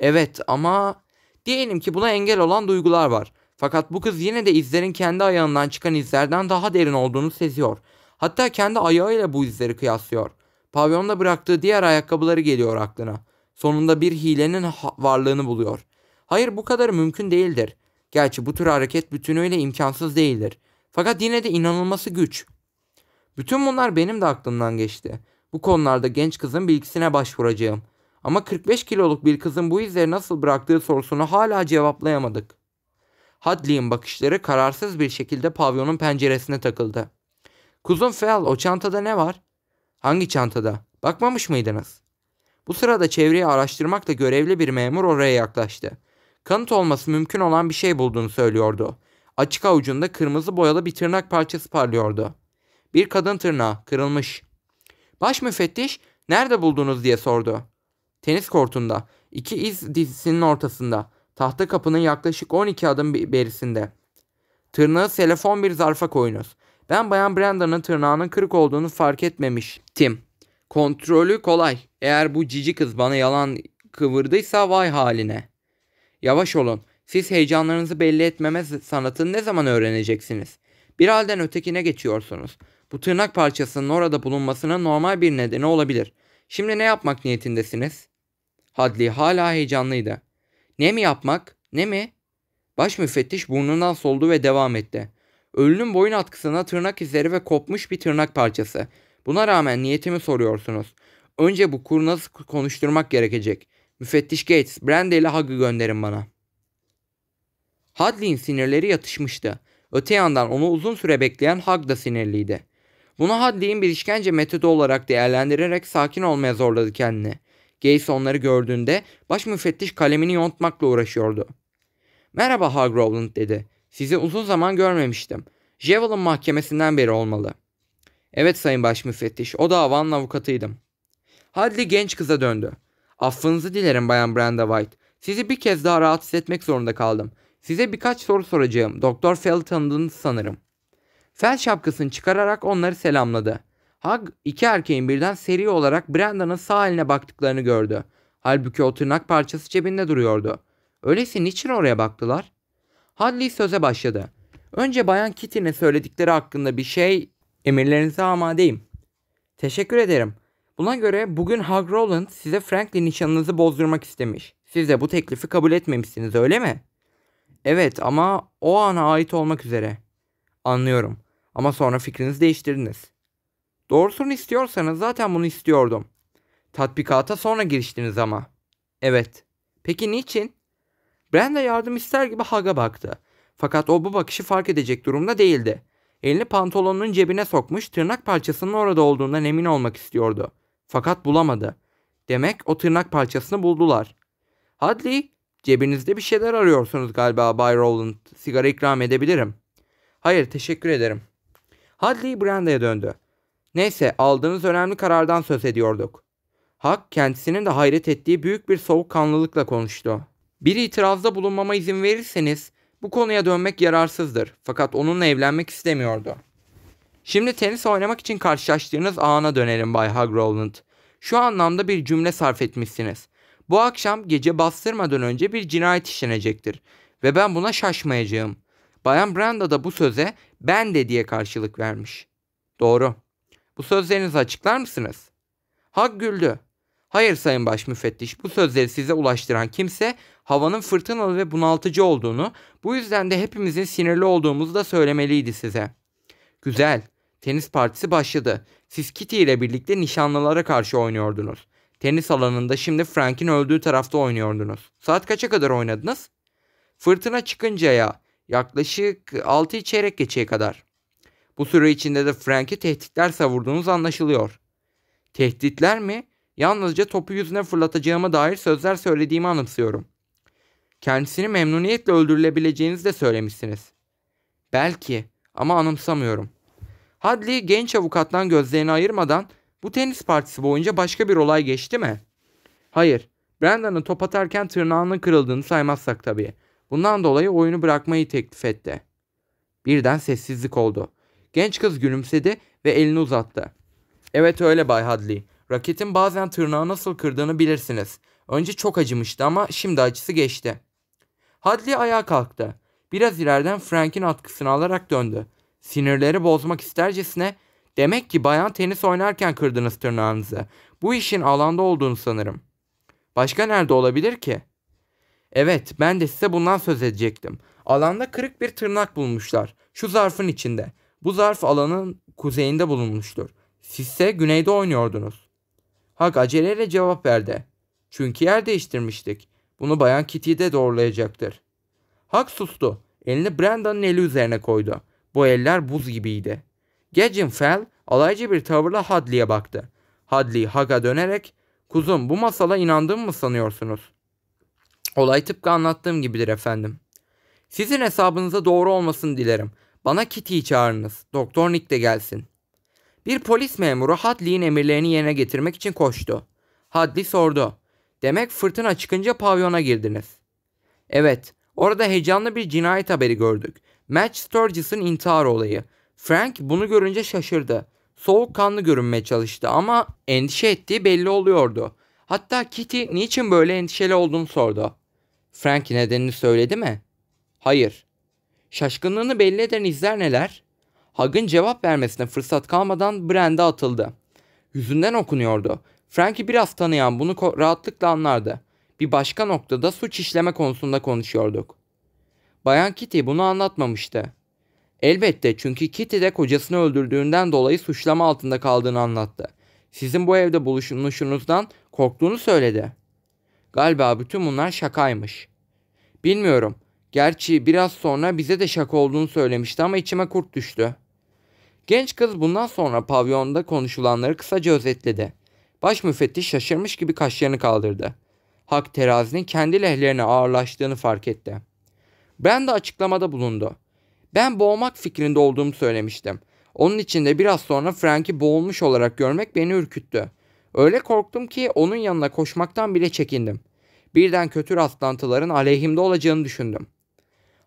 Evet ama diyelim ki buna engel olan duygular var. Fakat bu kız yine de izlerin kendi ayağından çıkan izlerden daha derin olduğunu seziyor. Hatta kendi ayağıyla bu izleri kıyaslıyor. Pavyonda bıraktığı diğer ayakkabıları geliyor aklına. Sonunda bir hilenin varlığını buluyor. Hayır bu kadar mümkün değildir. Gerçi bu tür hareket bütünüyle imkansız değildir. Fakat yine de inanılması güç. Bütün bunlar benim de aklımdan geçti. Bu konularda genç kızın bilgisine başvuracağım. Ama 45 kiloluk bir kızın bu izleri nasıl bıraktığı sorusunu hala cevaplayamadık. Hadley'in bakışları kararsız bir şekilde pavyonun penceresine takıldı. Kuzum Fel o çantada ne var? Hangi çantada? Bakmamış mıydınız? Bu sırada çevreyi araştırmakla görevli bir memur oraya yaklaştı. Kanıt olması mümkün olan bir şey bulduğunu söylüyordu. Açık avucunda kırmızı boyalı bir tırnak parçası parlıyordu. Bir kadın tırnağı, kırılmış. Baş müfettiş, nerede buldunuz diye sordu. Tenis kortunda, iki iz dizisinin ortasında, tahta kapının yaklaşık 12 adım berisinde. Tırnağı telefon bir zarfa koyunuz. Ben Bayan Branda'nın tırnağının kırık olduğunu fark etmemiştim. Kontrolü kolay. Eğer bu cici kız bana yalan kıvırdıysa vay haline. Yavaş olun. Siz heyecanlarınızı belli etmeme sanatını ne zaman öğreneceksiniz? Bir halden ötekine geçiyorsunuz. Bu tırnak parçasının orada bulunmasının normal bir nedeni olabilir. Şimdi ne yapmak niyetindesiniz? Hadley hala heyecanlıydı. Ne mi yapmak? Ne mi? Baş müfettiş burnundan soldu ve devam etti. Ölünün boyun atkısına tırnak izleri ve kopmuş bir tırnak parçası. Buna rağmen niyetimi soruyorsunuz. Önce bu kurnazı konuşturmak gerekecek. Müfettiş Gates, Brenda ile Hug'ı gönderin bana. Hadley'in sinirleri yatışmıştı. Öte yandan onu uzun süre bekleyen Hug da sinirliydi. Bunu Hadley'in bir işkence metodu olarak değerlendirerek sakin olmaya zorladı kendini. Gates onları gördüğünde baş müfettiş kalemini yontmakla uğraşıyordu. Merhaba Hug Rowland dedi. Sizi uzun zaman görmemiştim. Javelin mahkemesinden beri olmalı. Evet sayın baş müfettiş o davanın avukatıydım. Hadley genç kıza döndü. Affınızı dilerim bayan Brenda White. Sizi bir kez daha rahatsız etmek zorunda kaldım. Size birkaç soru soracağım. Doktor Fell tanıdığınızı sanırım. Fell şapkasını çıkararak onları selamladı. Hug iki erkeğin birden seri olarak Branda'nın sağ eline baktıklarını gördü. Halbuki o tırnak parçası cebinde duruyordu. Öyleyse niçin oraya baktılar? Hadley söze başladı. Önce Bayan Kitty'nin söyledikleri hakkında bir şey emirlerinize amadeyim. Teşekkür ederim. Buna göre bugün Hug Rowland size Franklin nişanınızı bozdurmak istemiş. Siz de bu teklifi kabul etmemişsiniz öyle mi? Evet ama o ana ait olmak üzere. Anlıyorum. Ama sonra fikrinizi değiştirdiniz. Doğrusunu istiyorsanız zaten bunu istiyordum. Tatbikata sonra giriştiniz ama. Evet. Peki niçin? Brenda yardım ister gibi Hug'a baktı. Fakat o bu bakışı fark edecek durumda değildi. Elini pantolonunun cebine sokmuş tırnak parçasının orada olduğundan emin olmak istiyordu. Fakat bulamadı. Demek o tırnak parçasını buldular. Hadley, cebinizde bir şeyler arıyorsunuz galiba Bay Rowland. Sigara ikram edebilirim. Hayır, teşekkür ederim. Hadley Branda'ya döndü. Neyse, aldığınız önemli karardan söz ediyorduk. Hak kendisinin de hayret ettiği büyük bir soğukkanlılıkla konuştu. Bir itirazda bulunmama izin verirseniz bu konuya dönmek yararsızdır. Fakat onunla evlenmek istemiyordu. Şimdi tenis oynamak için karşılaştığınız ana dönelim Bay Hug Şu anlamda bir cümle sarf etmişsiniz. Bu akşam gece bastırmadan önce bir cinayet işlenecektir. Ve ben buna şaşmayacağım. Bayan Branda da bu söze ben de diye karşılık vermiş. Doğru. Bu sözlerinizi açıklar mısınız? Hag güldü. Hayır sayın baş müfettiş bu sözleri size ulaştıran kimse havanın fırtınalı ve bunaltıcı olduğunu bu yüzden de hepimizin sinirli olduğumuzu da söylemeliydi size. Güzel. Tenis partisi başladı. Siz Kitty ile birlikte nişanlılara karşı oynuyordunuz. Tenis alanında şimdi Frank'in öldüğü tarafta oynuyordunuz. Saat kaça kadar oynadınız? Fırtına çıkıncaya yaklaşık 6 çeyrek geçeye kadar. Bu süre içinde de Frank'e tehditler savurduğunuz anlaşılıyor. Tehditler mi? Yalnızca topu yüzüne fırlatacağıma dair sözler söylediğimi anımsıyorum. Kendisini memnuniyetle öldürülebileceğinizi de söylemişsiniz. Belki ama anımsamıyorum. Hadley genç avukattan gözlerini ayırmadan bu tenis partisi boyunca başka bir olay geçti mi? Hayır. Brandon'ın top atarken tırnağının kırıldığını saymazsak tabii. Bundan dolayı oyunu bırakmayı teklif etti. Birden sessizlik oldu. Genç kız gülümsedi ve elini uzattı. Evet öyle Bay Hadley. Raketin bazen tırnağı nasıl kırdığını bilirsiniz. Önce çok acımıştı ama şimdi acısı geçti. Hadley ayağa kalktı. Biraz ileriden Frank'in atkısını alarak döndü. Sinirleri bozmak istercesine demek ki bayan tenis oynarken kırdınız tırnağınızı. Bu işin alanda olduğunu sanırım. Başka nerede olabilir ki? Evet ben de size bundan söz edecektim. Alanda kırık bir tırnak bulmuşlar. Şu zarfın içinde. Bu zarf alanın kuzeyinde bulunmuştur. Sizse güneyde oynuyordunuz. Hak aceleyle cevap verdi. Çünkü yer değiştirmiştik. Bunu bayan Kitty de doğrulayacaktır. Hak sustu. Elini Brandon'ın eli üzerine koydu. Bu eller buz gibiydi. Fell alaycı bir tavırla Hadley'e baktı. Hadley Hag'a dönerek ''Kuzum bu masala inandığımı mı sanıyorsunuz?'' Olay tıpkı anlattığım gibidir efendim. Sizin hesabınıza doğru olmasını dilerim. Bana Kitty'yi çağırınız. Doktor Nick de gelsin. Bir polis memuru Hadley'in emirlerini yerine getirmek için koştu. Hadley sordu. Demek fırtına çıkınca pavyona girdiniz. Evet, orada heyecanlı bir cinayet haberi gördük. Matt Sturgis'in intihar olayı. Frank bunu görünce şaşırdı. Soğukkanlı görünmeye çalıştı ama endişe ettiği belli oluyordu. Hatta Kitty niçin böyle endişeli olduğunu sordu. Frank nedenini söyledi mi? Hayır. Şaşkınlığını belli eden izler neler? Hug'ın cevap vermesine fırsat kalmadan Brand'e atıldı. Yüzünden okunuyordu. Frank'i biraz tanıyan bunu rahatlıkla anlardı. Bir başka noktada suç işleme konusunda konuşuyorduk. Bayan Kitty bunu anlatmamıştı. Elbette çünkü Kitty de kocasını öldürdüğünden dolayı suçlama altında kaldığını anlattı. Sizin bu evde buluşunuzdan korktuğunu söyledi. Galiba bütün bunlar şakaymış. Bilmiyorum. Gerçi biraz sonra bize de şaka olduğunu söylemişti ama içime kurt düştü. Genç kız bundan sonra pavyonda konuşulanları kısaca özetledi. Baş müfettiş şaşırmış gibi kaşlarını kaldırdı. Hak terazinin kendi lehlerine ağırlaştığını fark etti. Ben de açıklamada bulundu. Ben boğmak fikrinde olduğumu söylemiştim. Onun için de biraz sonra Frank'i boğulmuş olarak görmek beni ürküttü. Öyle korktum ki onun yanına koşmaktan bile çekindim. Birden kötü rastlantıların aleyhimde olacağını düşündüm.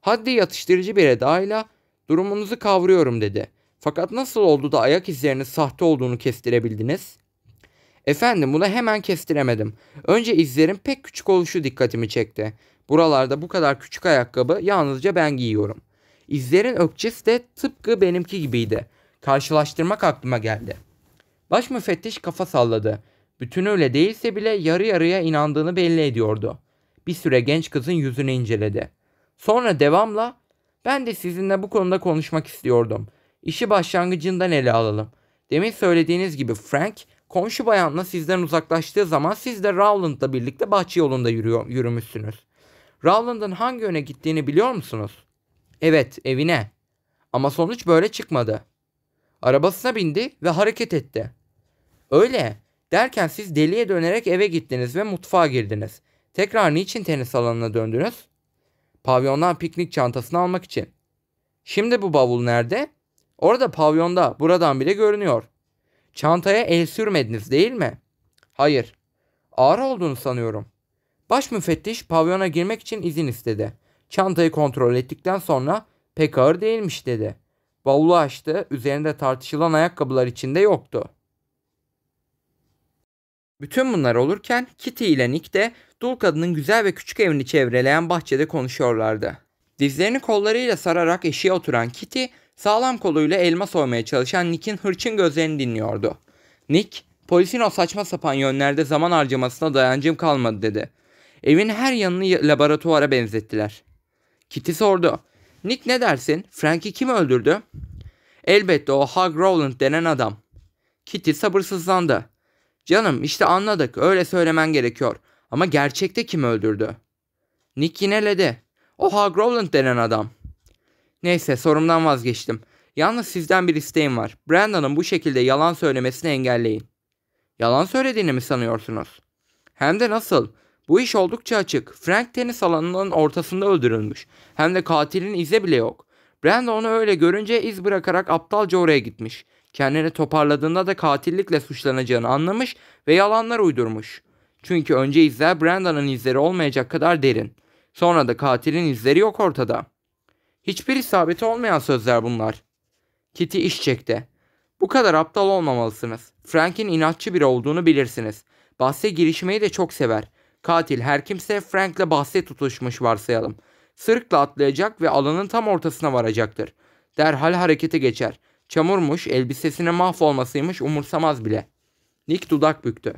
Haddi yatıştırıcı bir edayla durumunuzu kavruyorum dedi. Fakat nasıl oldu da ayak izlerinin sahte olduğunu kestirebildiniz? Efendim bunu hemen kestiremedim. Önce izlerin pek küçük oluşu dikkatimi çekti. Buralarda bu kadar küçük ayakkabı yalnızca ben giyiyorum. İzlerin ökçesi de tıpkı benimki gibiydi. Karşılaştırmak aklıma geldi. Baş müfettiş kafa salladı. Bütünüyle değilse bile yarı yarıya inandığını belli ediyordu. Bir süre genç kızın yüzünü inceledi. Sonra devamla ben de sizinle bu konuda konuşmak istiyordum. İşi başlangıcından ele alalım. Demin söylediğiniz gibi Frank komşu bayanla sizden uzaklaştığı zaman siz de Rowland'la birlikte bahçe yolunda yürüyor, yürümüşsünüz. Rowland'ın hangi yöne gittiğini biliyor musunuz? Evet evine. Ama sonuç böyle çıkmadı. Arabasına bindi ve hareket etti. Öyle. Derken siz deliye dönerek eve gittiniz ve mutfağa girdiniz. Tekrar niçin tenis alanına döndünüz? Pavyondan piknik çantasını almak için. Şimdi bu bavul nerede? Orada pavyonda. Buradan bile görünüyor. Çantaya el sürmediniz değil mi? Hayır. Ağır olduğunu sanıyorum. Baş müfettiş pavyona girmek için izin istedi. Çantayı kontrol ettikten sonra pek ağır değilmiş dedi. Bavulu açtı. Üzerinde tartışılan ayakkabılar içinde yoktu. Bütün bunlar olurken Kitty ile Nick de dul kadının güzel ve küçük evini çevreleyen bahçede konuşuyorlardı. Dizlerini kollarıyla sararak eşiğe oturan Kitty sağlam koluyla elma soymaya çalışan Nick'in hırçın gözlerini dinliyordu. Nick, polisin o saçma sapan yönlerde zaman harcamasına dayancım kalmadı dedi. Evin her yanını laboratuvara benzettiler. Kitty sordu. Nick ne dersin? Frank'i kim öldürdü? Elbette o Hug Rowland denen adam. Kitty sabırsızlandı. Canım işte anladık öyle söylemen gerekiyor. Ama gerçekte kim öldürdü? Nick yineledi. O Hag Rowland denen adam. Neyse sorumdan vazgeçtim. Yalnız sizden bir isteğim var. Brandon'ın bu şekilde yalan söylemesini engelleyin. Yalan söylediğini mi sanıyorsunuz? Hem de nasıl? Bu iş oldukça açık. Frank tenis alanının ortasında öldürülmüş. Hem de katilin izi bile yok. Brandon onu öyle görünce iz bırakarak aptalca oraya gitmiş. Kendini toparladığında da katillikle suçlanacağını anlamış ve yalanlar uydurmuş. Çünkü önce izler Brandon'ın izleri olmayacak kadar derin. Sonra da katilin izleri yok ortada. Hiçbir isabeti olmayan sözler bunlar. Kitty iş çekti. Bu kadar aptal olmamalısınız. Frank'in inatçı biri olduğunu bilirsiniz. Bahse girişmeyi de çok sever. Katil her kimse Frank'le bahse tutuşmuş varsayalım. Sırıkla atlayacak ve alanın tam ortasına varacaktır. Derhal harekete geçer. Çamurmuş, elbisesine mahvolmasıymış umursamaz bile. Nick dudak büktü.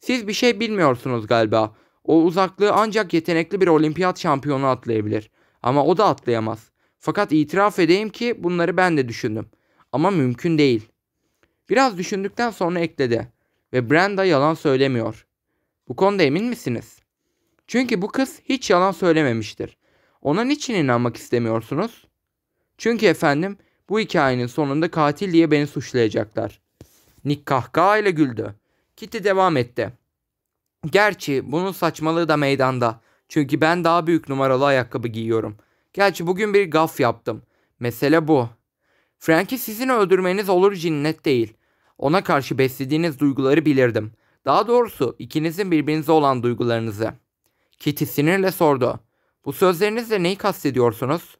Siz bir şey bilmiyorsunuz galiba. O uzaklığı ancak yetenekli bir olimpiyat şampiyonu atlayabilir. Ama o da atlayamaz. Fakat itiraf edeyim ki bunları ben de düşündüm. Ama mümkün değil. Biraz düşündükten sonra ekledi. Ve Brenda yalan söylemiyor. Bu konuda emin misiniz? Çünkü bu kız hiç yalan söylememiştir. Ona niçin inanmak istemiyorsunuz? Çünkü efendim bu hikayenin sonunda katil diye beni suçlayacaklar. Nick kahkahayla güldü. Kitty devam etti. Gerçi bunun saçmalığı da meydanda. Çünkü ben daha büyük numaralı ayakkabı giyiyorum. Gerçi bugün bir gaf yaptım. Mesele bu. Frank'i sizin öldürmeniz olur cinnet değil. Ona karşı beslediğiniz duyguları bilirdim. Daha doğrusu ikinizin birbirinize olan duygularınızı. Kitty sinirle sordu. Bu sözlerinizle neyi kastediyorsunuz?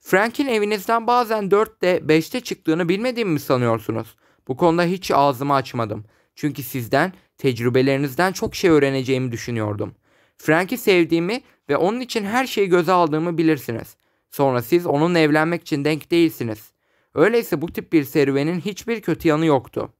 Frank'in evinizden bazen 4'te 5'te çıktığını bilmediğimi mi sanıyorsunuz? Bu konuda hiç ağzımı açmadım. Çünkü sizden, tecrübelerinizden çok şey öğreneceğimi düşünüyordum. Frank'i sevdiğimi ve onun için her şeyi göze aldığımı bilirsiniz. Sonra siz onunla evlenmek için denk değilsiniz. Öyleyse bu tip bir serüvenin hiçbir kötü yanı yoktu.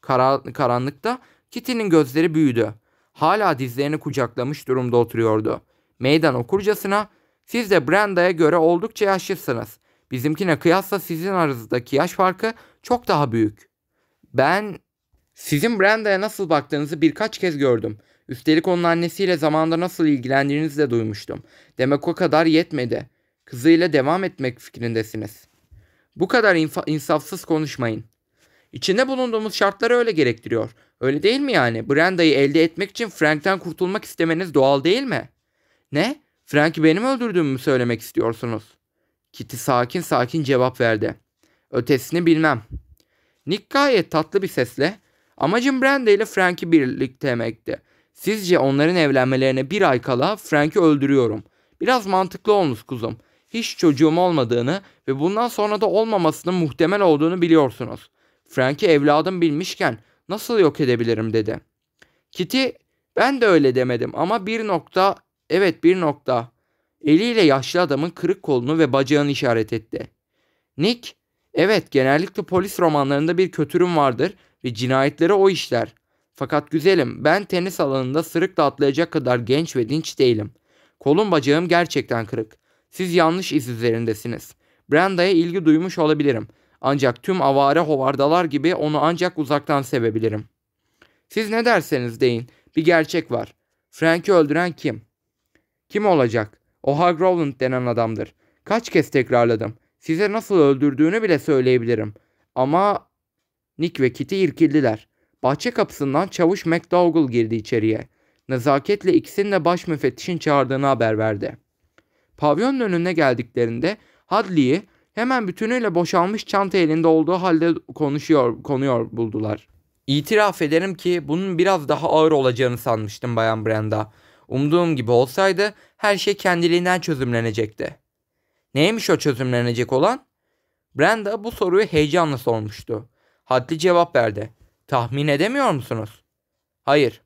Kara karanlıkta Kitty'nin gözleri büyüdü. Hala dizlerini kucaklamış durumda oturuyordu. Meydan okurcasına siz de Branda'ya göre oldukça yaşlısınız. Bizimkine kıyasla sizin aranızdaki yaş farkı çok daha büyük. Ben sizin Branda'ya nasıl baktığınızı birkaç kez gördüm. Üstelik onun annesiyle zamanda nasıl ilgilendiğinizi de duymuştum. Demek o kadar yetmedi. Kızıyla devam etmek fikrindesiniz. Bu kadar insafsız konuşmayın. İçinde bulunduğumuz şartları öyle gerektiriyor. Öyle değil mi yani? Branda'yı elde etmek için Frank'ten kurtulmak istemeniz doğal değil mi? Ne? Frank'i benim öldürdüğümü söylemek istiyorsunuz? Kitty sakin sakin cevap verdi. Ötesini bilmem. Nick gayet tatlı bir sesle amacım Brenda ile Frank'i birliktemekti. Sizce onların evlenmelerine bir ay kala Frank'i öldürüyorum. Biraz mantıklı olmuş kuzum. Hiç çocuğum olmadığını ve bundan sonra da olmamasının muhtemel olduğunu biliyorsunuz. Frank'i evladım bilmişken nasıl yok edebilirim dedi. Kitty ben de öyle demedim ama bir nokta evet bir nokta. Eliyle yaşlı adamın kırık kolunu ve bacağını işaret etti. Nick evet genellikle polis romanlarında bir kötürüm vardır ve cinayetleri o işler. Fakat güzelim ben tenis alanında sırıkla atlayacak kadar genç ve dinç değilim. Kolum bacağım gerçekten kırık. Siz yanlış iz üzerindesiniz. Branda'ya ilgi duymuş olabilirim. Ancak tüm avare hovardalar gibi onu ancak uzaktan sevebilirim. Siz ne derseniz deyin. Bir gerçek var. Frank'i öldüren kim? Kim olacak? O Hag Rowland denen adamdır. Kaç kez tekrarladım. Size nasıl öldürdüğünü bile söyleyebilirim. Ama Nick ve Kitty irkildiler. Bahçe kapısından çavuş McDougall girdi içeriye. Nezaketle ikisinin de baş müfettişin çağırdığını haber verdi. Pavyonun önüne geldiklerinde Hadley'i hemen bütünüyle boşalmış çanta elinde olduğu halde konuşuyor, konuyor buldular. İtiraf ederim ki bunun biraz daha ağır olacağını sanmıştım Bayan Brenda. Umduğum gibi olsaydı her şey kendiliğinden çözümlenecekti. Neymiş o çözümlenecek olan? Brenda bu soruyu heyecanla sormuştu. Hadli cevap verdi. Tahmin edemiyor musunuz? Hayır.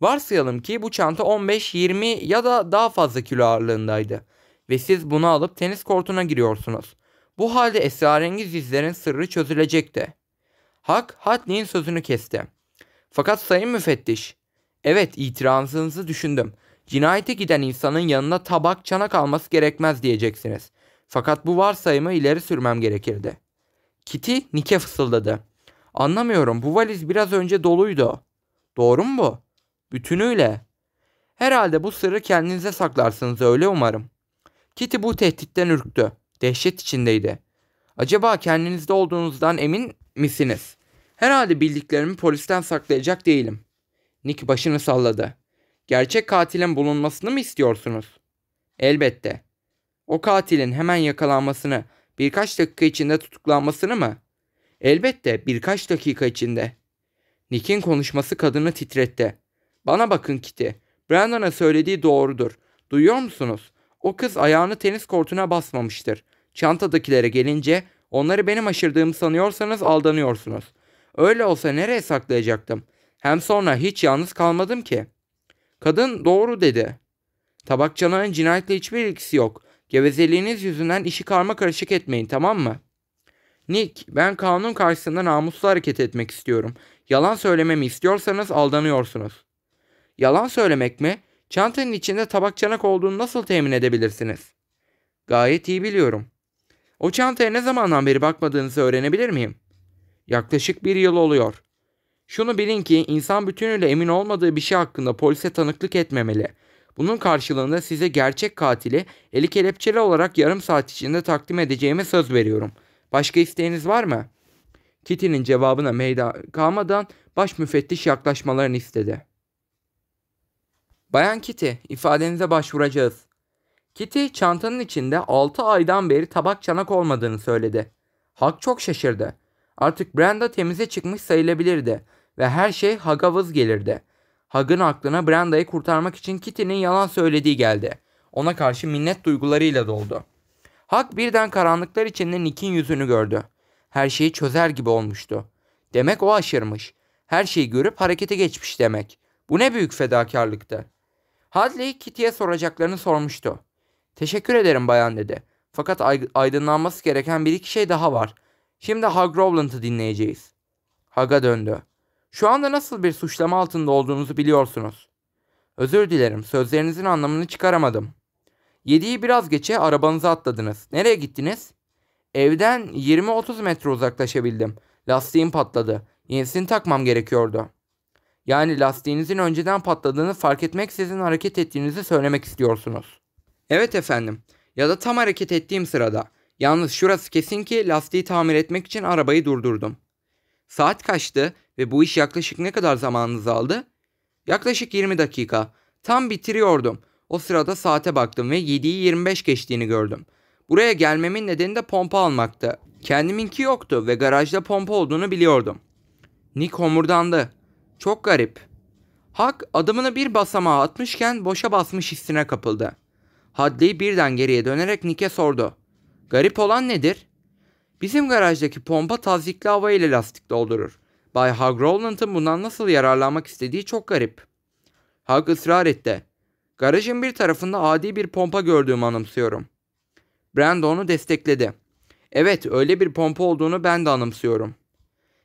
Varsayalım ki bu çanta 15-20 ya da daha fazla kilo ağırlığındaydı. Ve siz bunu alıp tenis kortuna giriyorsunuz. Bu halde esrarengiz izlerin sırrı çözülecekti. Hak Hatley'in sözünü kesti. Fakat sayın müfettiş, evet itirazınızı düşündüm. Cinayete giden insanın yanına tabak çanak alması gerekmez diyeceksiniz. Fakat bu varsayımı ileri sürmem gerekirdi. Kitty Nick'e fısıldadı. Anlamıyorum. Bu valiz biraz önce doluydu. Doğru mu bu? Bütünüyle. Herhalde bu sırrı kendinize saklarsınız öyle umarım. Kitty bu tehditten ürktü. Dehşet içindeydi. Acaba kendinizde olduğunuzdan emin misiniz? Herhalde bildiklerimi polisten saklayacak değilim. Nick başını salladı. Gerçek katilin bulunmasını mı istiyorsunuz? Elbette. O katilin hemen yakalanmasını, birkaç dakika içinde tutuklanmasını mı? Elbette birkaç dakika içinde. Nick'in konuşması kadını titretti. Bana bakın Kitty. Brandon'a söylediği doğrudur. Duyuyor musunuz? O kız ayağını tenis kortuna basmamıştır. Çantadakilere gelince onları benim aşırdığımı sanıyorsanız aldanıyorsunuz. Öyle olsa nereye saklayacaktım? Hem sonra hiç yalnız kalmadım ki. Kadın doğru dedi. Tabak canağın cinayetle hiçbir ilgisi yok. Gevezeliğiniz yüzünden işi karma karışık etmeyin tamam mı? Nick, ben kanun karşısında namuslu hareket etmek istiyorum. Yalan söylememi istiyorsanız aldanıyorsunuz. Yalan söylemek mi? Çantanın içinde tabak çanak olduğunu nasıl temin edebilirsiniz? Gayet iyi biliyorum. O çantaya ne zamandan beri bakmadığınızı öğrenebilir miyim? Yaklaşık bir yıl oluyor. Şunu bilin ki insan bütünüyle emin olmadığı bir şey hakkında polise tanıklık etmemeli. Bunun karşılığında size gerçek katili eli kelepçeli olarak yarım saat içinde takdim edeceğime söz veriyorum. Başka isteğiniz var mı? Kitty'nin cevabına meydan kalmadan baş müfettiş yaklaşmalarını istedi. Bayan Kitty, ifadenize başvuracağız. Kitty çantanın içinde 6 aydan beri tabak çanak olmadığını söyledi. Hak çok şaşırdı. Artık Brenda temize çıkmış sayılabilirdi ve her şey Hag'a vız gelirdi. Hag'ın aklına Brenda'yı kurtarmak için Kitty'nin yalan söylediği geldi. Ona karşı minnet duygularıyla doldu. Hag birden karanlıklar içinde Nick'in yüzünü gördü. Her şeyi çözer gibi olmuştu. Demek o aşırmış. Her şeyi görüp harekete geçmiş demek. Bu ne büyük fedakarlıktı. Hadley Kitty'ye soracaklarını sormuştu. Teşekkür ederim bayan dedi. Fakat aydınlanması gereken bir iki şey daha var. Şimdi Hug Rowland'ı dinleyeceğiz. Hug'a döndü. Şu anda nasıl bir suçlama altında olduğunuzu biliyorsunuz. Özür dilerim sözlerinizin anlamını çıkaramadım. Yediği biraz geçe arabanıza atladınız. Nereye gittiniz? Evden 20-30 metre uzaklaşabildim. Lastiğim patladı. Yenisini takmam gerekiyordu. Yani lastiğinizin önceden patladığını fark etmeksizin hareket ettiğinizi söylemek istiyorsunuz. Evet efendim. Ya da tam hareket ettiğim sırada. Yalnız şurası kesin ki lastiği tamir etmek için arabayı durdurdum. Saat kaçtı ve bu iş yaklaşık ne kadar zamanınızı aldı? Yaklaşık 20 dakika. Tam bitiriyordum. O sırada saate baktım ve 7'yi 25 geçtiğini gördüm. Buraya gelmemin nedeni de pompa almaktı. Kendiminki yoktu ve garajda pompa olduğunu biliyordum. Nick homurdandı. Çok garip. Hak adımını bir basamağa atmışken boşa basmış hissine kapıldı. Hadley birden geriye dönerek Nick'e sordu. Garip olan nedir? Bizim garajdaki pompa tazikli hava ile lastik doldurur. Bay Hug bundan nasıl yararlanmak istediği çok garip. Hug ısrar etti. Garajın bir tarafında adi bir pompa gördüğümü anımsıyorum. Brando onu destekledi. Evet öyle bir pompa olduğunu ben de anımsıyorum.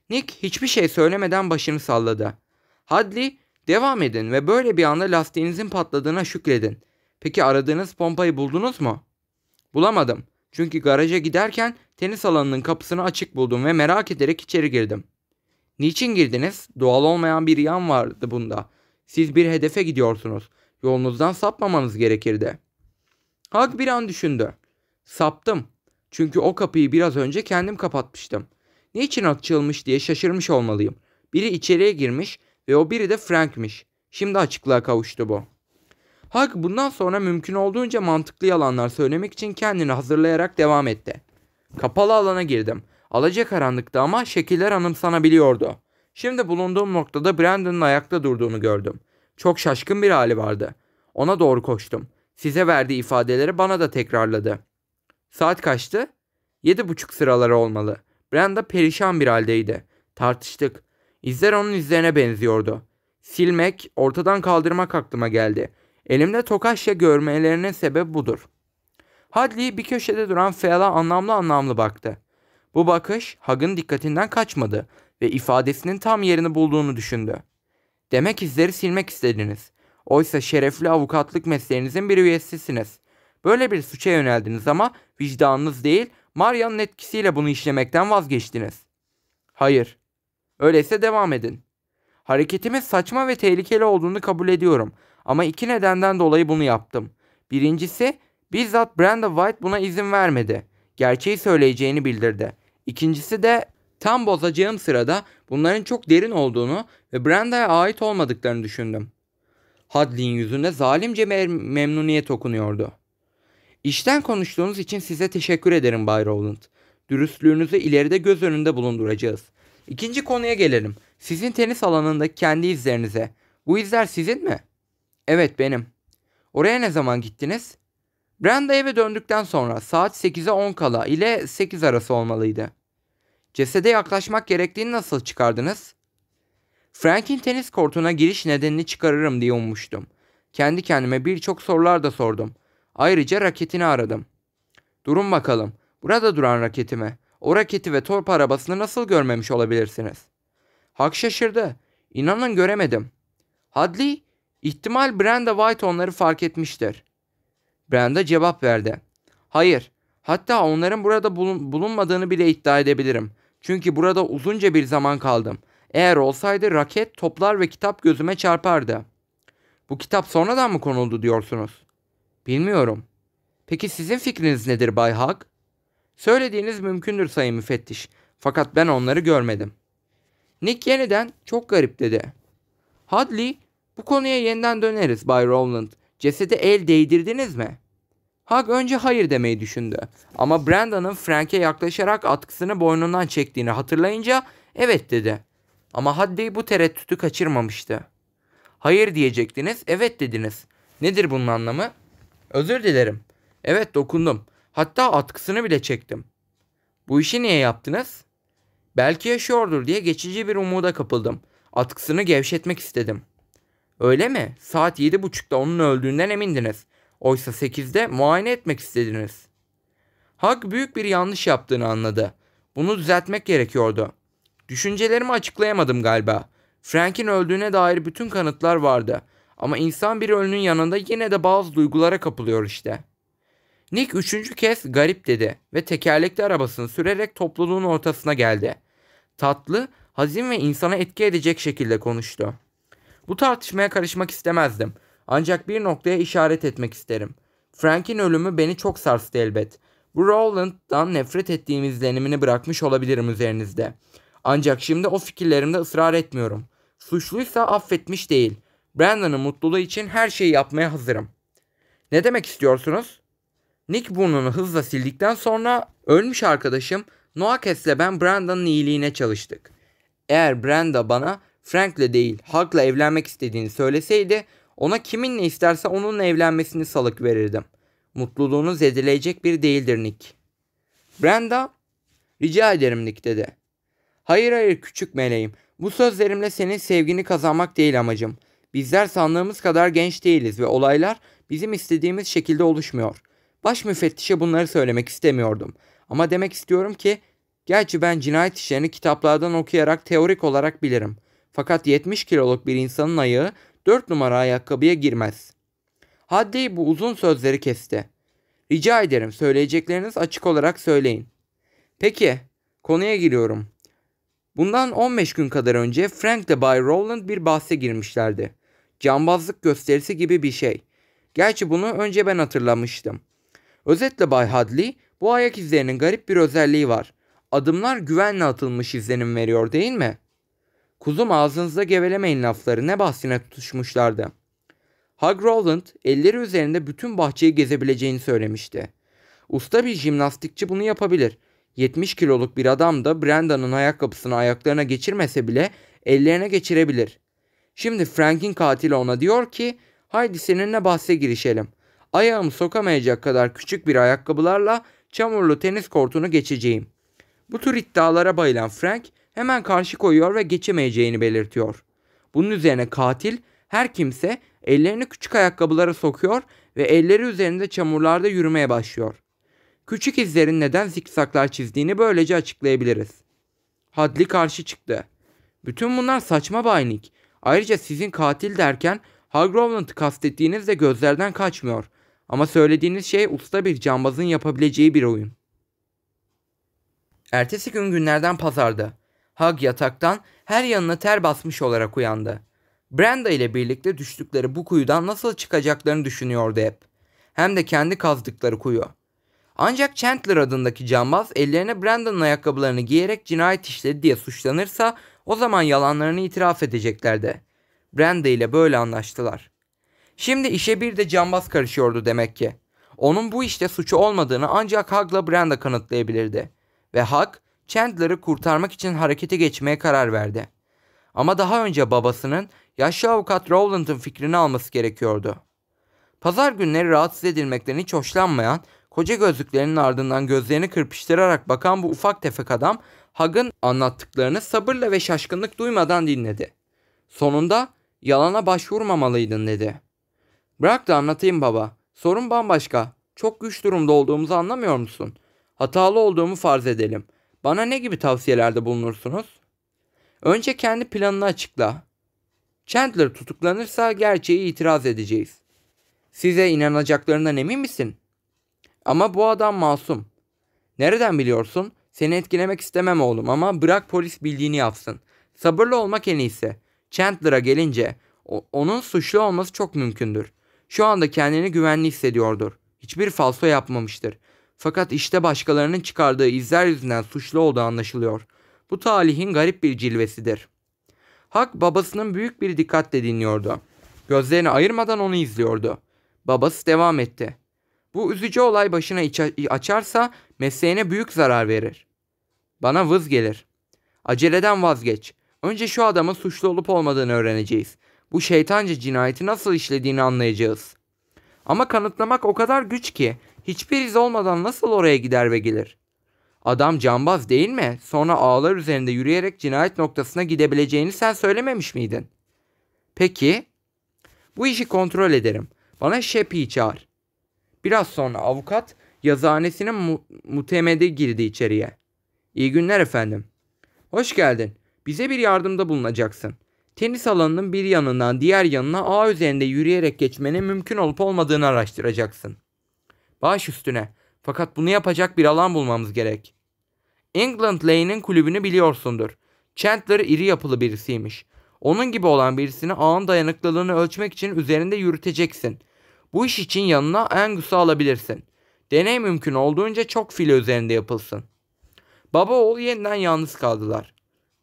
Nick hiçbir şey söylemeden başını salladı. Hadley devam edin ve böyle bir anda lastiğinizin patladığına şükredin. Peki aradığınız pompayı buldunuz mu? Bulamadım. Çünkü garaja giderken tenis alanının kapısını açık buldum ve merak ederek içeri girdim. Niçin girdiniz? Doğal olmayan bir yan vardı bunda. Siz bir hedefe gidiyorsunuz. Yolunuzdan sapmamanız gerekirdi. Hag bir an düşündü. Saptım. Çünkü o kapıyı biraz önce kendim kapatmıştım. Niçin açılmış diye şaşırmış olmalıyım. Biri içeriye girmiş ve o biri de Frank'miş. Şimdi açıklığa kavuştu bu. Hag bundan sonra mümkün olduğunca mantıklı yalanlar söylemek için kendini hazırlayarak devam etti. Kapalı alana girdim. karanlıktı ama şekiller anımsanabiliyordu. Şimdi bulunduğum noktada Brandon'ın ayakta durduğunu gördüm. Çok şaşkın bir hali vardı. Ona doğru koştum. Size verdiği ifadeleri bana da tekrarladı. Saat kaçtı? Yedi buçuk sıraları olmalı. Brenda perişan bir haldeydi. Tartıştık. İzler onun izlerine benziyordu. Silmek, ortadan kaldırmak aklıma geldi. Elimde tokaşya görmelerine sebep budur. Hadley bir köşede duran Feal'a anlamlı anlamlı baktı. Bu bakış Hag'ın dikkatinden kaçmadı ve ifadesinin tam yerini bulduğunu düşündü. Demek izleri silmek istediniz. Oysa şerefli avukatlık mesleğinizin bir üyesisiniz. Böyle bir suça yöneldiniz ama vicdanınız değil, Maria'nın etkisiyle bunu işlemekten vazgeçtiniz. Hayır. Öyleyse devam edin. Hareketimin saçma ve tehlikeli olduğunu kabul ediyorum. Ama iki nedenden dolayı bunu yaptım. Birincisi bizzat Brenda White buna izin vermedi. Gerçeği söyleyeceğini bildirdi. İkincisi de tam bozacağım sırada bunların çok derin olduğunu ve Brenda'ya ait olmadıklarını düşündüm. Hadley'in yüzünde zalimce mem- memnuniyet okunuyordu. İşten konuştuğunuz için size teşekkür ederim Bay Rowland. Dürüstlüğünüzü ileride göz önünde bulunduracağız. İkinci konuya gelelim. Sizin tenis alanındaki kendi izlerinize. Bu izler sizin mi? Evet benim. Oraya ne zaman gittiniz? Brenda eve döndükten sonra saat 8'e 10 kala ile 8 arası olmalıydı. Cesede yaklaşmak gerektiğini nasıl çıkardınız? Frank'in tenis kortuna giriş nedenini çıkarırım diye ummuştum. Kendi kendime birçok sorular da sordum. Ayrıca raketini aradım. Durun bakalım. Burada duran raketimi. O raketi ve torp arabasını nasıl görmemiş olabilirsiniz? Hak şaşırdı. İnanın göremedim. Hadley, ihtimal Brenda White onları fark etmiştir. Brenda cevap verdi. Hayır. Hatta onların burada bulun bulunmadığını bile iddia edebilirim. Çünkü burada uzunca bir zaman kaldım. Eğer olsaydı raket, toplar ve kitap gözüme çarpardı. Bu kitap sonradan mı konuldu diyorsunuz? Bilmiyorum. Peki sizin fikriniz nedir Bay Hag? Söylediğiniz mümkündür sayın müfettiş. Fakat ben onları görmedim. Nick yeniden çok garip dedi. Hadley, bu konuya yeniden döneriz Bay Rowland. Cesede el değdirdiniz mi? Hag önce hayır demeyi düşündü. Ama Brandon'ın Frank'e yaklaşarak atkısını boynundan çektiğini hatırlayınca evet dedi. Ama Hadley bu tereddütü kaçırmamıştı. Hayır diyecektiniz, evet dediniz. Nedir bunun anlamı? Özür dilerim. Evet dokundum. Hatta atkısını bile çektim. Bu işi niye yaptınız? Belki yaşıyordur diye geçici bir umuda kapıldım. Atkısını gevşetmek istedim. Öyle mi? Saat yedi buçukta onun öldüğünden emindiniz. Oysa sekizde muayene etmek istediniz. Hak büyük bir yanlış yaptığını anladı. Bunu düzeltmek gerekiyordu. Düşüncelerimi açıklayamadım galiba. Frank'in öldüğüne dair bütün kanıtlar vardı. Ama insan bir ölünün yanında yine de bazı duygulara kapılıyor işte. Nick üçüncü kez garip dedi ve tekerlekli arabasını sürerek topluluğun ortasına geldi. Tatlı, hazin ve insana etki edecek şekilde konuştu. Bu tartışmaya karışmak istemezdim. Ancak bir noktaya işaret etmek isterim. Frank'in ölümü beni çok sarstı elbet. Bu Rowland'dan nefret ettiğim izlenimini bırakmış olabilirim üzerinizde. Ancak şimdi o fikirlerimde ısrar etmiyorum. Suçluysa affetmiş değil. Brandon'ın mutluluğu için her şeyi yapmaya hazırım. Ne demek istiyorsunuz? Nick burnunu hızla sildikten sonra ölmüş arkadaşım Noakes'le ben Brandon'ın iyiliğine çalıştık. Eğer Brenda bana Frank'le değil Hug'la evlenmek istediğini söyleseydi ona kiminle isterse onunla evlenmesini salık verirdim. Mutluluğunu zedeleyecek bir değildir Nick. Brenda, rica ederim Nick dedi. Hayır hayır küçük meleğim. Bu sözlerimle senin sevgini kazanmak değil amacım. Bizler sandığımız kadar genç değiliz ve olaylar bizim istediğimiz şekilde oluşmuyor. Baş müfettişe bunları söylemek istemiyordum. Ama demek istiyorum ki gerçi ben cinayet işlerini kitaplardan okuyarak teorik olarak bilirim. Fakat 70 kiloluk bir insanın ayağı 4 numara ayakkabıya girmez. Haddi bu uzun sözleri kesti. Rica ederim söyleyecekleriniz açık olarak söyleyin. Peki konuya giriyorum. Bundan 15 gün kadar önce Frank ile Bay Rowland bir bahse girmişlerdi. Cambazlık gösterisi gibi bir şey. Gerçi bunu önce ben hatırlamıştım. Özetle Bay Hadley, bu ayak izlerinin garip bir özelliği var. Adımlar güvenle atılmış izlenim veriyor değil mi? Kuzum ağzınızda gevelemeyin lafları ne bahsine tutuşmuşlardı. Hug Rowland elleri üzerinde bütün bahçeyi gezebileceğini söylemişti. Usta bir jimnastikçi bunu yapabilir. 70 kiloluk bir adam da Branda'nın ayakkabısını ayaklarına geçirmese bile ellerine geçirebilir. Şimdi Frank'in katili ona diyor ki haydi seninle bahse girişelim. Ayağımı sokamayacak kadar küçük bir ayakkabılarla çamurlu tenis kortunu geçeceğim. Bu tür iddialara bayılan Frank hemen karşı koyuyor ve geçemeyeceğini belirtiyor. Bunun üzerine katil her kimse ellerini küçük ayakkabılara sokuyor ve elleri üzerinde çamurlarda yürümeye başlıyor. Küçük izlerin neden zikzaklar çizdiğini böylece açıklayabiliriz. Hadli karşı çıktı. Bütün bunlar saçma baynik. Ayrıca sizin katil derken Hargrove'lan'ı kastettiğiniz de gözlerden kaçmıyor. Ama söylediğiniz şey usta bir cambazın yapabileceği bir oyun. Ertesi gün günlerden pazardı. Hag yataktan Her yanına ter basmış olarak uyandı. Brenda ile birlikte düştükleri bu kuyudan nasıl çıkacaklarını düşünüyordu hep. Hem de kendi kazdıkları kuyu. Ancak Chandler adındaki cambaz ellerine Brandon'ın ayakkabılarını giyerek cinayet işledi diye suçlanırsa o zaman yalanlarını itiraf edeceklerdi. Brenda ile böyle anlaştılar. Şimdi işe bir de cambaz karışıyordu demek ki. Onun bu işte suçu olmadığını ancak Hug'la Brenda kanıtlayabilirdi. Ve Hug, Chandler'ı kurtarmak için harekete geçmeye karar verdi. Ama daha önce babasının yaşlı avukat Rowland'ın fikrini alması gerekiyordu. Pazar günleri rahatsız edilmekten hiç hoşlanmayan, koca gözlüklerinin ardından gözlerini kırpıştırarak bakan bu ufak tefek adam, Hug'ın anlattıklarını sabırla ve şaşkınlık duymadan dinledi. Sonunda yalana başvurmamalıydın dedi. Bırak da anlatayım baba. Sorun bambaşka. Çok güç durumda olduğumuzu anlamıyor musun? Hatalı olduğumu farz edelim. Bana ne gibi tavsiyelerde bulunursunuz? Önce kendi planını açıkla. Chandler tutuklanırsa gerçeği itiraz edeceğiz. Size inanacaklarından emin misin? Ama bu adam masum. Nereden biliyorsun? Seni etkilemek istemem oğlum ama bırak polis bildiğini yapsın. Sabırlı olmak en iyisi. Chandler'a gelince onun suçlu olması çok mümkündür. Şu anda kendini güvenli hissediyordur. Hiçbir falso yapmamıştır. Fakat işte başkalarının çıkardığı izler yüzünden suçlu olduğu anlaşılıyor. Bu talihin garip bir cilvesidir. Hak babasının büyük bir dikkatle dinliyordu. Gözlerini ayırmadan onu izliyordu. Babası devam etti. Bu üzücü olay başına açarsa mesleğine büyük zarar verir. Bana vız gelir. Aceleden vazgeç. Önce şu adamın suçlu olup olmadığını öğreneceğiz. Bu şeytanca cinayeti nasıl işlediğini anlayacağız. Ama kanıtlamak o kadar güç ki hiçbir iz olmadan nasıl oraya gider ve gelir? Adam cambaz değil mi? Sonra ağlar üzerinde yürüyerek cinayet noktasına gidebileceğini sen söylememiş miydin? Peki. Bu işi kontrol ederim. Bana Şepi'yi çağır. Biraz sonra avukat yazıhanesinin mu- mutemedi girdi içeriye. İyi günler efendim. Hoş geldin. Bize bir yardımda bulunacaksın. Tenis alanının bir yanından diğer yanına ağ üzerinde yürüyerek geçmenin mümkün olup olmadığını araştıracaksın. Baş üstüne. Fakat bunu yapacak bir alan bulmamız gerek. England Lane'in kulübünü biliyorsundur. Chandler iri yapılı birisiymiş. Onun gibi olan birisini ağın dayanıklılığını ölçmek için üzerinde yürüteceksin. Bu iş için yanına Angus'u alabilirsin. Deney mümkün olduğunca çok file üzerinde yapılsın. Baba oğul yeniden yalnız kaldılar.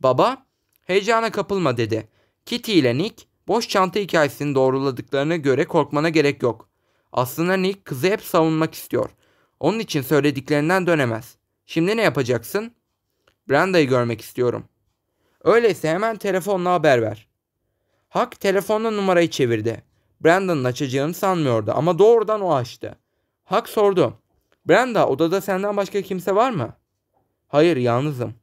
Baba, heyecana kapılma dedi. Kitty ile Nick boş çanta hikayesini doğruladıklarına göre korkmana gerek yok. Aslında Nick kızı hep savunmak istiyor. Onun için söylediklerinden dönemez. Şimdi ne yapacaksın? Branda'yı görmek istiyorum. Öyleyse hemen telefonla haber ver. Hak telefonla numarayı çevirdi. Brandon'ın açacağını sanmıyordu ama doğrudan o açtı. Hak sordu. Brenda odada senden başka kimse var mı? Hayır yalnızım.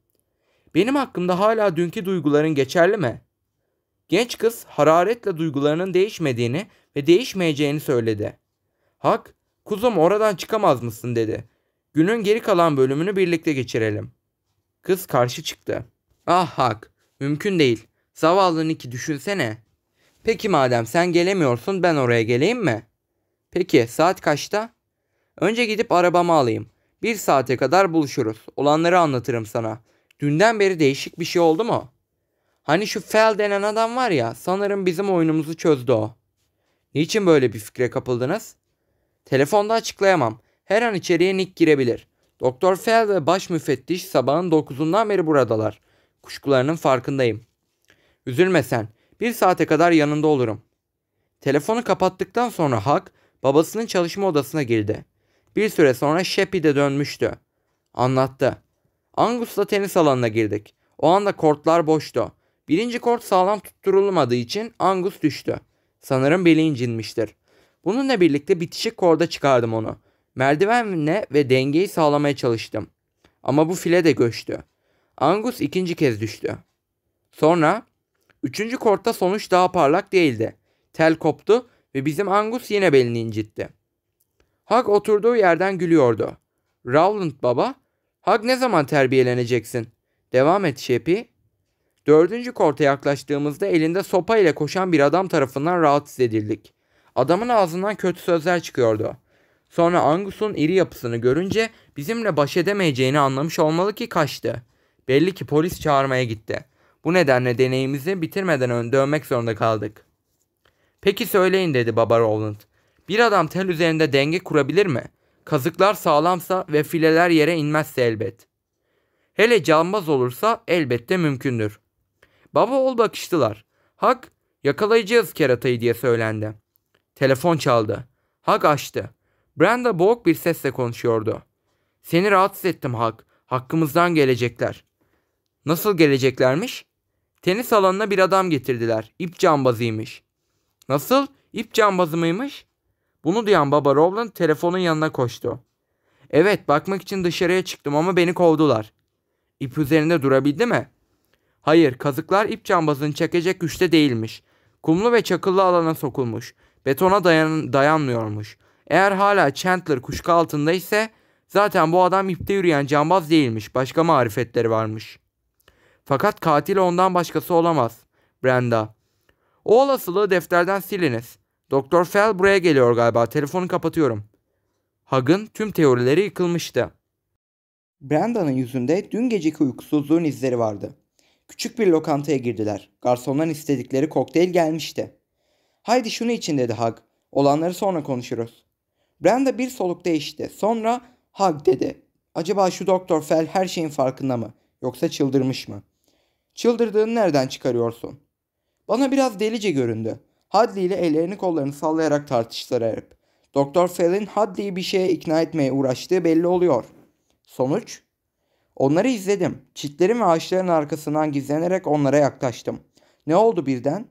Benim hakkımda hala dünkü duyguların geçerli mi? Genç kız hararetle duygularının değişmediğini ve değişmeyeceğini söyledi. Hak, kuzum oradan çıkamaz mısın dedi. Günün geri kalan bölümünü birlikte geçirelim. Kız karşı çıktı. Ah Hak, mümkün değil. Zavallı Nick'i düşünsene. Peki madem sen gelemiyorsun ben oraya geleyim mi? Peki saat kaçta? Önce gidip arabamı alayım. Bir saate kadar buluşuruz. Olanları anlatırım sana. Dünden beri değişik bir şey oldu mu? Hani şu Fel denen adam var ya sanırım bizim oyunumuzu çözdü o. Niçin böyle bir fikre kapıldınız? Telefonda açıklayamam. Her an içeriye Nick girebilir. Doktor Fel ve baş müfettiş sabahın 9'undan beri buradalar. Kuşkularının farkındayım. Üzülme sen. Bir saate kadar yanında olurum. Telefonu kapattıktan sonra Hak babasının çalışma odasına girdi. Bir süre sonra Sheppy de dönmüştü. Anlattı. Angus'la tenis alanına girdik. O anda kortlar boştu. Birinci kort sağlam tutturulmadığı için Angus düştü. Sanırım beli incinmiştir. Bununla birlikte bitişik korda çıkardım onu. Merdivenle ve dengeyi sağlamaya çalıştım. Ama bu file de göçtü. Angus ikinci kez düştü. Sonra üçüncü kortta sonuç daha parlak değildi. Tel koptu ve bizim Angus yine belini incitti. Hag oturduğu yerden gülüyordu. Rowland baba, Hag ne zaman terbiyeleneceksin? Devam et Şepi. Dördüncü korta yaklaştığımızda elinde sopa ile koşan bir adam tarafından rahatsız edildik. Adamın ağzından kötü sözler çıkıyordu. Sonra Angus'un iri yapısını görünce bizimle baş edemeyeceğini anlamış olmalı ki kaçtı. Belli ki polis çağırmaya gitti. Bu nedenle deneyimizi bitirmeden ön dönmek zorunda kaldık. Peki söyleyin dedi Baba Rowland. Bir adam tel üzerinde denge kurabilir mi? Kazıklar sağlamsa ve fileler yere inmezse elbet. Hele cambaz olursa elbette mümkündür. Baba oğul bakıştılar. Hak yakalayacağız keratayı diye söylendi. Telefon çaldı. Hak açtı. Brenda boğuk bir sesle konuşuyordu. Seni rahatsız ettim Hak. Hakkımızdan gelecekler. Nasıl geleceklermiş? Tenis alanına bir adam getirdiler. İp cambazıymış. Nasıl? İp cambazı mıymış? Bunu duyan baba Rowland telefonun yanına koştu. Evet bakmak için dışarıya çıktım ama beni kovdular. İp üzerinde durabildi mi? Hayır kazıklar ip cambazını çekecek güçte değilmiş. Kumlu ve çakıllı alana sokulmuş. Betona dayan dayanmıyormuş. Eğer hala Chandler kuşku altında ise zaten bu adam ipte yürüyen cambaz değilmiş. Başka marifetleri varmış. Fakat katil ondan başkası olamaz. Brenda. O olasılığı defterden siliniz. Doktor Fell buraya geliyor galiba. Telefonu kapatıyorum. Hug'ın tüm teorileri yıkılmıştı. Branda'nın yüzünde dün geceki uykusuzluğun izleri vardı. Küçük bir lokantaya girdiler. Garsondan istedikleri kokteyl gelmişti. Haydi şunu için dedi Hug. Olanları sonra konuşuruz. Brenda bir soluk değişti. Sonra Hug dedi. Acaba şu Doktor Fell her şeyin farkında mı? Yoksa çıldırmış mı? Çıldırdığını nereden çıkarıyorsun? Bana biraz delice göründü. Hadley ile ellerini kollarını sallayarak tartıştılar hep. Doktor Fell'in Hadley'i bir şeye ikna etmeye uğraştığı belli oluyor. Sonuç? Onları izledim. Çitlerin ve ağaçların arkasından gizlenerek onlara yaklaştım. Ne oldu birden?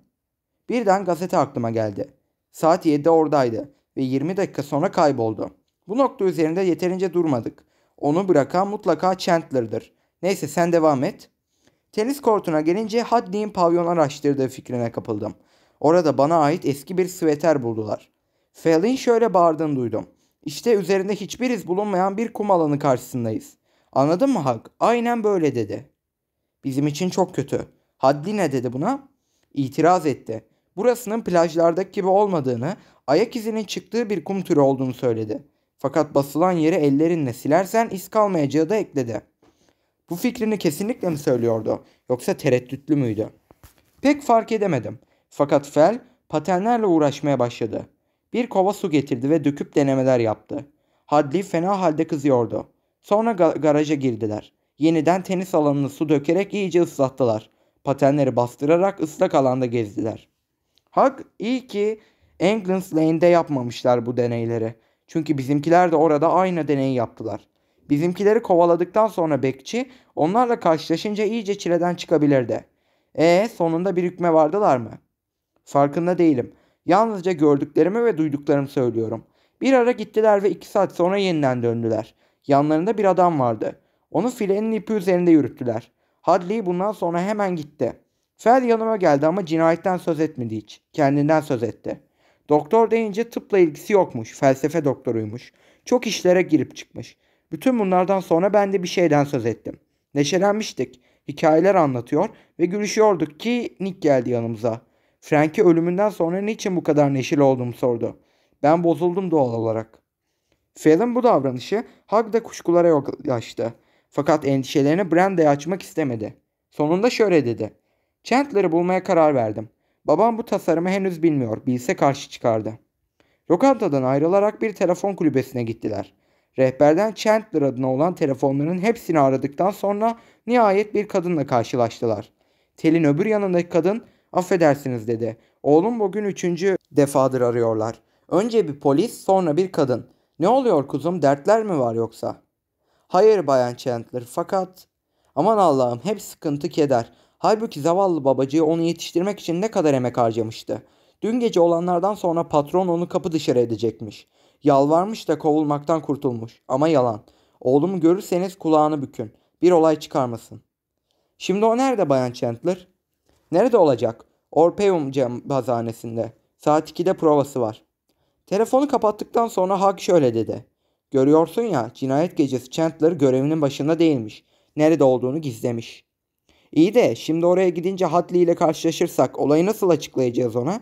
Birden gazete aklıma geldi. Saat 7'de oradaydı ve 20 dakika sonra kayboldu. Bu nokta üzerinde yeterince durmadık. Onu bırakan mutlaka Chandler'dır. Neyse sen devam et. Tenis kortuna gelince Hadley'in pavyon araştırdığı fikrine kapıldım. Orada bana ait eski bir süveter buldular. Fall'in şöyle bağırdığını duydum. İşte üzerinde hiçbir iz bulunmayan bir kum alanı karşısındayız. Anladın mı Hak? Aynen böyle dedi. Bizim için çok kötü. Haddi ne dedi buna? İtiraz etti. Burasının plajlardaki gibi olmadığını, ayak izinin çıktığı bir kum türü olduğunu söyledi. Fakat basılan yeri ellerinle silersen iz kalmayacağı da ekledi. Bu fikrini kesinlikle mi söylüyordu yoksa tereddütlü müydü? Pek fark edemedim. Fakat Fel patenlerle uğraşmaya başladı. Bir kova su getirdi ve döküp denemeler yaptı. Hadley fena halde kızıyordu. Sonra ga- garaja girdiler. Yeniden tenis alanını su dökerek iyice ıslattılar. Patenleri bastırarak ıslak alanda gezdiler. Hak iyi ki England's Lane'de yapmamışlar bu deneyleri. Çünkü bizimkiler de orada aynı deneyi yaptılar. Bizimkileri kovaladıktan sonra bekçi onlarla karşılaşınca iyice çileden çıkabilirdi. E sonunda bir hükme vardılar mı? Farkında değilim. Yalnızca gördüklerimi ve duyduklarımı söylüyorum. Bir ara gittiler ve iki saat sonra yeniden döndüler. Yanlarında bir adam vardı. Onu filenin ipi üzerinde yürüttüler. Hadley bundan sonra hemen gitti. Fel yanıma geldi ama cinayetten söz etmedi hiç. Kendinden söz etti. Doktor deyince tıpla ilgisi yokmuş. Felsefe doktoruymuş. Çok işlere girip çıkmış. Bütün bunlardan sonra ben de bir şeyden söz ettim. Neşelenmiştik. Hikayeler anlatıyor ve gülüşüyorduk ki Nick geldi yanımıza. Frank'i ölümünden sonra niçin bu kadar neşeli olduğumu sordu. Ben bozuldum doğal olarak. Fallon bu davranışı Hug'da kuşkulara yol açtı. Fakat endişelerini Branda'ya açmak istemedi. Sonunda şöyle dedi. Chandler'ı bulmaya karar verdim. Babam bu tasarımı henüz bilmiyor. Bilse karşı çıkardı. Lokantadan ayrılarak bir telefon kulübesine gittiler. Rehberden Chandler adına olan telefonların hepsini aradıktan sonra nihayet bir kadınla karşılaştılar. Telin öbür yanındaki kadın affedersiniz dedi. Oğlum bugün üçüncü defadır arıyorlar. Önce bir polis sonra bir kadın. Ne oluyor kuzum dertler mi var yoksa? Hayır bayan Chandler fakat... Aman Allah'ım hep sıkıntı keder. Halbuki zavallı babacığı onu yetiştirmek için ne kadar emek harcamıştı. Dün gece olanlardan sonra patron onu kapı dışarı edecekmiş. Yalvarmış da kovulmaktan kurtulmuş. Ama yalan. Oğlumu görürseniz kulağını bükün. Bir olay çıkarmasın. Şimdi o nerede bayan Chandler? Nerede olacak? Orpeum cambazhanesinde. Saat 2'de provası var. Telefonu kapattıktan sonra Hug şöyle dedi. Görüyorsun ya cinayet gecesi Chandler görevinin başında değilmiş. Nerede olduğunu gizlemiş. İyi de şimdi oraya gidince Hadley ile karşılaşırsak olayı nasıl açıklayacağız ona?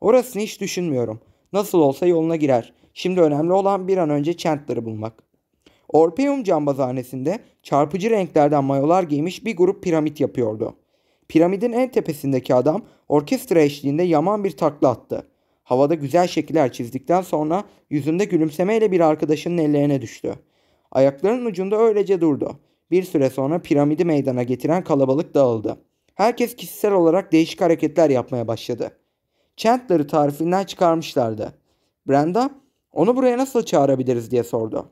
Orasını hiç düşünmüyorum. Nasıl olsa yoluna girer. Şimdi önemli olan bir an önce Chandler'ı bulmak. Orpeum cambazhanesinde çarpıcı renklerden mayolar giymiş bir grup piramit yapıyordu. Piramidin en tepesindeki adam orkestra eşliğinde yaman bir takla attı. Havada güzel şekiller çizdikten sonra yüzünde gülümsemeyle bir arkadaşının ellerine düştü. Ayaklarının ucunda öylece durdu. Bir süre sonra piramidi meydana getiren kalabalık dağıldı. Herkes kişisel olarak değişik hareketler yapmaya başladı. Chandler'ı tarifinden çıkarmışlardı. Brenda, onu buraya nasıl çağırabiliriz diye sordu.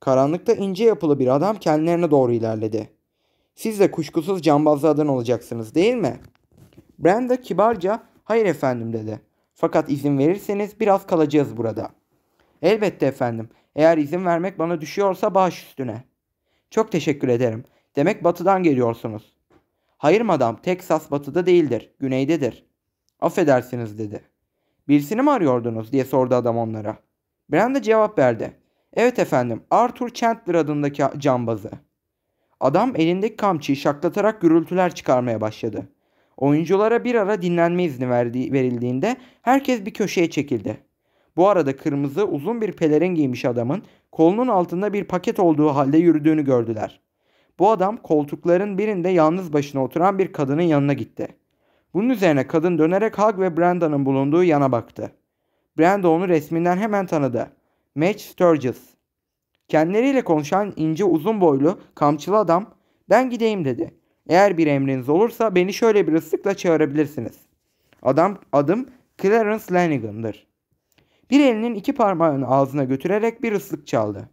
Karanlıkta ince yapılı bir adam kendilerine doğru ilerledi. Siz de kuşkusuz cambazlardan olacaksınız değil mi? Brenda kibarca hayır efendim dedi. Fakat izin verirseniz biraz kalacağız burada. Elbette efendim. Eğer izin vermek bana düşüyorsa baş üstüne. Çok teşekkür ederim. Demek batıdan geliyorsunuz. Hayır madam, Teksas batıda değildir, güneydedir. Affedersiniz dedi. Birisini mi arıyordunuz diye sordu adam onlara. Brenda cevap verdi. Evet efendim, Arthur Chandler adındaki cambazı. Adam elindeki kamçıyı şaklatarak gürültüler çıkarmaya başladı. Oyunculara bir ara dinlenme izni verdi, verildiğinde herkes bir köşeye çekildi. Bu arada kırmızı uzun bir pelerin giymiş adamın kolunun altında bir paket olduğu halde yürüdüğünü gördüler. Bu adam koltukların birinde yalnız başına oturan bir kadının yanına gitti. Bunun üzerine kadın dönerek Hug ve Branda'nın bulunduğu yana baktı. Brenda onu resminden hemen tanıdı. Madge Sturgis. Kendileriyle konuşan ince uzun boylu kamçılı adam ben gideyim dedi. Eğer bir emriniz olursa beni şöyle bir ıslıkla çağırabilirsiniz. Adam adım Clarence Lanigan'dır. Bir elinin iki parmağını ağzına götürerek bir ıslık çaldı.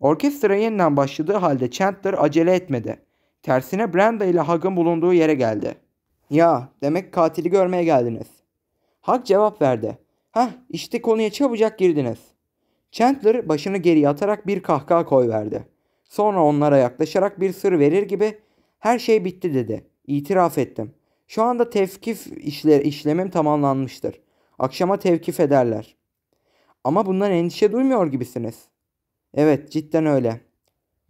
Orkestra yeniden başladığı halde Chandler acele etmedi. Tersine Brenda ile Hug'ın bulunduğu yere geldi. Ya demek katili görmeye geldiniz. Hug cevap verdi. Hah işte konuya çabucak girdiniz. Chandler başını geriye atarak bir kahkaha koyverdi. Sonra onlara yaklaşarak bir sır verir gibi her şey bitti dedi. İtiraf ettim. Şu anda tevkif işle, işlemim tamamlanmıştır. Akşama tevkif ederler. Ama bundan endişe duymuyor gibisiniz. Evet cidden öyle.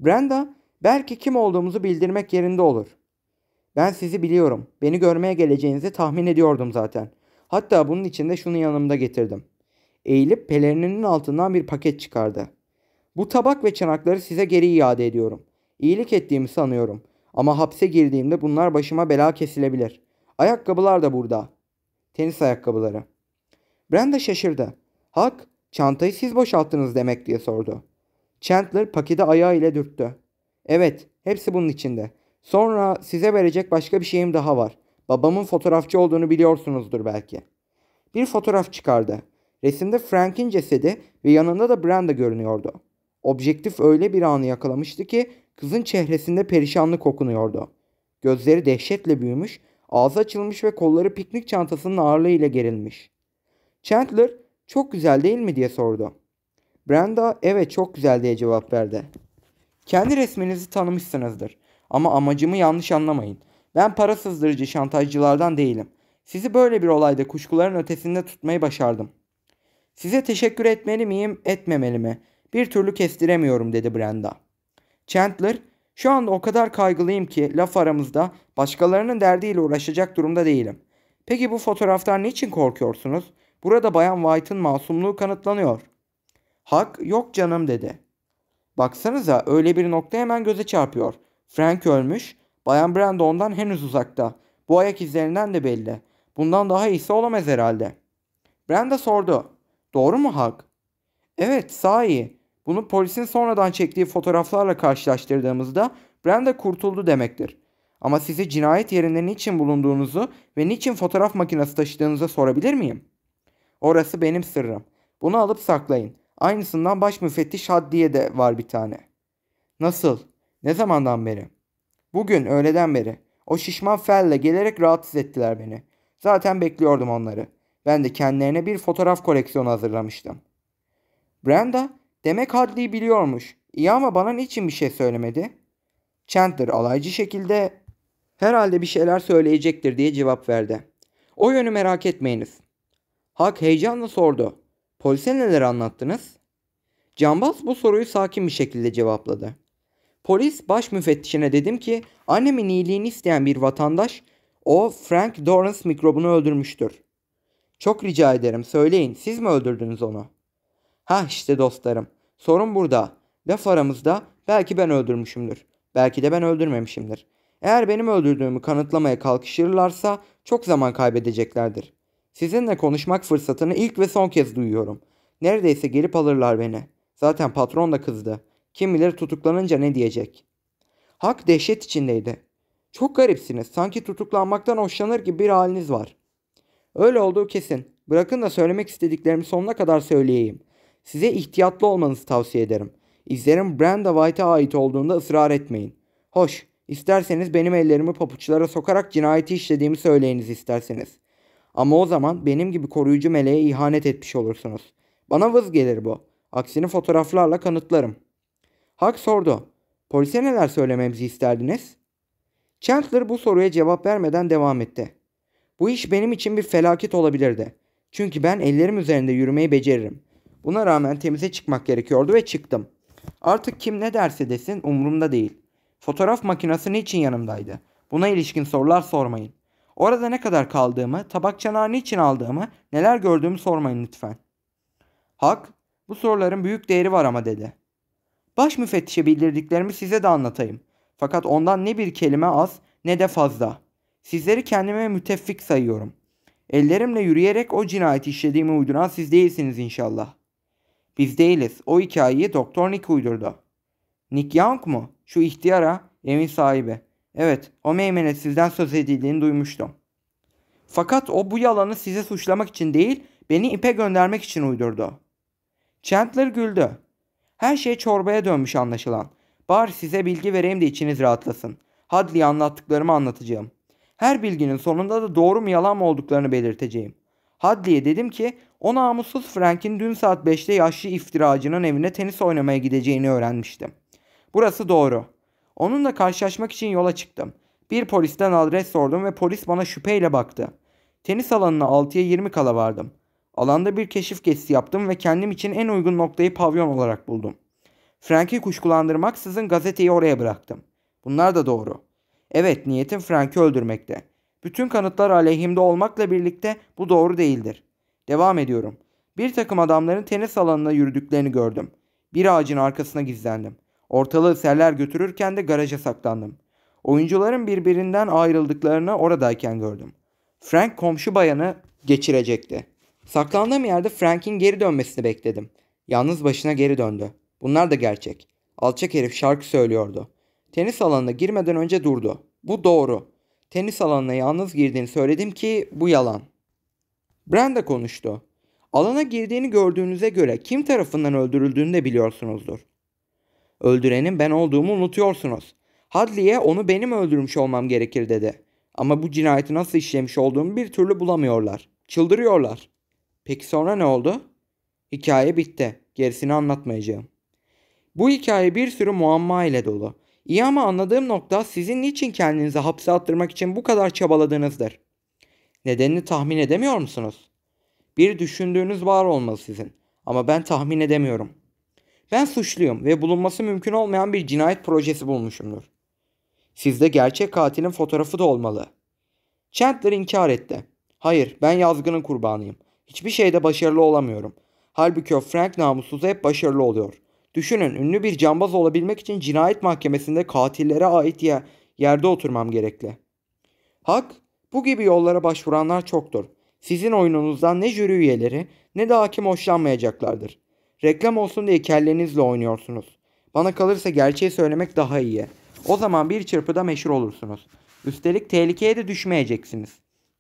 Brenda belki kim olduğumuzu bildirmek yerinde olur. Ben sizi biliyorum. Beni görmeye geleceğinizi tahmin ediyordum zaten. Hatta bunun için de şunu yanımda getirdim. Eğilip pelerininin altından bir paket çıkardı. Bu tabak ve çanakları size geri iade ediyorum. İyilik ettiğimi sanıyorum. Ama hapse girdiğimde bunlar başıma bela kesilebilir. Ayakkabılar da burada. Tenis ayakkabıları. Brenda şaşırdı. Hak, çantayı siz boşalttınız demek diye sordu. Chandler paketi ayağı ile dürttü. Evet, hepsi bunun içinde. Sonra size verecek başka bir şeyim daha var. Babamın fotoğrafçı olduğunu biliyorsunuzdur belki. Bir fotoğraf çıkardı. Resimde Frank'in cesedi ve yanında da Brenda görünüyordu. Objektif öyle bir anı yakalamıştı ki kızın çehresinde perişanlık okunuyordu. Gözleri dehşetle büyümüş, ağzı açılmış ve kolları piknik çantasının ağırlığı ile gerilmiş. Chandler, çok güzel değil mi diye sordu. Brenda, evet çok güzel diye cevap verdi. Kendi resminizi tanımışsınızdır. Ama amacımı yanlış anlamayın. Ben para sızdırıcı şantajcılardan değilim. Sizi böyle bir olayda kuşkuların ötesinde tutmayı başardım. Size teşekkür etmeli miyim, etmemeli mi? Bir türlü kestiremiyorum dedi Brenda. Chandler, şu anda o kadar kaygılıyım ki laf aramızda başkalarının derdiyle uğraşacak durumda değilim. Peki bu fotoğraftan niçin korkuyorsunuz? Burada Bayan White'ın masumluğu kanıtlanıyor. Hak yok canım dedi. Baksanıza öyle bir nokta hemen göze çarpıyor. Frank ölmüş, Bayan Brenda ondan henüz uzakta. Bu ayak izlerinden de belli. Bundan daha iyisi olamaz herhalde. Brenda sordu. Doğru mu Hak? Evet sahi. Bunu polisin sonradan çektiği fotoğraflarla karşılaştırdığımızda Brenda kurtuldu demektir. Ama sizi cinayet yerinde niçin bulunduğunuzu ve niçin fotoğraf makinesi taşıdığınızı sorabilir miyim? Orası benim sırrım. Bunu alıp saklayın. Aynısından baş müfettiş Haddiye de var bir tane. Nasıl? Ne zamandan beri? Bugün öğleden beri. O şişman felle gelerek rahatsız ettiler beni. Zaten bekliyordum onları. Ben de kendilerine bir fotoğraf koleksiyonu hazırlamıştım. Brenda, demek Hadley'i biliyormuş. İyi ama bana niçin bir şey söylemedi? Chandler alaycı şekilde herhalde bir şeyler söyleyecektir diye cevap verdi. O yönü merak etmeyiniz. Hak heyecanla sordu. Polise neler anlattınız? Cambaz bu soruyu sakin bir şekilde cevapladı. Polis baş müfettişine dedim ki annemin iyiliğini isteyen bir vatandaş o Frank Dorrance mikrobunu öldürmüştür. Çok rica ederim söyleyin siz mi öldürdünüz onu? Ha işte dostlarım sorun burada. Laf aramızda belki ben öldürmüşümdür. Belki de ben öldürmemişimdir. Eğer benim öldürdüğümü kanıtlamaya kalkışırlarsa çok zaman kaybedeceklerdir. Sizinle konuşmak fırsatını ilk ve son kez duyuyorum. Neredeyse gelip alırlar beni. Zaten patron da kızdı. Kim bilir tutuklanınca ne diyecek. Hak dehşet içindeydi. Çok garipsiniz. Sanki tutuklanmaktan hoşlanır gibi bir haliniz var. Öyle olduğu kesin. Bırakın da söylemek istediklerimi sonuna kadar söyleyeyim. Size ihtiyatlı olmanızı tavsiye ederim. İzlerin Brenda White'a ait olduğunda ısrar etmeyin. Hoş, isterseniz benim ellerimi papuçlara sokarak cinayeti işlediğimi söyleyiniz isterseniz. Ama o zaman benim gibi koruyucu meleğe ihanet etmiş olursunuz. Bana vız gelir bu. Aksini fotoğraflarla kanıtlarım. Hak sordu. Polise neler söylememizi isterdiniz? Chandler bu soruya cevap vermeden devam etti. Bu iş benim için bir felaket olabilirdi. Çünkü ben ellerim üzerinde yürümeyi beceririm. Buna rağmen temize çıkmak gerekiyordu ve çıktım. Artık kim ne derse desin umurumda değil. Fotoğraf makinesi niçin yanımdaydı? Buna ilişkin sorular sormayın. Orada ne kadar kaldığımı, tabak çanağı niçin aldığımı, neler gördüğümü sormayın lütfen. Hak, bu soruların büyük değeri var ama dedi. Baş müfettişe bildirdiklerimi size de anlatayım. Fakat ondan ne bir kelime az ne de fazla. Sizleri kendime müttefik sayıyorum. Ellerimle yürüyerek o cinayeti işlediğimi uyduran siz değilsiniz inşallah. Biz değiliz. O hikayeyi Doktor Nick uydurdu. Nick Young mu? Şu ihtiyara, evin sahibi. Evet, o meymenetsizden söz edildiğini duymuştum. Fakat o bu yalanı size suçlamak için değil, beni ipe göndermek için uydurdu. Chandler güldü. Her şey çorbaya dönmüş anlaşılan. Bari size bilgi vereyim de içiniz rahatlasın. Hadley'e anlattıklarımı anlatacağım. Her bilginin sonunda da doğru mu yalan mı olduklarını belirteceğim. Hadley'e dedim ki o namussuz Frank'in dün saat 5'te yaşlı iftiracının evine tenis oynamaya gideceğini öğrenmiştim. Burası doğru. Onunla karşılaşmak için yola çıktım. Bir polisten adres sordum ve polis bana şüpheyle baktı. Tenis alanına 6'ya 20 kala vardım. Alanda bir keşif gezisi yaptım ve kendim için en uygun noktayı pavyon olarak buldum. Frank'i kuşkulandırmaksızın gazeteyi oraya bıraktım. Bunlar da doğru. Evet niyetim Frank'i öldürmekte. Bütün kanıtlar aleyhimde olmakla birlikte bu doğru değildir. Devam ediyorum. Bir takım adamların tenis alanına yürüdüklerini gördüm. Bir ağacın arkasına gizlendim. Ortalığı seller götürürken de garaja saklandım. Oyuncuların birbirinden ayrıldıklarını oradayken gördüm. Frank komşu bayanı geçirecekti. Saklandığım yerde Frank'in geri dönmesini bekledim. Yalnız başına geri döndü. Bunlar da gerçek. Alçak herif şarkı söylüyordu. Tenis alanına girmeden önce durdu. Bu doğru. Tenis alanına yalnız girdiğini söyledim ki bu yalan. Brenda konuştu. Alana girdiğini gördüğünüze göre kim tarafından öldürüldüğünü de biliyorsunuzdur. Öldürenin ben olduğumu unutuyorsunuz. Hadley'e onu benim öldürmüş olmam gerekir dedi. Ama bu cinayeti nasıl işlemiş olduğumu bir türlü bulamıyorlar. Çıldırıyorlar. Peki sonra ne oldu? Hikaye bitti. Gerisini anlatmayacağım. Bu hikaye bir sürü muamma ile dolu. İyi ama anladığım nokta sizin niçin kendinizi hapse attırmak için bu kadar çabaladığınızdır. Nedenini tahmin edemiyor musunuz? Bir düşündüğünüz var olmalı sizin. Ama ben tahmin edemiyorum. Ben suçluyum ve bulunması mümkün olmayan bir cinayet projesi bulmuşumdur. Sizde gerçek katilin fotoğrafı da olmalı. Chandler inkar etti. Hayır, ben yazgının kurbanıyım. Hiçbir şeyde başarılı olamıyorum. Halbuki o Frank namussuzu hep başarılı oluyor. Düşünün, ünlü bir cambaz olabilmek için cinayet mahkemesinde katillere ait yer, yerde oturmam gerekli. Hak, bu gibi yollara başvuranlar çoktur. Sizin oyununuzdan ne jüri üyeleri ne de hakim hoşlanmayacaklardır. Reklam olsun diye kellenizle oynuyorsunuz. Bana kalırsa gerçeği söylemek daha iyi. O zaman bir çırpıda meşhur olursunuz. Üstelik tehlikeye de düşmeyeceksiniz.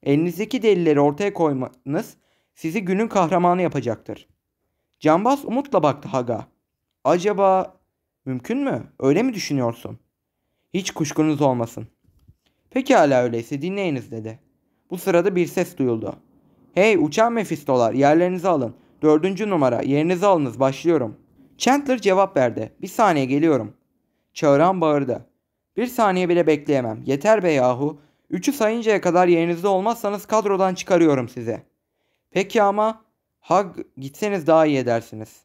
Elinizdeki delilleri ortaya koymanız sizi günün kahramanı yapacaktır. Cambaz umutla baktı Haga. Acaba mümkün mü? Öyle mi düşünüyorsun? Hiç kuşkunuz olmasın. Pekala öyleyse dinleyiniz dedi. Bu sırada bir ses duyuldu. Hey uçan mefistolar yerlerinizi alın. Dördüncü numara yerinizi alınız başlıyorum. Chandler cevap verdi. Bir saniye geliyorum. Çağıran bağırdı. Bir saniye bile bekleyemem. Yeter be yahu. Üçü sayıncaya kadar yerinizde olmazsanız kadrodan çıkarıyorum size. Peki ama Hag gitseniz daha iyi edersiniz.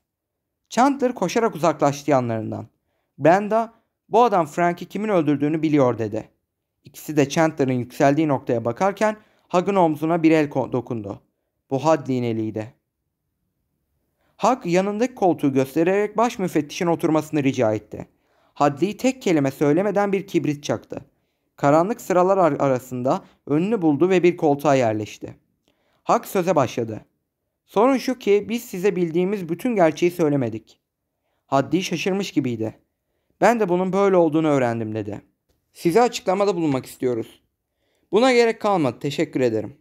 Chandler koşarak uzaklaştı yanlarından. Brenda bu adam Frank'i kimin öldürdüğünü biliyor dedi. İkisi de Chandler'ın yükseldiği noktaya bakarken Hag'ın omzuna bir el dokundu. Bu Hadley'in eliydi. Hag yanındaki koltuğu göstererek baş müfettişin oturmasını rica etti. Hadley tek kelime söylemeden bir kibrit çaktı. Karanlık sıralar ar- arasında önünü buldu ve bir koltuğa yerleşti. Hak söze başladı. Sorun şu ki biz size bildiğimiz bütün gerçeği söylemedik. Haddi şaşırmış gibiydi. Ben de bunun böyle olduğunu öğrendim dedi. Size açıklamada bulunmak istiyoruz. Buna gerek kalmadı. Teşekkür ederim.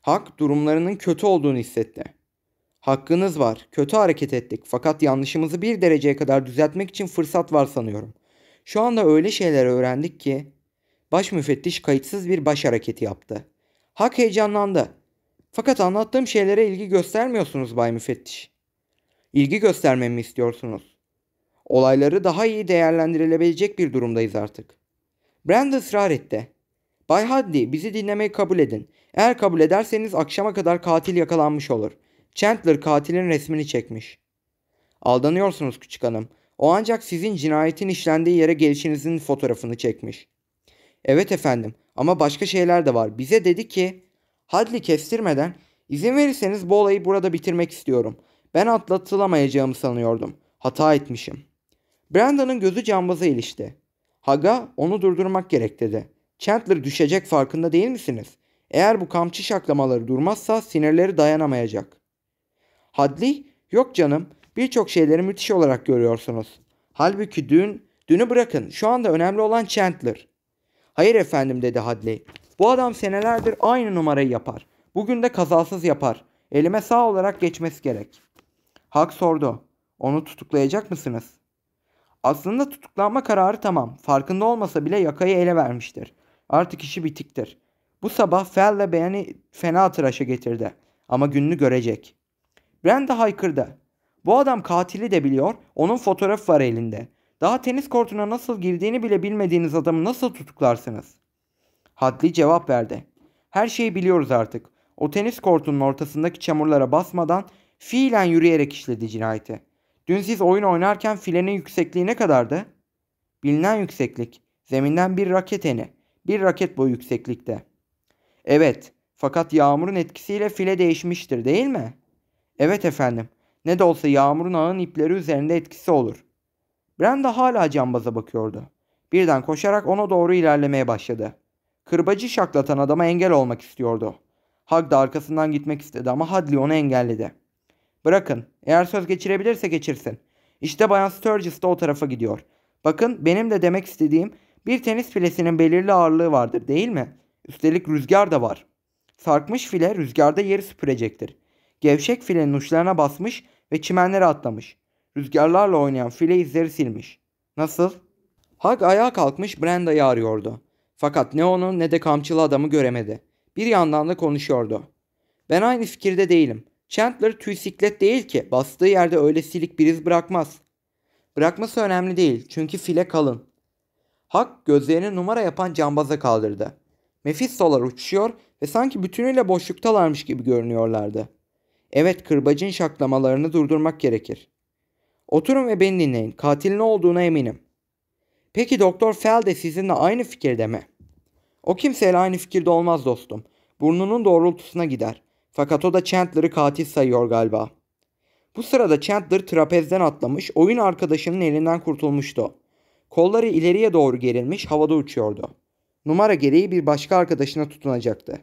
Hak durumlarının kötü olduğunu hissetti. Hakkınız var. Kötü hareket ettik. Fakat yanlışımızı bir dereceye kadar düzeltmek için fırsat var sanıyorum. Şu anda öyle şeyler öğrendik ki baş müfettiş kayıtsız bir baş hareketi yaptı. Hak heyecanlandı. Fakat anlattığım şeylere ilgi göstermiyorsunuz Bay Müfettiş. İlgi göstermemi istiyorsunuz. Olayları daha iyi değerlendirilebilecek bir durumdayız artık. Brand ısrar etti. Bay Hadley bizi dinlemeyi kabul edin. Eğer kabul ederseniz akşama kadar katil yakalanmış olur. Chandler katilin resmini çekmiş. Aldanıyorsunuz küçük hanım. O ancak sizin cinayetin işlendiği yere gelişinizin fotoğrafını çekmiş. Evet efendim ama başka şeyler de var. Bize dedi ki Hadley kestirmeden izin verirseniz bu olayı burada bitirmek istiyorum. Ben atlatılamayacağımı sanıyordum. Hata etmişim. Brandon'ın gözü cambaza ilişti. Haga onu durdurmak gerek dedi. Chandler düşecek farkında değil misiniz? Eğer bu kamçı şaklamaları durmazsa sinirleri dayanamayacak. Hadley, yok canım birçok şeyleri müthiş olarak görüyorsunuz. Halbuki dün, dünü bırakın şu anda önemli olan Chandler. Hayır efendim dedi Hadley. Bu adam senelerdir aynı numarayı yapar. Bugün de kazasız yapar. Elime sağ olarak geçmesi gerek. Hak sordu. Onu tutuklayacak mısınız? Aslında tutuklanma kararı tamam. Farkında olmasa bile yakayı ele vermiştir. Artık işi bitiktir. Bu sabah Fell'le beğeni fena tıraşa getirdi. Ama gününü görecek. Brenda haykırdı. Bu adam katili de biliyor. Onun fotoğrafı var elinde. Daha tenis kortuna nasıl girdiğini bile bilmediğiniz adamı nasıl tutuklarsınız? Hadley cevap verdi. Her şeyi biliyoruz artık. O tenis kortunun ortasındaki çamurlara basmadan fiilen yürüyerek işledi cinayeti. Dün siz oyun oynarken filenin yüksekliği ne kadardı? Bilinen yükseklik. Zeminden bir raket eni. Bir raket boyu yükseklikte. Evet. Fakat yağmurun etkisiyle file değişmiştir değil mi? Evet efendim. Ne de olsa yağmurun ağın ipleri üzerinde etkisi olur. Brenda hala cambaza bakıyordu. Birden koşarak ona doğru ilerlemeye başladı. Kırbacı şaklatan adama engel olmak istiyordu. Hag da arkasından gitmek istedi ama Hadley onu engelledi. Bırakın. Eğer söz geçirebilirse geçirsin. İşte Bayan Sturgis de o tarafa gidiyor. Bakın benim de demek istediğim bir tenis filesinin belirli ağırlığı vardır değil mi? Üstelik rüzgar da var. Sarkmış file rüzgarda yeri süpürecektir. Gevşek filenin uçlarına basmış ve çimenlere atlamış. Rüzgarlarla oynayan file izleri silmiş. Nasıl? Hag ayağa kalkmış Brenda'yı arıyordu. Fakat ne onu ne de kamçılı adamı göremedi. Bir yandan da konuşuyordu. Ben aynı fikirde değilim. Chandler tüysiklet değil ki. Bastığı yerde öyle silik bir iz bırakmaz. Bırakması önemli değil. Çünkü file kalın. Hak gözlerini numara yapan cambaza kaldırdı. Mephisto'lar uçuşuyor ve sanki bütünüyle boşluktalarmış gibi görünüyorlardı. Evet kırbacın şaklamalarını durdurmak gerekir. Oturun ve beni dinleyin. Katilin olduğuna eminim. Peki Doktor Fell de sizinle aynı fikirde mi? O kimseyle aynı fikirde olmaz dostum. Burnunun doğrultusuna gider. Fakat o da Chandler'ı katil sayıyor galiba. Bu sırada Chandler trapezden atlamış, oyun arkadaşının elinden kurtulmuştu. Kolları ileriye doğru gerilmiş, havada uçuyordu. Numara gereği bir başka arkadaşına tutunacaktı.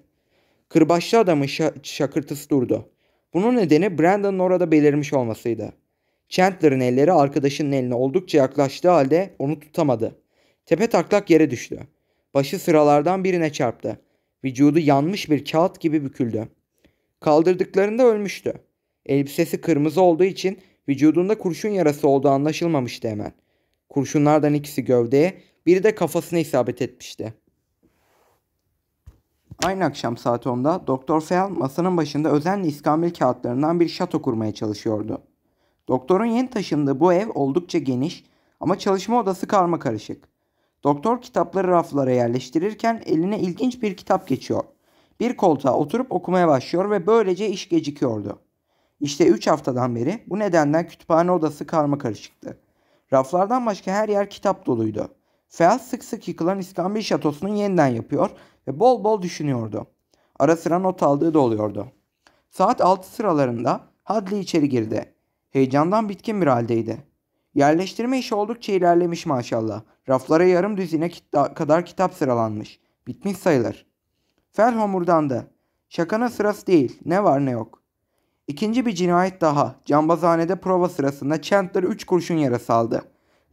Kırbaçlı adamın şa- şakırtısı durdu. Bunun nedeni Brandon'ın orada belirmiş olmasıydı. Chandler'ın elleri arkadaşının eline oldukça yaklaştığı halde onu tutamadı. Tepe taklak yere düştü. Başı sıralardan birine çarptı. Vücudu yanmış bir kağıt gibi büküldü. Kaldırdıklarında ölmüştü. Elbisesi kırmızı olduğu için vücudunda kurşun yarası olduğu anlaşılmamıştı hemen. Kurşunlardan ikisi gövdeye, biri de kafasına isabet etmişti. Aynı akşam saat 10'da Doktor Fell masanın başında özenle iskambil kağıtlarından bir şato kurmaya çalışıyordu. Doktorun yeni taşındığı bu ev oldukça geniş ama çalışma odası karma karışık. Doktor kitapları raflara yerleştirirken eline ilginç bir kitap geçiyor. Bir koltuğa oturup okumaya başlıyor ve böylece iş gecikiyordu. İşte 3 haftadan beri bu nedenden kütüphane odası karma karışıktı. Raflardan başka her yer kitap doluydu. Fell sık sık yıkılan İskambil şatosunu yeniden yapıyor ve bol bol düşünüyordu. Ara sıra not aldığı da oluyordu. Saat 6 sıralarında Hadley içeri girdi. Heyecandan bitkin bir haldeydi. Yerleştirme işi oldukça ilerlemiş maşallah. Raflara yarım düzine kita- kadar kitap sıralanmış. Bitmiş sayılır. Fel homurdandı. Şakanın sırası değil. Ne var ne yok. İkinci bir cinayet daha. Cambazhanede prova sırasında Chandler 3 kurşun yarası aldı.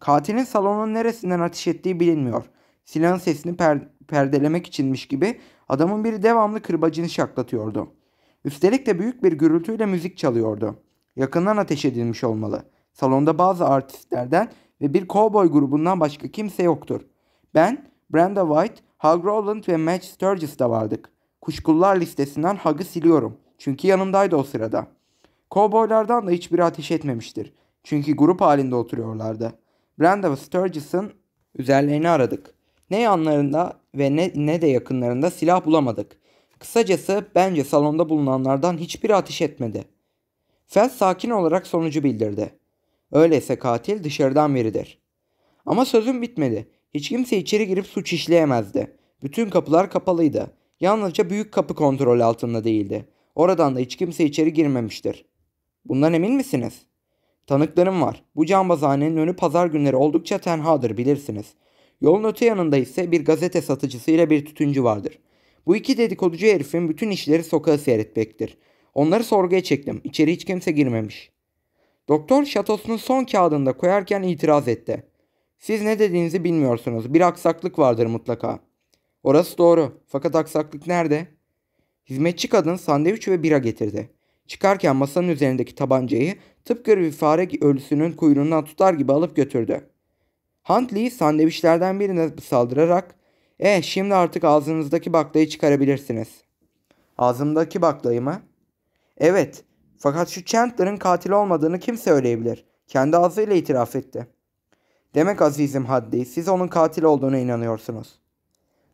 Katilin salonun neresinden ateş ettiği bilinmiyor. Silahın sesini per- perdelemek içinmiş gibi adamın biri devamlı kırbacını şaklatıyordu. Üstelik de büyük bir gürültüyle müzik çalıyordu. Yakından ateş edilmiş olmalı. Salonda bazı artistlerden ve bir cowboy grubundan başka kimse yoktur. Ben, Brenda White, Hugh Rowland ve Madge Sturgis de vardık. Kuşkular listesinden Hug'ı siliyorum. Çünkü yanımdaydı o sırada. Kovboylardan da hiçbiri ateş etmemiştir. Çünkü grup halinde oturuyorlardı. Brenda ve Sturgis'ın üzerlerini aradık. Ne yanlarında ve ne, ne de yakınlarında silah bulamadık. Kısacası bence salonda bulunanlardan hiçbiri ateş etmedi. Fel sakin olarak sonucu bildirdi. Öyleyse katil dışarıdan biridir. Ama sözüm bitmedi. Hiç kimse içeri girip suç işleyemezdi. Bütün kapılar kapalıydı. Yalnızca büyük kapı kontrol altında değildi. Oradan da hiç kimse içeri girmemiştir. Bundan emin misiniz? Tanıklarım var. Bu cambazhanenin önü pazar günleri oldukça tenhadır bilirsiniz. Yolun öte yanında ise bir gazete satıcısıyla bir tütüncü vardır. Bu iki dedikoducu herifin bütün işleri sokağı seyretmektir. Onları sorguya çektim. İçeri hiç kimse girmemiş. Doktor şatosunun son kağıdını da koyarken itiraz etti. Siz ne dediğinizi bilmiyorsunuz. Bir aksaklık vardır mutlaka. Orası doğru. Fakat aksaklık nerede? Hizmetçi kadın sandviç ve bira getirdi. Çıkarken masanın üzerindeki tabancayı tıpkı bir fare ölüsünün kuyruğundan tutar gibi alıp götürdü. Huntley sandviçlerden birine saldırarak ''E şimdi artık ağzınızdaki baklayı çıkarabilirsiniz.'' Ağzımdaki baklayı mı? Evet. Fakat şu Chandler'ın katil olmadığını kim söyleyebilir? Kendi ağzıyla itiraf etti. Demek azizim Haddi, siz onun katil olduğuna inanıyorsunuz.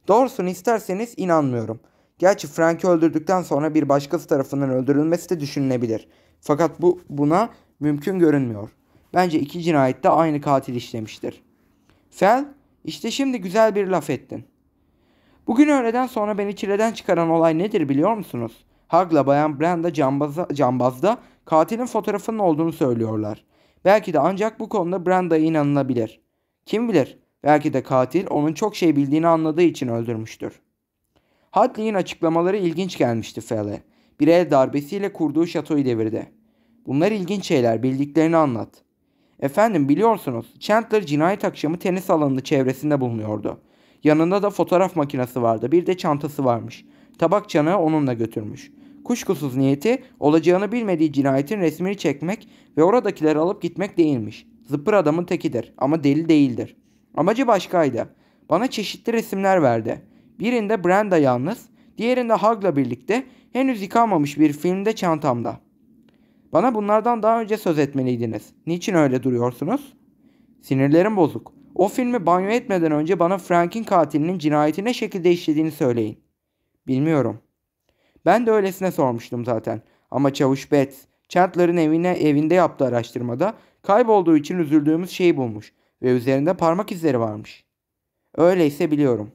Doğrusunu isterseniz inanmıyorum. Gerçi Frank'i öldürdükten sonra bir başkası tarafından öldürülmesi de düşünülebilir. Fakat bu buna mümkün görünmüyor. Bence iki cinayette aynı katil işlemiştir. Fel, işte şimdi güzel bir laf ettin. Bugün öğleden sonra beni çileden çıkaran olay nedir biliyor musunuz? Hug'la Bayan Brenda cambaza, cambazda katilin fotoğrafının olduğunu söylüyorlar. Belki de ancak bu konuda Brenda'ya inanılabilir. Kim bilir? Belki de katil onun çok şey bildiğini anladığı için öldürmüştür. Hadley'in açıklamaları ilginç gelmişti Fell'e. Bir el darbesiyle kurduğu şatoyu devirdi. Bunlar ilginç şeyler, bildiklerini anlat. Efendim biliyorsunuz, Chandler cinayet akşamı tenis alanının çevresinde bulunuyordu. Yanında da fotoğraf makinesi vardı, bir de çantası varmış. Tabak çanağı onunla götürmüş. Kuşkusuz niyeti olacağını bilmediği cinayetin resmini çekmek ve oradakileri alıp gitmek değilmiş. Zıppır adamın tekidir ama deli değildir. Amacı başkaydı. Bana çeşitli resimler verdi. Birinde Brenda yalnız, diğerinde Hug'la birlikte henüz yıkanmamış bir filmde çantamda. Bana bunlardan daha önce söz etmeliydiniz. Niçin öyle duruyorsunuz? Sinirlerim bozuk. O filmi banyo etmeden önce bana Frank'in katilinin cinayeti ne şekilde işlediğini söyleyin. Bilmiyorum. Ben de öylesine sormuştum zaten. Ama Çavuş Betts, Chandler'ın evine evinde yaptığı araştırmada kaybolduğu için üzüldüğümüz şeyi bulmuş ve üzerinde parmak izleri varmış. Öyleyse biliyorum.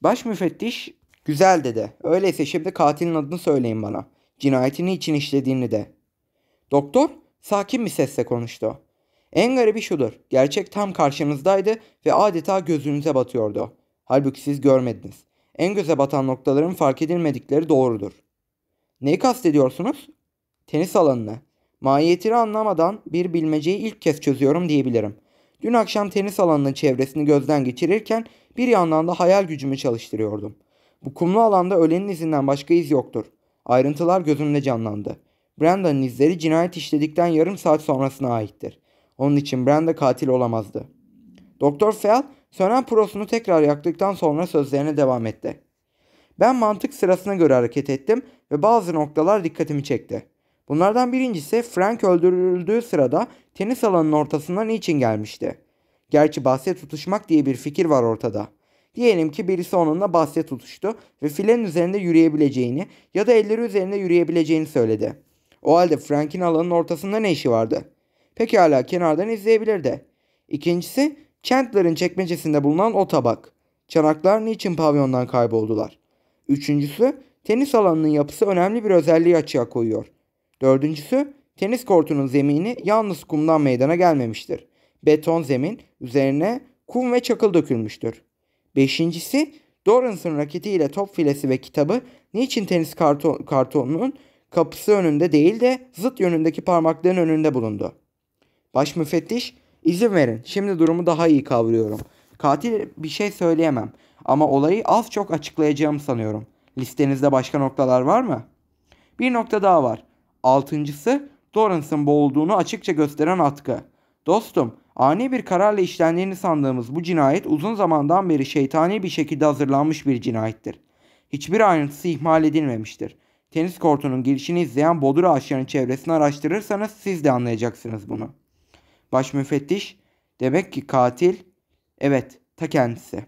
Baş müfettiş güzel dedi. Öyleyse şimdi katilin adını söyleyin bana. Cinayetini için işlediğini de. Doktor sakin bir sesle konuştu. En garibi şudur. Gerçek tam karşınızdaydı ve adeta gözünüze batıyordu. Halbuki siz görmediniz. En göze batan noktaların fark edilmedikleri doğrudur. Neyi kastediyorsunuz? Tenis alanını. Mahiyetini anlamadan bir bilmeceyi ilk kez çözüyorum diyebilirim. Dün akşam tenis alanının çevresini gözden geçirirken bir yandan da hayal gücümü çalıştırıyordum. Bu kumlu alanda ölenin izinden başka iz yoktur. Ayrıntılar gözümde canlandı. Branda'nın izleri cinayet işledikten yarım saat sonrasına aittir. Onun için Brenda katil olamazdı. Doktor Fell sönen prosunu tekrar yaktıktan sonra sözlerine devam etti. Ben mantık sırasına göre hareket ettim ve bazı noktalar dikkatimi çekti. Bunlardan birincisi Frank öldürüldüğü sırada tenis alanının ortasından niçin gelmişti? Gerçi bahse tutuşmak diye bir fikir var ortada. Diyelim ki birisi onunla bahse tutuştu ve filenin üzerinde yürüyebileceğini ya da elleri üzerinde yürüyebileceğini söyledi. O halde Frank'in alanın ortasında ne işi vardı? Pekala kenardan izleyebilirdi. İkincisi Chandler'ın çekmecesinde bulunan o tabak. Çanaklar niçin pavyondan kayboldular? Üçüncüsü tenis alanının yapısı önemli bir özelliği açığa koyuyor. Dördüncüsü tenis kortunun zemini yalnız kumdan meydana gelmemiştir. beton zemin, üzerine kum ve çakıl dökülmüştür. Beşincisi, Dorrans'ın raketiyle top filesi ve kitabı niçin tenis karton, kartonunun kapısı önünde değil de zıt yönündeki parmakların önünde bulundu. Baş müfettiş, izin verin. Şimdi durumu daha iyi kavruyorum. Katil bir şey söyleyemem ama olayı az çok açıklayacağımı sanıyorum. Listenizde başka noktalar var mı? Bir nokta daha var. Altıncısı Lawrence'ın boğulduğunu açıkça gösteren atkı. Dostum, ani bir kararla işlendiğini sandığımız bu cinayet uzun zamandan beri şeytani bir şekilde hazırlanmış bir cinayettir. Hiçbir ayrıntısı ihmal edilmemiştir. Tenis kortunun girişini izleyen bodur ağaçlarının çevresini araştırırsanız siz de anlayacaksınız bunu. Baş müfettiş, demek ki katil, evet ta kendisi.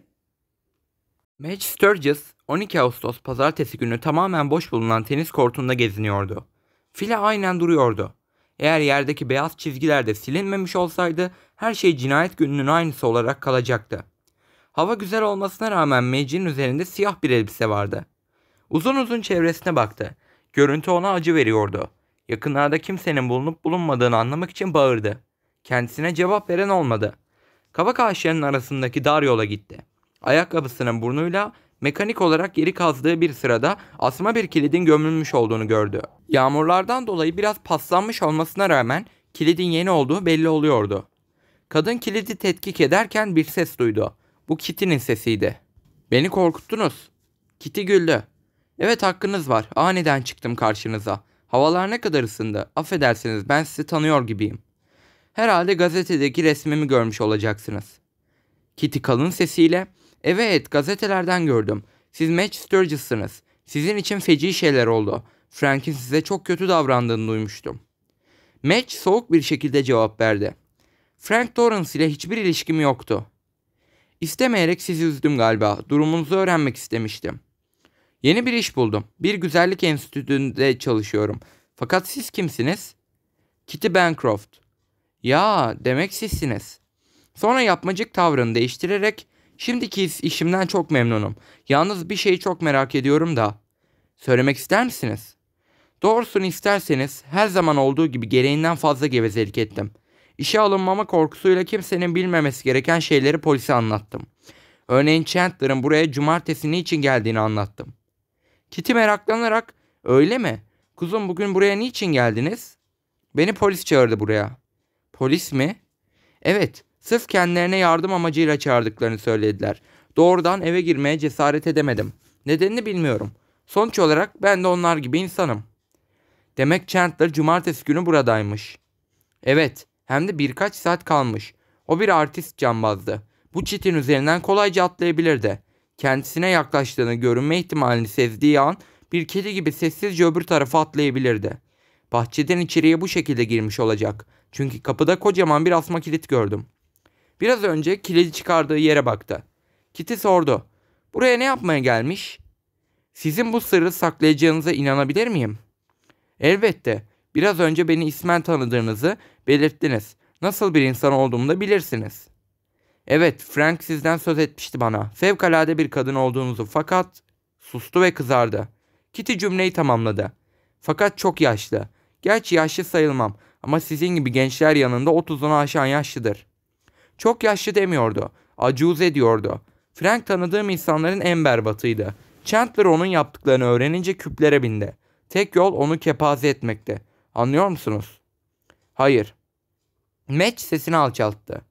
Madge Sturgis 12 Ağustos pazartesi günü tamamen boş bulunan tenis kortunda geziniyordu. File aynen duruyordu. Eğer yerdeki beyaz çizgiler de silinmemiş olsaydı her şey cinayet gününün aynısı olarak kalacaktı. Hava güzel olmasına rağmen Madge'in üzerinde siyah bir elbise vardı. Uzun uzun çevresine baktı. Görüntü ona acı veriyordu. Yakınlarda kimsenin bulunup bulunmadığını anlamak için bağırdı. Kendisine cevap veren olmadı. Kavak ağaçlarının arasındaki dar yola gitti. Ayakkabısının burnuyla mekanik olarak geri kazdığı bir sırada asma bir kilidin gömülmüş olduğunu gördü. Yağmurlardan dolayı biraz paslanmış olmasına rağmen kilidin yeni olduğu belli oluyordu. Kadın kilidi tetkik ederken bir ses duydu. Bu Kitty'nin sesiydi. Beni korkuttunuz. Kitty güldü. Evet hakkınız var. Aniden çıktım karşınıza. Havalar ne kadar ısındı. Affedersiniz ben sizi tanıyor gibiyim. Herhalde gazetedeki resmimi görmüş olacaksınız. Kitty kalın sesiyle Evet gazetelerden gördüm. Siz Match Sturgis'sınız. Sizin için feci şeyler oldu. Frank'in size çok kötü davrandığını duymuştum. Match soğuk bir şekilde cevap verdi. Frank Dorrance ile hiçbir ilişkim yoktu. İstemeyerek sizi üzdüm galiba. Durumunuzu öğrenmek istemiştim. Yeni bir iş buldum. Bir güzellik enstitüsünde çalışıyorum. Fakat siz kimsiniz? Kitty Bancroft. Ya demek sizsiniz. Sonra yapmacık tavrını değiştirerek şimdiki işimden çok memnunum. Yalnız bir şeyi çok merak ediyorum da. Söylemek ister misiniz? Doğrusunu isterseniz her zaman olduğu gibi gereğinden fazla gevezelik ettim. İşe alınmama korkusuyla kimsenin bilmemesi gereken şeyleri polise anlattım. Örneğin Chandler'ın buraya cumartesi niçin geldiğini anlattım. Kitty meraklanarak öyle mi? Kuzum bugün buraya niçin geldiniz? Beni polis çağırdı buraya. Polis mi? Evet, sırf kendilerine yardım amacıyla çağırdıklarını söylediler. Doğrudan eve girmeye cesaret edemedim. Nedenini bilmiyorum. Sonuç olarak ben de onlar gibi insanım. Demek Chandler cumartesi günü buradaymış. Evet, hem de birkaç saat kalmış. O bir artist cambazdı. Bu çitin üzerinden kolayca atlayabilirdi. Kendisine yaklaştığını görünme ihtimalini sezdiği an bir kedi gibi sessizce öbür tarafa atlayabilirdi. Bahçeden içeriye bu şekilde girmiş olacak. Çünkü kapıda kocaman bir asma kilit gördüm. Biraz önce kilidi çıkardığı yere baktı. Kitty sordu. Buraya ne yapmaya gelmiş? Sizin bu sırrı saklayacağınıza inanabilir miyim? Elbette. Biraz önce beni ismen tanıdığınızı belirttiniz. Nasıl bir insan olduğumu da bilirsiniz. Evet, Frank sizden söz etmişti bana. Fevkalade bir kadın olduğunuzu fakat sustu ve kızardı. Kitty cümleyi tamamladı. Fakat çok yaşlı. Gerçi yaşlı sayılmam ama sizin gibi gençler yanında 30'unu aşan yaşlıdır. Çok yaşlı demiyordu. Acuz ediyordu. Frank tanıdığım insanların en berbatıydı. Chandler onun yaptıklarını öğrenince küplere bindi. Tek yol onu kepaze etmekti. Anlıyor musunuz? Hayır. Match sesini alçalttı.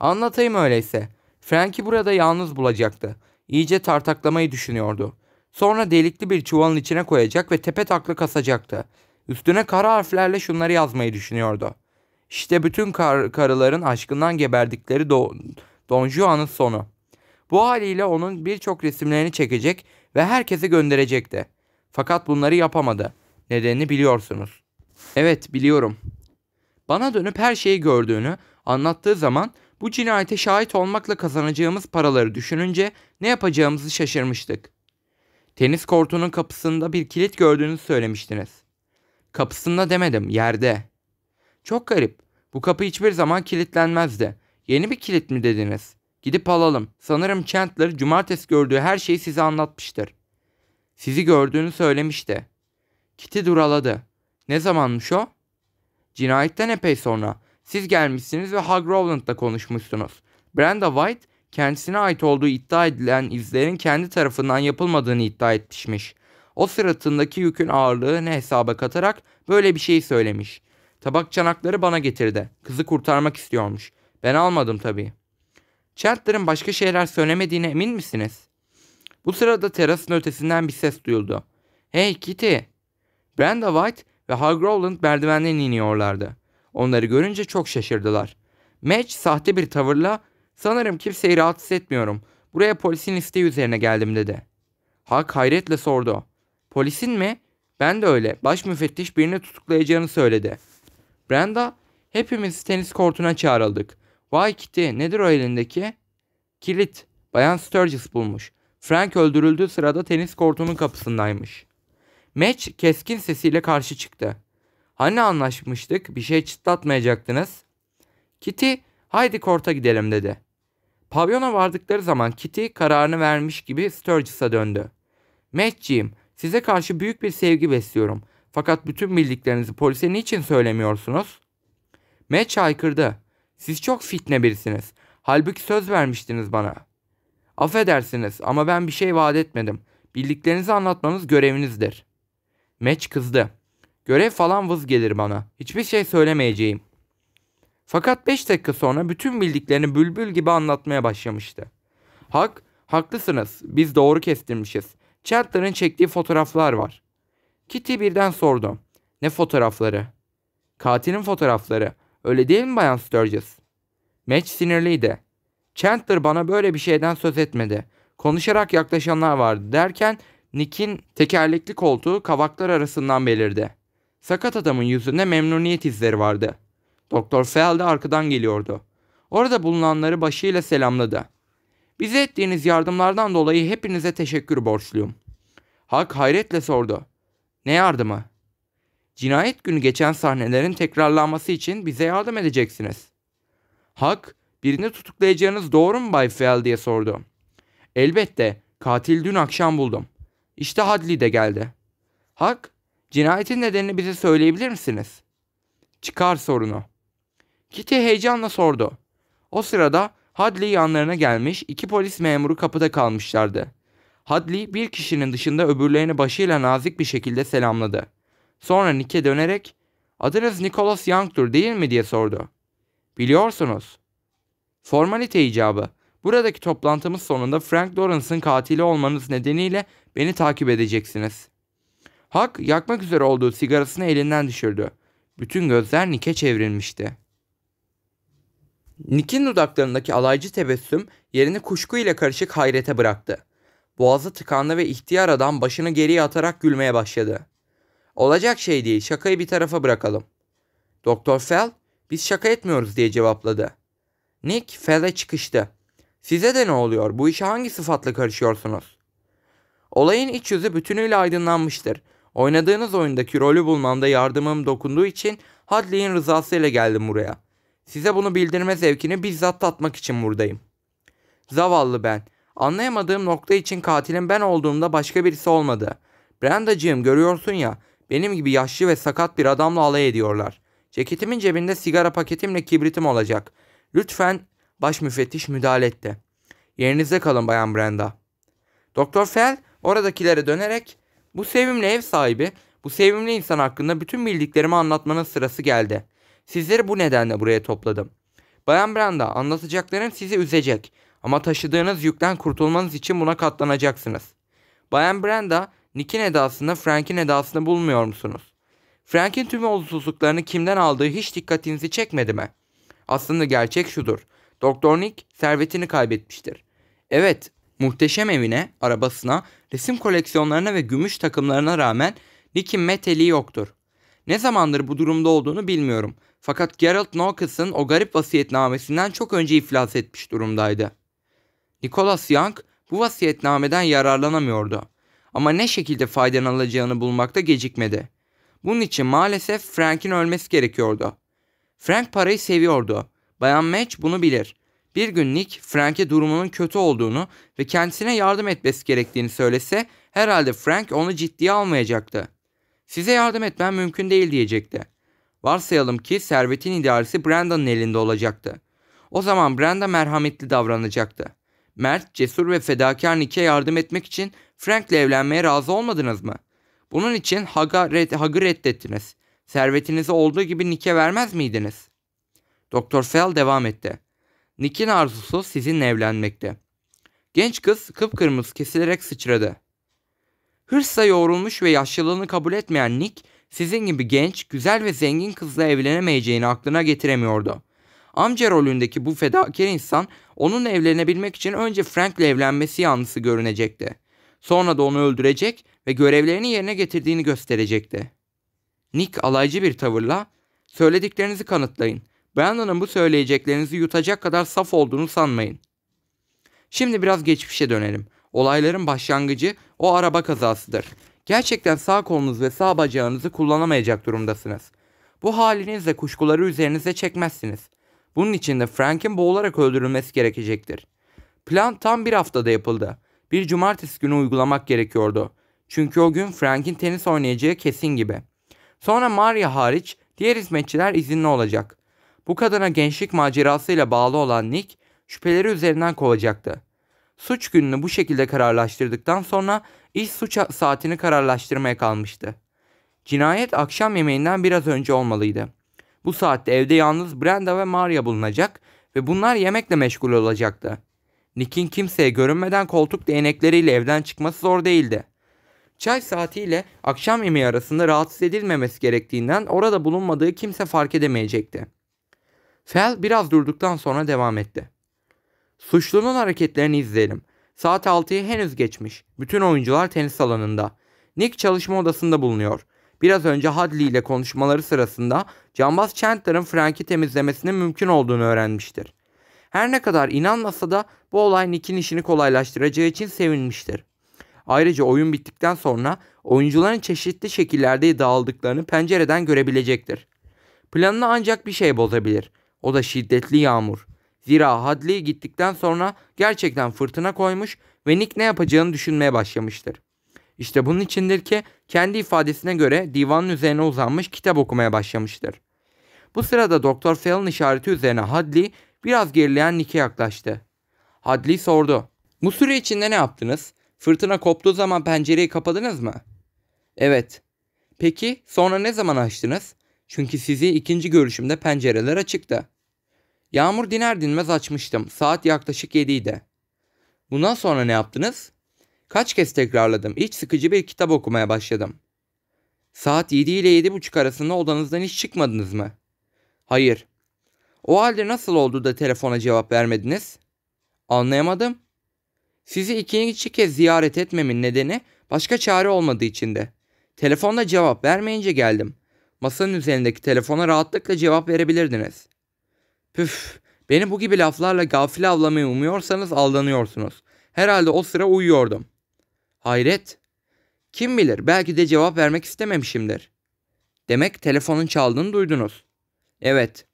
Anlatayım öyleyse. Frank'i burada yalnız bulacaktı. İyice tartaklamayı düşünüyordu. Sonra delikli bir çuvalın içine koyacak ve tepe taklı kasacaktı. Üstüne kara harflerle şunları yazmayı düşünüyordu. İşte bütün kar karıların aşkından geberdikleri Do Don Juan'ın sonu. Bu haliyle onun birçok resimlerini çekecek ve herkese gönderecekti. Fakat bunları yapamadı. Nedenini biliyorsunuz. Evet biliyorum. Bana dönüp her şeyi gördüğünü anlattığı zaman bu cinayete şahit olmakla kazanacağımız paraları düşününce ne yapacağımızı şaşırmıştık. Tenis kortunun kapısında bir kilit gördüğünüzü söylemiştiniz. Kapısında demedim, yerde. Çok garip. Bu kapı hiçbir zaman kilitlenmezdi. Yeni bir kilit mi dediniz? Gidip alalım. Sanırım Chandler cumartesi gördüğü her şeyi size anlatmıştır. Sizi gördüğünü söylemişti. Kitty duraladı. Ne zamanmış o? Cinayetten epey sonra. Siz gelmişsiniz ve Hug Rowland'la konuşmuşsunuz. Brenda White kendisine ait olduğu iddia edilen izlerin kendi tarafından yapılmadığını iddia etmişmiş. O sırtındaki yükün ağırlığı ne hesaba katarak böyle bir şey söylemiş. Tabak çanakları bana getirdi. Kızı kurtarmak istiyormuş. Ben almadım tabii. Chandler'ın başka şeyler söylemediğine emin misiniz? Bu sırada terasın ötesinden bir ses duyuldu. Hey Kitty! Brenda White ve Hugh merdivenden iniyorlardı. Onları görünce çok şaşırdılar. Match sahte bir tavırla sanırım kimseyi rahatsız etmiyorum. Buraya polisin isteği üzerine geldim dedi. Hug hayretle sordu. Polisin mi? Ben de öyle. Baş müfettiş birini tutuklayacağını söyledi. Brenda hepimiz tenis kortuna çağrıldık. Vay Kitty nedir o elindeki? Kilit. Bayan Sturgis bulmuş. Frank öldürüldüğü sırada tenis kortunun kapısındaymış. Match keskin sesiyle karşı çıktı. Hani anlaşmıştık bir şey çıtlatmayacaktınız? Kitty haydi korta gidelim dedi. Pavyona vardıkları zaman Kitty kararını vermiş gibi Sturgis'a döndü. Match'ciğim size karşı büyük bir sevgi besliyorum. Fakat bütün bildiklerinizi polise niçin söylemiyorsunuz? Match haykırdı. Siz çok fitne birisiniz. Halbuki söz vermiştiniz bana. Affedersiniz ama ben bir şey vaat etmedim. Bildiklerinizi anlatmanız görevinizdir. Match kızdı. Görev falan vız gelir bana. Hiçbir şey söylemeyeceğim. Fakat 5 dakika sonra bütün bildiklerini bülbül gibi anlatmaya başlamıştı. Hak, haklısınız. Biz doğru kestirmişiz. Chandler'ın çektiği fotoğraflar var. Kitty birden sordu. Ne fotoğrafları? Katilin fotoğrafları. Öyle değil mi Bayan Sturgis? Match sinirliydi. Chandler bana böyle bir şeyden söz etmedi. Konuşarak yaklaşanlar vardı derken Nick'in tekerlekli koltuğu kavaklar arasından belirdi. Sakat adamın yüzünde memnuniyet izleri vardı. Doktor Fell de arkadan geliyordu. Orada bulunanları başıyla selamladı. Bize ettiğiniz yardımlardan dolayı hepinize teşekkür borçluyum. Hak hayretle sordu. Ne yardımı? Cinayet günü geçen sahnelerin tekrarlanması için bize yardım edeceksiniz. Hak, birini tutuklayacağınız doğru mu Bay Fell diye sordu. Elbette, katil dün akşam buldum. İşte Hadley de geldi. Hak, cinayetin nedenini bize söyleyebilir misiniz? Çıkar sorunu. Kitty heyecanla sordu. O sırada Hadley yanlarına gelmiş iki polis memuru kapıda kalmışlardı. Hadley bir kişinin dışında öbürlerini başıyla nazik bir şekilde selamladı. Sonra Nick'e dönerek adınız Nicholas Young'tur değil mi diye sordu. Biliyorsunuz. Formalite icabı. Buradaki toplantımız sonunda Frank Lawrence'ın katili olmanız nedeniyle beni takip edeceksiniz. Hak yakmak üzere olduğu sigarasını elinden düşürdü. Bütün gözler Nick'e çevrilmişti. Nick'in dudaklarındaki alaycı tebessüm yerini kuşku ile karışık hayrete bıraktı. Boğazı tıkandı ve ihtiyar adam başını geriye atarak gülmeye başladı. Olacak şey değil şakayı bir tarafa bırakalım. Doktor Fell biz şaka etmiyoruz diye cevapladı. Nick Fell'e çıkıştı. Size de ne oluyor bu işe hangi sıfatla karışıyorsunuz? Olayın iç yüzü bütünüyle aydınlanmıştır. Oynadığınız oyundaki rolü bulmamda yardımım dokunduğu için Hadley'in rızasıyla geldim buraya. Size bunu bildirme zevkini bizzat tatmak için buradayım. Zavallı ben. Anlayamadığım nokta için katilin ben olduğumda başka birisi olmadı. Brendacığım görüyorsun ya benim gibi yaşlı ve sakat bir adamla alay ediyorlar. Ceketimin cebinde sigara paketimle kibritim olacak. Lütfen baş müfettiş müdahale etti. Yerinizde kalın Bayan Brenda. Doktor Fell oradakilere dönerek bu sevimli ev sahibi, bu sevimli insan hakkında bütün bildiklerimi anlatmanın sırası geldi. Sizleri bu nedenle buraya topladım. Bayan Brenda anlatacaklarım sizi üzecek ama taşıdığınız yükten kurtulmanız için buna katlanacaksınız. Bayan Brenda, Nick'in edasında Frank'in edasını bulmuyor musunuz? Frank'in tüm olumsuzluklarını kimden aldığı hiç dikkatinizi çekmedi mi? Aslında gerçek şudur. Doktor Nick servetini kaybetmiştir. Evet, muhteşem evine, arabasına, resim koleksiyonlarına ve gümüş takımlarına rağmen Nick'in meteliği yoktur. Ne zamandır bu durumda olduğunu bilmiyorum. Fakat Gerald Knowles'ın o garip vasiyetnamesinden çok önce iflas etmiş durumdaydı. Nicholas Young bu vasiyetnameden yararlanamıyordu. Ama ne şekilde faydalanacağını bulmakta gecikmedi. Bunun için maalesef Frank'in ölmesi gerekiyordu. Frank parayı seviyordu. Bayan Match bunu bilir. Bir gün Nick Frank'e durumunun kötü olduğunu ve kendisine yardım etmesi gerektiğini söylese herhalde Frank onu ciddiye almayacaktı. Size yardım etmem mümkün değil diyecekti. Varsayalım ki servetin idaresi Brandon'ın elinde olacaktı. O zaman Brenda merhametli davranacaktı. Mert, cesur ve fedakar Nick'e yardım etmek için Frank'le evlenmeye razı olmadınız mı? Bunun için Hag'ı red, Hag'ı reddettiniz. Servetinizi olduğu gibi Nick'e vermez miydiniz? Doktor Fell devam etti. Nick'in arzusu sizinle evlenmekti. Genç kız kıpkırmızı kesilerek sıçradı. Hırsla yoğrulmuş ve yaşlılığını kabul etmeyen Nick, sizin gibi genç, güzel ve zengin kızla evlenemeyeceğini aklına getiremiyordu. Amca rolündeki bu fedakar insan onunla evlenebilmek için önce Frank'le evlenmesi yanlısı görünecekti. Sonra da onu öldürecek ve görevlerini yerine getirdiğini gösterecekti. Nick alaycı bir tavırla söylediklerinizi kanıtlayın. Brandon'ın bu söyleyeceklerinizi yutacak kadar saf olduğunu sanmayın. Şimdi biraz geçmişe dönelim. Olayların başlangıcı o araba kazasıdır. Gerçekten sağ kolunuz ve sağ bacağınızı kullanamayacak durumdasınız. Bu halinizle kuşkuları üzerinize çekmezsiniz. Bunun için de Frank'in boğularak öldürülmesi gerekecektir. Plan tam bir haftada yapıldı. Bir cumartesi günü uygulamak gerekiyordu. Çünkü o gün Frank'in tenis oynayacağı kesin gibi. Sonra Maria hariç diğer hizmetçiler izinli olacak. Bu kadına gençlik macerasıyla bağlı olan Nick şüpheleri üzerinden kovacaktı. Suç gününü bu şekilde kararlaştırdıktan sonra iş suç saatini kararlaştırmaya kalmıştı. Cinayet akşam yemeğinden biraz önce olmalıydı. Bu saatte evde yalnız Brenda ve Maria bulunacak ve bunlar yemekle meşgul olacaktı. Nick'in kimseye görünmeden koltuk değnekleriyle evden çıkması zor değildi. Çay saatiyle akşam yemeği arasında rahatsız edilmemesi gerektiğinden orada bulunmadığı kimse fark edemeyecekti. Fel biraz durduktan sonra devam etti. Suçlunun hareketlerini izleyelim. Saat 6'yı henüz geçmiş. Bütün oyuncular tenis alanında. Nick çalışma odasında bulunuyor. Biraz önce Hadley ile konuşmaları sırasında Cambaz Chandler'ın Frank'i temizlemesinin mümkün olduğunu öğrenmiştir. Her ne kadar inanmasa da bu olay Nick'in işini kolaylaştıracağı için sevinmiştir. Ayrıca oyun bittikten sonra oyuncuların çeşitli şekillerde dağıldıklarını pencereden görebilecektir. Planını ancak bir şey bozabilir. O da şiddetli yağmur. Zira Hadley gittikten sonra gerçekten fırtına koymuş ve Nick ne yapacağını düşünmeye başlamıştır. İşte bunun içindir ki kendi ifadesine göre divanın üzerine uzanmış kitap okumaya başlamıştır. Bu sırada Doktor Fell'in işareti üzerine Hadley biraz gerileyen Nick'e yaklaştı. Hadley sordu. Bu süre içinde ne yaptınız? Fırtına koptuğu zaman pencereyi kapadınız mı? Evet. Peki sonra ne zaman açtınız? Çünkü sizi ikinci görüşümde pencereler açıktı. Yağmur diner dinmez açmıştım. Saat yaklaşık 7 idi. Bundan sonra ne yaptınız? Kaç kez tekrarladım. İç sıkıcı bir kitap okumaya başladım. Saat 7 ile 7.30 arasında odanızdan hiç çıkmadınız mı? Hayır. O halde nasıl oldu da telefona cevap vermediniz? Anlayamadım. Sizi ikinci kez ziyaret etmemin nedeni başka çare olmadığı içindi. Telefonda cevap vermeyince geldim. Masanın üzerindeki telefona rahatlıkla cevap verebilirdiniz. Püf, beni bu gibi laflarla gafil avlamayı umuyorsanız aldanıyorsunuz. Herhalde o sıra uyuyordum. Hayret. Kim bilir belki de cevap vermek istememişimdir. Demek telefonun çaldığını duydunuz. Evet.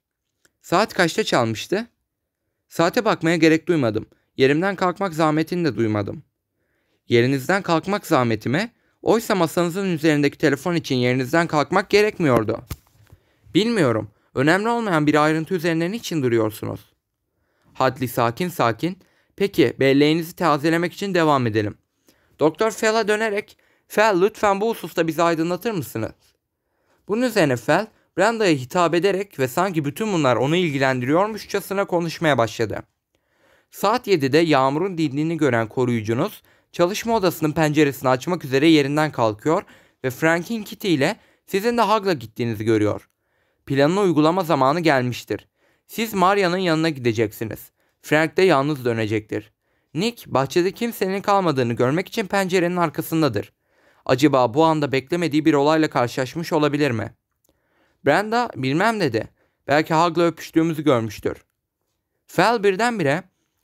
Saat kaçta çalmıştı? Saate bakmaya gerek duymadım. Yerimden kalkmak zahmetini de duymadım. Yerinizden kalkmak zahmetime, oysa masanızın üzerindeki telefon için yerinizden kalkmak gerekmiyordu. Bilmiyorum. Önemli olmayan bir ayrıntı üzerinde niçin duruyorsunuz? Hadley sakin sakin. Peki belleğinizi tazelemek için devam edelim. Doktor Fell'a dönerek Fell lütfen bu hususta bizi aydınlatır mısınız? Bunun üzerine Fell Branda'ya hitap ederek ve sanki bütün bunlar onu ilgilendiriyormuşçasına konuşmaya başladı. Saat 7'de yağmurun dindiğini gören koruyucunuz çalışma odasının penceresini açmak üzere yerinden kalkıyor ve Frank'in Kitty ile sizin de Hag'la gittiğinizi görüyor. Planını uygulama zamanı gelmiştir. Siz Maria'nın yanına gideceksiniz. Frank de yalnız dönecektir. Nick bahçede kimsenin kalmadığını görmek için pencerenin arkasındadır. Acaba bu anda beklemediği bir olayla karşılaşmış olabilir mi? Brenda bilmem dedi. Belki Hag'la öpüştüğümüzü görmüştür. Fel birdenbire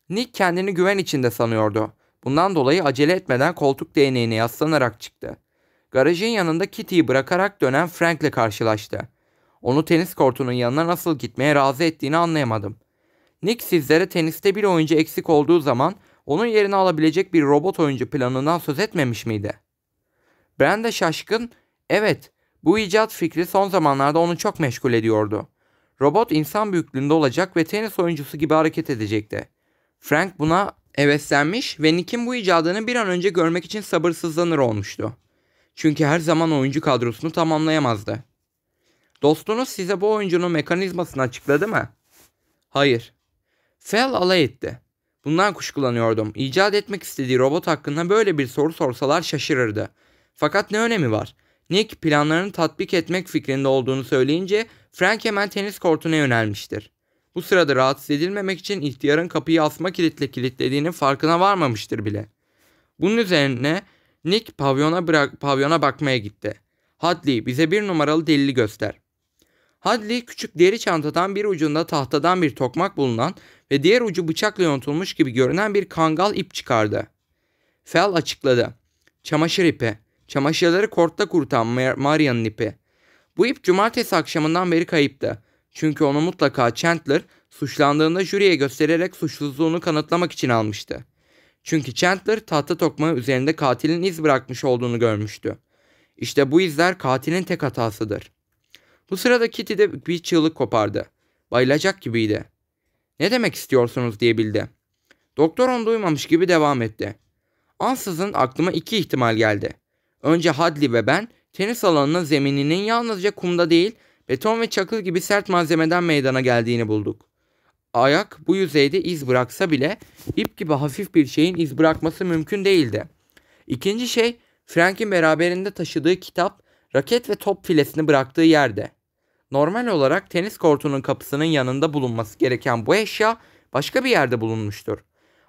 Nick kendini güven içinde sanıyordu. Bundan dolayı acele etmeden koltuk değneğine yaslanarak çıktı. Garajın yanında Kitty'yi bırakarak dönen Frank'le karşılaştı. Onu tenis kortunun yanına nasıl gitmeye razı ettiğini anlayamadım. Nick sizlere teniste bir oyuncu eksik olduğu zaman onun yerini alabilecek bir robot oyuncu planından söz etmemiş miydi? Brenda şaşkın, evet Bu icat fikri son zamanlarda onu çok meşgul ediyordu. Robot insan büyüklüğünde olacak ve tenis oyuncusu gibi hareket edecekti. Frank buna heveslenmiş ve Nick'in bu icadını bir an önce görmek için sabırsızlanır olmuştu. Çünkü her zaman oyuncu kadrosunu tamamlayamazdı. Dostunuz size bu oyuncunun mekanizmasını açıkladı mı? Hayır. Fel alay etti. Bundan kuşkulanıyordum. İcat etmek istediği robot hakkında böyle bir soru sorsalar şaşırırdı. Fakat ne önemi var? Nick planlarını tatbik etmek fikrinde olduğunu söyleyince Frank hemen tenis kortuna yönelmiştir. Bu sırada rahatsız edilmemek için ihtiyarın kapıyı asma kilitle kilitlediğinin farkına varmamıştır bile. Bunun üzerine Nick pavyona, bırak, pavyona bakmaya gitti. Hadley bize bir numaralı delili göster. Hadley küçük deri çantadan bir ucunda tahtadan bir tokmak bulunan ve diğer ucu bıçakla yontulmuş gibi görünen bir kangal ip çıkardı. Fel açıkladı. Çamaşır ipi. Çamaşırları kortta kurutan Maria'nın ipi. Bu ip cumartesi akşamından beri kayıptı. Çünkü onu mutlaka Chandler suçlandığında jüriye göstererek suçsuzluğunu kanıtlamak için almıştı. Çünkü Chandler tahta tokmağı üzerinde katilin iz bırakmış olduğunu görmüştü. İşte bu izler katilin tek hatasıdır. Bu sırada Kitty de bir çığlık kopardı. Bayılacak gibiydi. Ne demek istiyorsunuz diye bildi. Doktor onu duymamış gibi devam etti. Ansızın aklıma iki ihtimal geldi. Önce Hadley ve ben tenis alanının zemininin yalnızca kumda değil beton ve çakıl gibi sert malzemeden meydana geldiğini bulduk. Ayak bu yüzeyde iz bıraksa bile ip gibi hafif bir şeyin iz bırakması mümkün değildi. İkinci şey Frank'in beraberinde taşıdığı kitap, raket ve top filesini bıraktığı yerde. Normal olarak tenis kortunun kapısının yanında bulunması gereken bu eşya başka bir yerde bulunmuştur.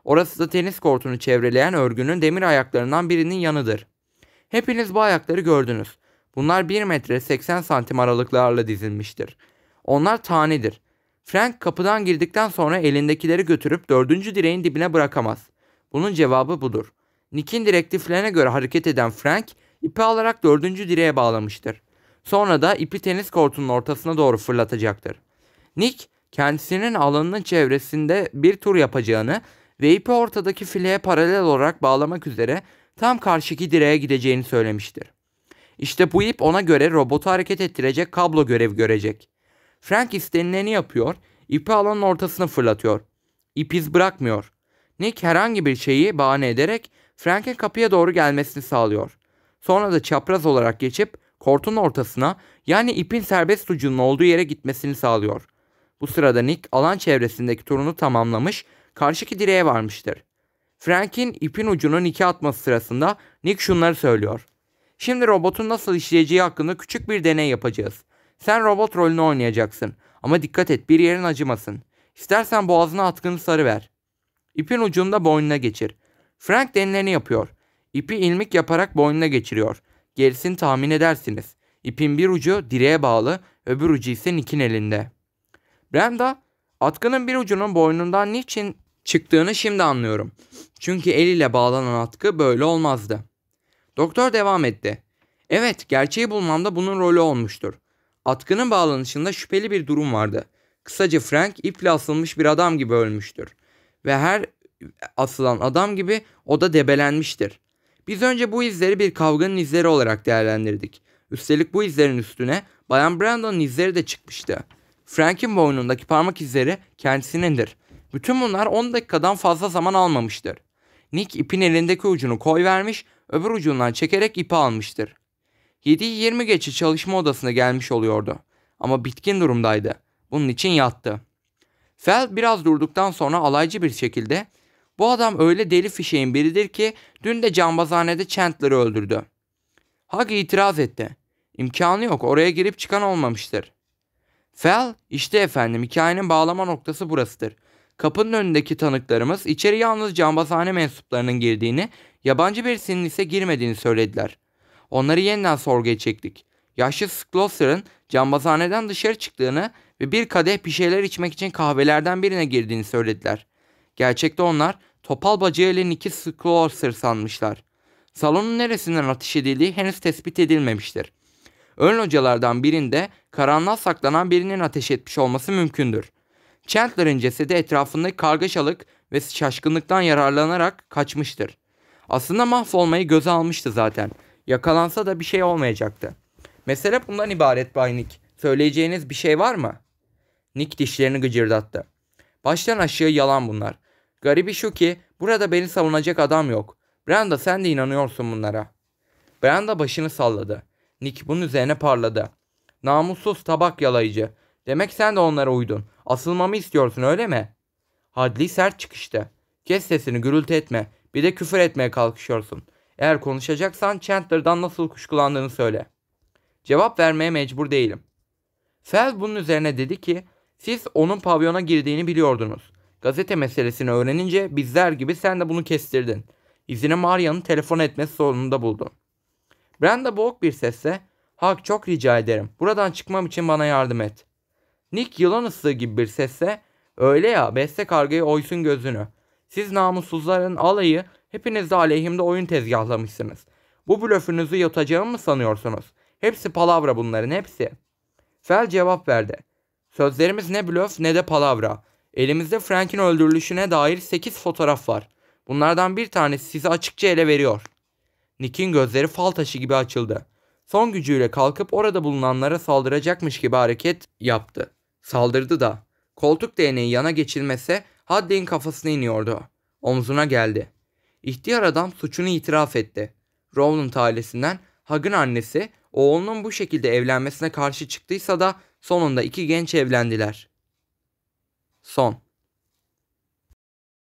Orası da tenis kortunu çevreleyen örgünün demir ayaklarından birinin yanıdır. Hepiniz bu ayakları gördünüz. Bunlar 1 metre 80 santim aralıklarla dizilmiştir. Onlar tanedir. Frank kapıdan girdikten sonra elindekileri götürüp dördüncü direğin dibine bırakamaz. Bunun cevabı budur. Nick'in direktiflerine göre hareket eden Frank ipi alarak dördüncü direğe bağlamıştır. Sonra da ipi tenis kortunun ortasına doğru fırlatacaktır. Nick kendisinin alanının çevresinde bir tur yapacağını ve ipi ortadaki fileye paralel olarak bağlamak üzere tam karşıki direğe gideceğini söylemiştir. İşte bu ip ona göre robotu hareket ettirecek kablo görev görecek. Frank istenileni yapıyor, ipi alanın ortasına fırlatıyor. İp iz bırakmıyor. Nick herhangi bir şeyi bahane ederek Frank'in kapıya doğru gelmesini sağlıyor. Sonra da çapraz olarak geçip kortun ortasına yani ipin serbest ucunun olduğu yere gitmesini sağlıyor. Bu sırada Nick alan çevresindeki turunu tamamlamış, karşıki direğe varmıştır. Frank'in ipin ucunu Nick'e atması sırasında Nick şunları söylüyor. Şimdi robotun nasıl işleyeceği hakkında küçük bir deney yapacağız. Sen robot rolünü oynayacaksın. Ama dikkat et bir yerin acımasın. İstersen boğazına atkını sarı ver. İpin ucunu da boynuna geçir. Frank denileni yapıyor. İpi ilmik yaparak boynuna geçiriyor. Gerisini tahmin edersiniz. İpin bir ucu direğe bağlı, öbür ucu ise Nick'in elinde. Brenda, atkının bir ucunun boynundan niçin çıktığını şimdi anlıyorum. Çünkü eliyle bağlanan atkı böyle olmazdı. Doktor devam etti. Evet, gerçeği bulmamda bunun rolü olmuştur. Atkının bağlanışında şüpheli bir durum vardı. Kısaca Frank iple asılmış bir adam gibi ölmüştür. Ve her asılan adam gibi o da debelenmiştir. Biz önce bu izleri bir kavganın izleri olarak değerlendirdik. Üstelik bu izlerin üstüne Bayan Brandon'un izleri de çıkmıştı. Frank'in boynundaki parmak izleri kendisinindir. Bütün bunlar 10 dakikadan fazla zaman almamıştır. Nick ipin elindeki ucunu koy vermiş, öbür ucundan çekerek ipi almıştır. 7-20 geçi çalışma odasına gelmiş oluyordu. Ama bitkin durumdaydı. Bunun için yattı. Fel biraz durduktan sonra alaycı bir şekilde bu adam öyle deli fişeğin biridir ki dün de cambazhanede Chandler'ı öldürdü. Hug itiraz etti. İmkanı yok oraya girip çıkan olmamıştır. Fel işte efendim hikayenin bağlama noktası burasıdır. Kapının önündeki tanıklarımız içeri yalnız cambazhane mensuplarının girdiğini, yabancı birisinin ise girmediğini söylediler. Onları yeniden sorguya çektik. Yaşlı Schlosser'ın cambazhaneden dışarı çıktığını ve bir kadeh bir şeyler içmek için kahvelerden birine girdiğini söylediler. Gerçekte onlar topal bacağıyla Nicky Schlosser sanmışlar. Salonun neresinden ateş edildiği henüz tespit edilmemiştir. Ön hocalardan birinde karanlığa saklanan birinin ateş etmiş olması mümkündür. Chandler'ın cesedi etrafındaki kargaşalık ve şaşkınlıktan yararlanarak kaçmıştır. Aslında mahvolmayı göze almıştı zaten. Yakalansa da bir şey olmayacaktı. Mesele bundan ibaret Bay Nick. Söyleyeceğiniz bir şey var mı? Nick dişlerini gıcırdattı. Baştan aşağı yalan bunlar. Garibi şu ki burada beni savunacak adam yok. Brenda sen de inanıyorsun bunlara. Brenda başını salladı. Nick bunun üzerine parladı. Namussuz tabak yalayıcı. Demek sen de onlara uydun. Asılmamı istiyorsun öyle mi? Hadley sert çıkıştı. Kes sesini gürültü etme. Bir de küfür etmeye kalkışıyorsun. Eğer konuşacaksan Chandler'dan nasıl kuşkulandığını söyle. Cevap vermeye mecbur değilim. Fel bunun üzerine dedi ki siz onun pavyona girdiğini biliyordunuz. Gazete meselesini öğrenince bizler gibi sen de bunu kestirdin. İzine Maria'nın telefon etmesi sorununda buldun. Brenda boğuk bir sesle Hak çok rica ederim. Buradan çıkmam için bana yardım et. Nick yılan ıslığı gibi bir sesle öyle ya beste kargayı oysun gözünü. Siz namussuzların alayı hepiniz de aleyhimde oyun tezgahlamışsınız. Bu blöfünüzü yutacağımı mı sanıyorsunuz? Hepsi palavra bunların hepsi. Fel cevap verdi. Sözlerimiz ne blöf ne de palavra. Elimizde Frank'in öldürülüşüne dair 8 fotoğraf var. Bunlardan bir tanesi sizi açıkça ele veriyor. Nick'in gözleri fal taşı gibi açıldı. Son gücüyle kalkıp orada bulunanlara saldıracakmış gibi hareket yaptı. Saldırdı da. Koltuk değneği yana geçilmese Hadley'in kafasına iniyordu. Omzuna geldi. İhtiyar adam suçunu itiraf etti. Rowland ailesinden Hug'ın annesi oğlunun bu şekilde evlenmesine karşı çıktıysa da sonunda iki genç evlendiler. Son